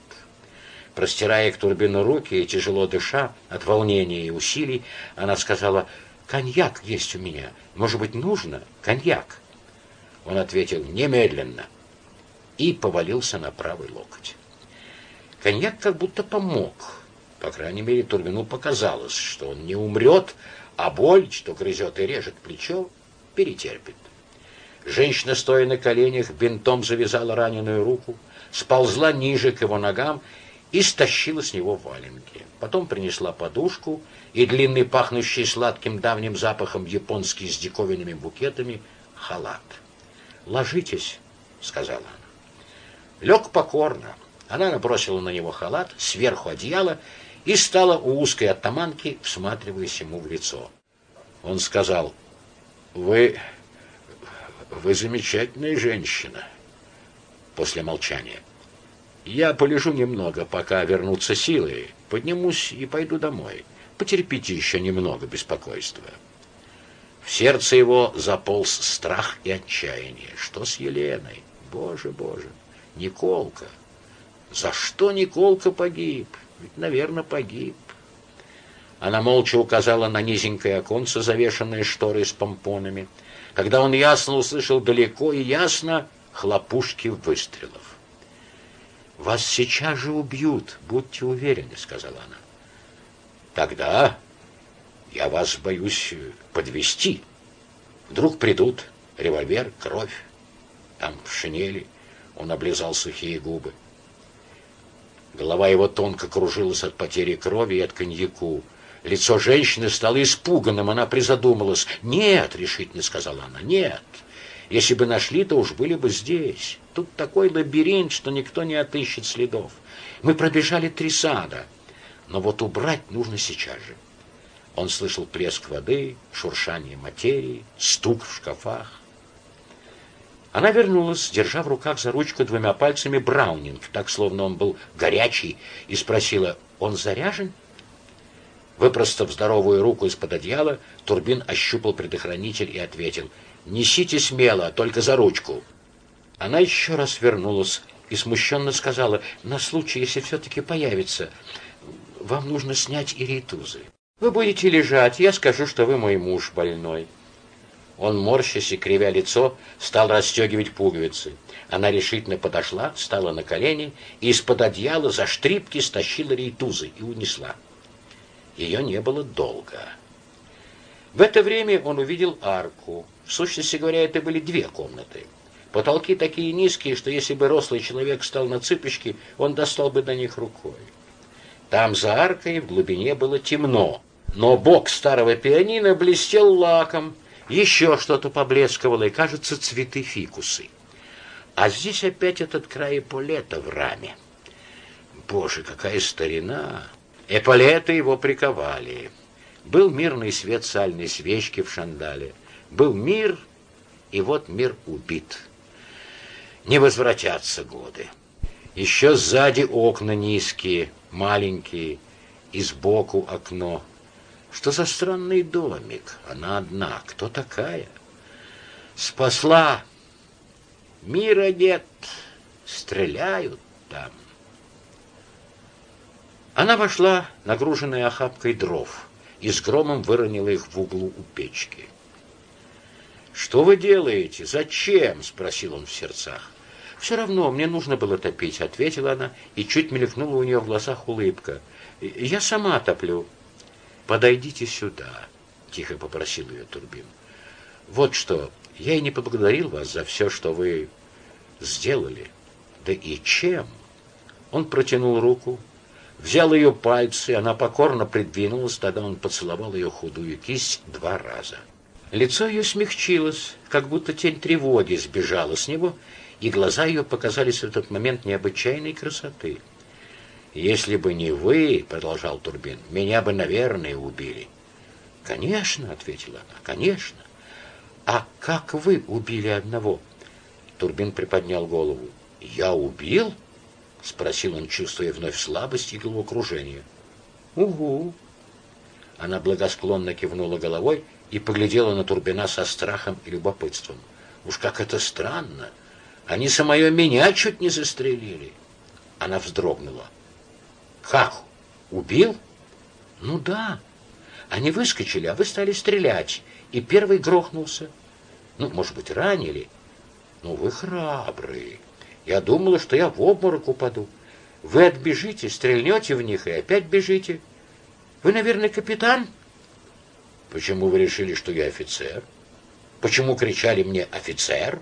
Простирая к Турбину руки и тяжело дыша от волнения и усилий, она сказала, «Коньяк есть у меня. Может быть, нужно? Коньяк?» Он ответил, «Немедленно» и повалился на правый локоть. Коньяк как будто помог. По крайней мере, Турбину показалось, что он не умрет, а боль, что грызет и режет плечо, перетерпит. Женщина, стоя на коленях, бинтом завязала раненую руку, сползла ниже к его ногам и стащила с него валенки. Потом принесла подушку и длинный, пахнущий сладким давним запахом японский с диковинными букетами, халат. «Ложитесь», — сказала она. Лег покорно. Она набросила на него халат, сверху одеяло и стала у узкой оттаманки, всматриваясь ему в лицо. Он сказал, «Вы... вы замечательная женщина». После молчания. Я полежу немного, пока вернутся силы, поднимусь и пойду домой. Потерпите еще немного беспокойства. В сердце его заполз страх и отчаяние. Что с Еленой? Боже, боже, Николка. За что Николка погиб? Ведь, наверное, погиб. Она молча указала на низенькое оконце, завешенное шторой с помпонами, когда он ясно услышал далеко и ясно хлопушки выстрелов. Вас сейчас же убьют, будьте уверены, сказала она. Тогда я вас боюсь подвести. Вдруг придут револьвер, кровь, там в шинели. Он облизал сухие губы. Голова его тонко кружилась от потери крови и от коньяку. Лицо женщины стало испуганным, она призадумалась. «Нет», — решительно сказала она, — «нет». Если бы нашли, то уж были бы здесь. Тут такой лабиринт, что никто не отыщет следов. Мы пробежали три сада, но вот убрать нужно сейчас же. Он слышал плеск воды, шуршание материи, стук в шкафах. Она вернулась, держа в руках за ручку двумя пальцами Браунинг, так, словно он был горячий, и спросила, «Он заряжен?» Выпростав здоровую руку из-под одеяла, Турбин ощупал предохранитель и ответил, Несите смело, только за ручку. Она еще раз вернулась и смущенно сказала, на случай, если все-таки появится, вам нужно снять иритузы. Вы будете лежать, я скажу, что вы мой муж больной. Он, морщась и кривя лицо, стал расстегивать пуговицы. Она решительно подошла, встала на колени и из-под одеяла за штрипки стащила рейтузы и унесла. Ее не было долго. В это время он увидел арку. В сущности говоря, это были две комнаты. Потолки такие низкие, что если бы рослый человек стал на цыпочки, он достал бы до них рукой. Там за аркой в глубине было темно, но бок старого пианино блестел лаком, еще что-то поблескивало, и, кажется, цветы фикусы. А здесь опять этот край эполета в раме. Боже, какая старина! Эполеты его приковали. Был мирный свет сальной свечки в шандале. Был мир, и вот мир убит. Не возвратятся годы. Еще сзади окна низкие, маленькие, и сбоку окно. Что за странный домик? Она одна. Кто такая? Спасла. Мира нет. Стреляют там. Она вошла, нагруженная охапкой дров, и с громом выронила их в углу у печки. «Что вы делаете? Зачем?» — спросил он в сердцах. «Все равно, мне нужно было топить», — ответила она, и чуть мелькнула у нее в глазах улыбка. «Я сама топлю». «Подойдите сюда», — тихо попросил ее Турбин. «Вот что, я и не поблагодарил вас за все, что вы сделали. Да и чем?» Он протянул руку, взял ее пальцы, она покорно придвинулась, тогда он поцеловал ее худую кисть два раза. Лицо ее смягчилось, как будто тень тревоги сбежала с него, и глаза ее показались в этот момент необычайной красоты. «Если бы не вы, — продолжал Турбин, — меня бы, наверное, убили». «Конечно, — ответила она, — конечно. А как вы убили одного?» Турбин приподнял голову. «Я убил?» — спросил он, чувствуя вновь слабость и головокружение. «Угу». Она благосклонно кивнула головой и поглядела на Турбина со страхом и любопытством. «Уж как это странно! Они самое меня чуть не застрелили!» Она вздрогнула. Как? Убил? Ну да. Они выскочили, а вы стали стрелять, и первый грохнулся. Ну, может быть, ранили. Ну, вы храбрые. Я думала, что я в обморок упаду. Вы отбежите, стрельнете в них и опять бежите. Вы, наверное, капитан? Почему вы решили, что я офицер? Почему кричали мне «офицер»?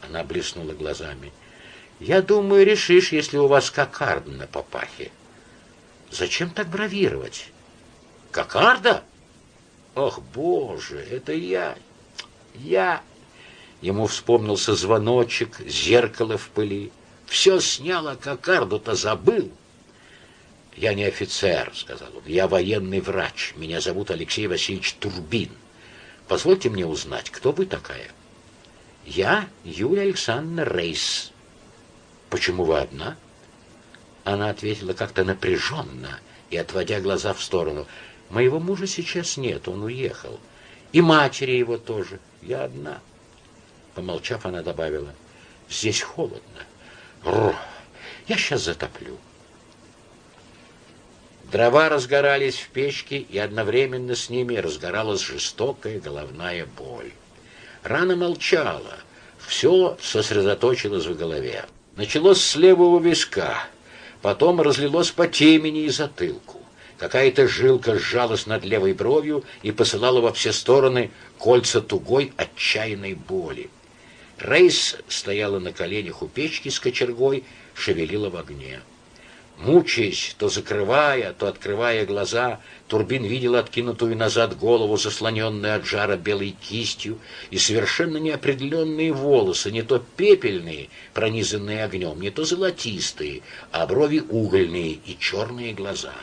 Она блеснула глазами. Я думаю, решишь, если у вас кокарда на папахе. Зачем так бравировать? Кокарда? Ох, боже, это я. Я... Ему вспомнился звоночек, зеркало в пыли. Все сняло, кокарду-то забыл. «Я не офицер», — сказал он. «Я военный врач. Меня зовут Алексей Васильевич Турбин. Позвольте мне узнать, кто вы такая?» «Я Юлия Александровна Рейс». «Почему вы одна?» Она ответила как-то напряженно и отводя глаза в сторону. «Моего мужа сейчас нет, он уехал. И матери его тоже. Я одна». Помолчав, она добавила. «Здесь холодно. Ру, я сейчас затоплю». Дрова разгорались в печке, и одновременно с ними разгоралась жестокая головная боль. Рана молчала, все сосредоточилось в голове. Началось с левого виска, потом разлилось по темени и затылку. Какая-то жилка сжалась над левой бровью и посылала во все стороны кольца тугой отчаянной боли. Рейс стояла на коленях у печки с кочергой, шевелила в огне. Мучаясь, то закрывая, то открывая глаза, Турбин видел откинутую назад голову, заслоненную от жара белой кистью, и совершенно неопределенные волосы, не то пепельные, пронизанные огнем, не то золотистые, а брови угольные и черные глаза.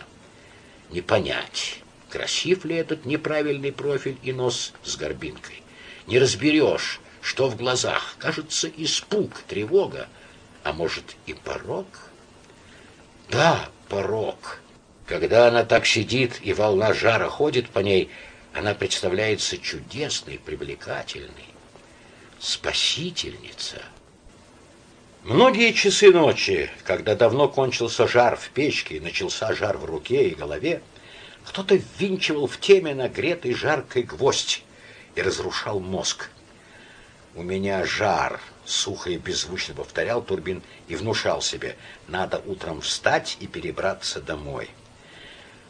Не понять, красив ли этот неправильный профиль и нос с горбинкой. Не разберешь, что в глазах. Кажется, испуг, тревога, а может и порог. Да, порог. Когда она так сидит, и волна жара ходит по ней, она представляется чудесной, привлекательной. Спасительница. Многие часы ночи, когда давно кончился жар в печке и начался жар в руке и голове, кто-то ввинчивал в теме нагретый жаркой гвоздь и разрушал мозг. «У меня жар», Сухо и беззвучно повторял Турбин и внушал себе, надо утром встать и перебраться домой.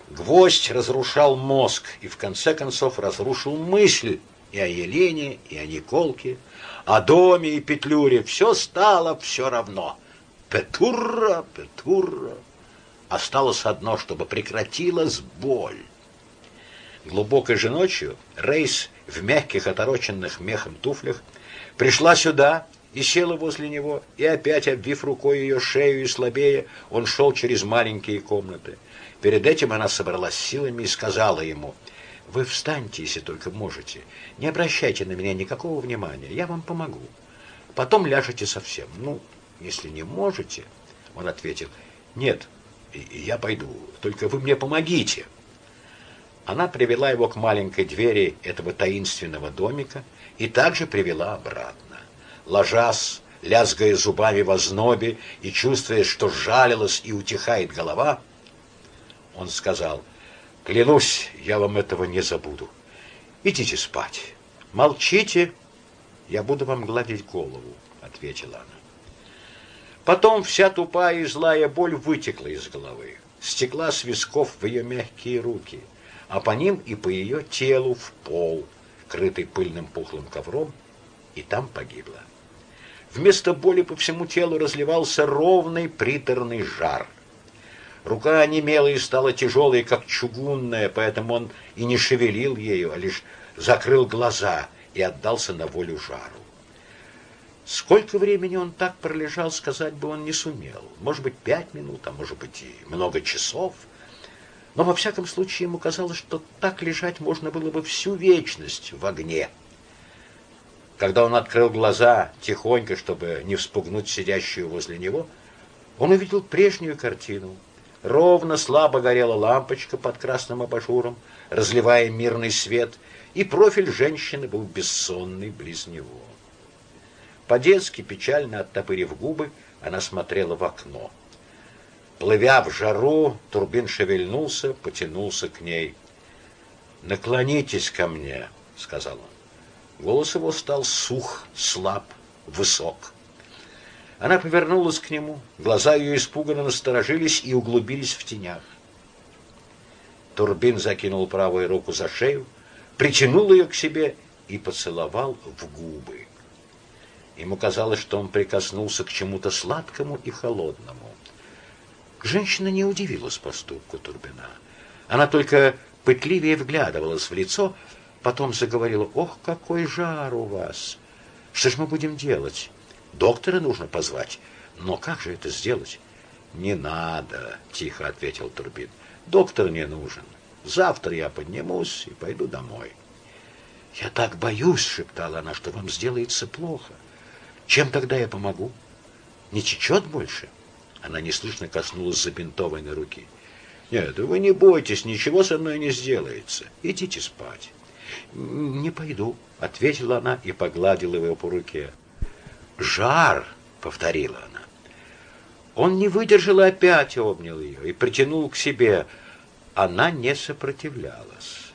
Гвоздь разрушал мозг и в конце концов разрушил мысль и о Елене, и о Николке, о доме и Петлюре. Все стало все равно. Петурра, Петурра. Осталось одно, чтобы прекратилась боль. Глубокой же ночью Рейс в мягких отороченных мехом туфлях пришла сюда и села возле него, и опять, обвив рукой ее шею и слабее, он шел через маленькие комнаты. Перед этим она собралась силами и сказала ему, «Вы встаньте, если только можете. Не обращайте на меня никакого внимания, я вам помогу. Потом ляжете совсем. Ну, если не можете...» Он ответил, «Нет, я пойду, только вы мне помогите». Она привела его к маленькой двери этого таинственного домика и также привела обратно. Ложась, лязгая зубами в ознобе и чувствуя, что жалилась и утихает голова, он сказал, «Клянусь, я вам этого не забуду. Идите спать. Молчите, я буду вам гладить голову», — ответила она. Потом вся тупая и злая боль вытекла из головы, стекла с висков в ее мягкие руки — а по ним и по ее телу в пол, крытый пыльным пухлым ковром, и там погибла. Вместо боли по всему телу разливался ровный приторный жар. Рука онемела и стала тяжелой, как чугунная, поэтому он и не шевелил ею, а лишь закрыл глаза и отдался на волю жару. Сколько времени он так пролежал, сказать бы он не сумел. Может быть, пять минут, а может быть и много часов — но во всяком случае ему казалось, что так лежать можно было бы всю вечность в огне. Когда он открыл глаза, тихонько, чтобы не вспугнуть сидящую возле него, он увидел прежнюю картину. Ровно слабо горела лампочка под красным абажуром, разливая мирный свет, и профиль женщины был бессонный близ него. По-детски, печально оттопырив губы, она смотрела в окно. Плывя в жару, Турбин шевельнулся, потянулся к ней. «Наклонитесь ко мне», — сказал он. Голос его стал сух, слаб, высок. Она повернулась к нему, глаза ее испуганно насторожились и углубились в тенях. Турбин закинул правую руку за шею, притянул ее к себе и поцеловал в губы. Ему казалось, что он прикоснулся к чему-то сладкому и холодному. Женщина не удивилась поступку Турбина. Она только пытливее вглядывалась в лицо, потом заговорила, «Ох, какой жар у вас! Что ж мы будем делать? Доктора нужно позвать. Но как же это сделать?» «Не надо», — тихо ответил Турбин. «Доктор не нужен. Завтра я поднимусь и пойду домой». «Я так боюсь», — шептала она, — «что вам сделается плохо. Чем тогда я помогу? Не течет больше?» Она неслышно коснулась забинтованной руки. «Нет, вы не бойтесь, ничего со мной не сделается. Идите спать». «Не пойду», — ответила она и погладила его по руке. «Жар!» — повторила она. Он не выдержал и опять обнял ее и притянул к себе. Она не сопротивлялась.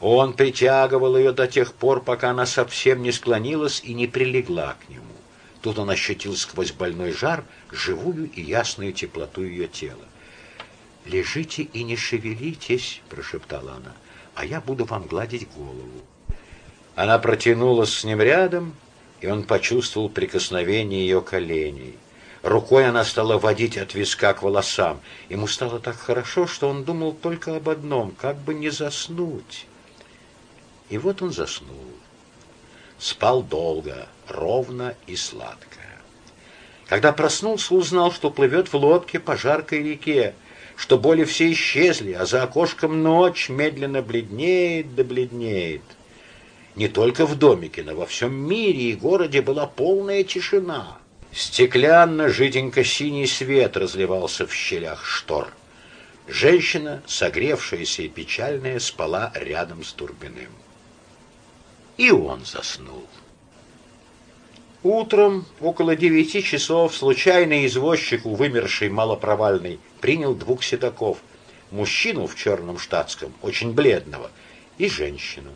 Он притягивал ее до тех пор, пока она совсем не склонилась и не прилегла к нему. Тут он ощутил сквозь больной жар живую и ясную теплоту ее тела. «Лежите и не шевелитесь», — прошептала она, — «а я буду вам гладить голову». Она протянулась с ним рядом, и он почувствовал прикосновение ее коленей. Рукой она стала водить от виска к волосам. Ему стало так хорошо, что он думал только об одном — как бы не заснуть. И вот он заснул. Спал долго, ровно и сладко. Когда проснулся, узнал, что плывет в лодке по жаркой реке, что боли все исчезли, а за окошком ночь медленно бледнеет да бледнеет. Не только в домике, но во всем мире и городе была полная тишина. Стеклянно-жиденько-синий свет разливался в щелях штор. Женщина, согревшаяся и печальная, спала рядом с Турбиным. И он заснул. Утром, около девяти часов, случайный извозчик у вымершей малопровальной принял двух седаков. Мужчину в черном штатском, очень бледного, и женщину.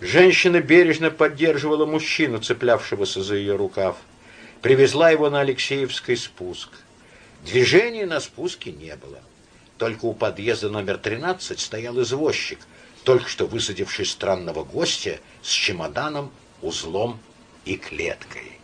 Женщина бережно поддерживала мужчину, цеплявшегося за ее рукав. Привезла его на Алексеевский спуск. Движения на спуске не было. Только у подъезда номер 13 стоял извозчик, только что высадивший странного гостя с чемоданом, узлом и клеткой.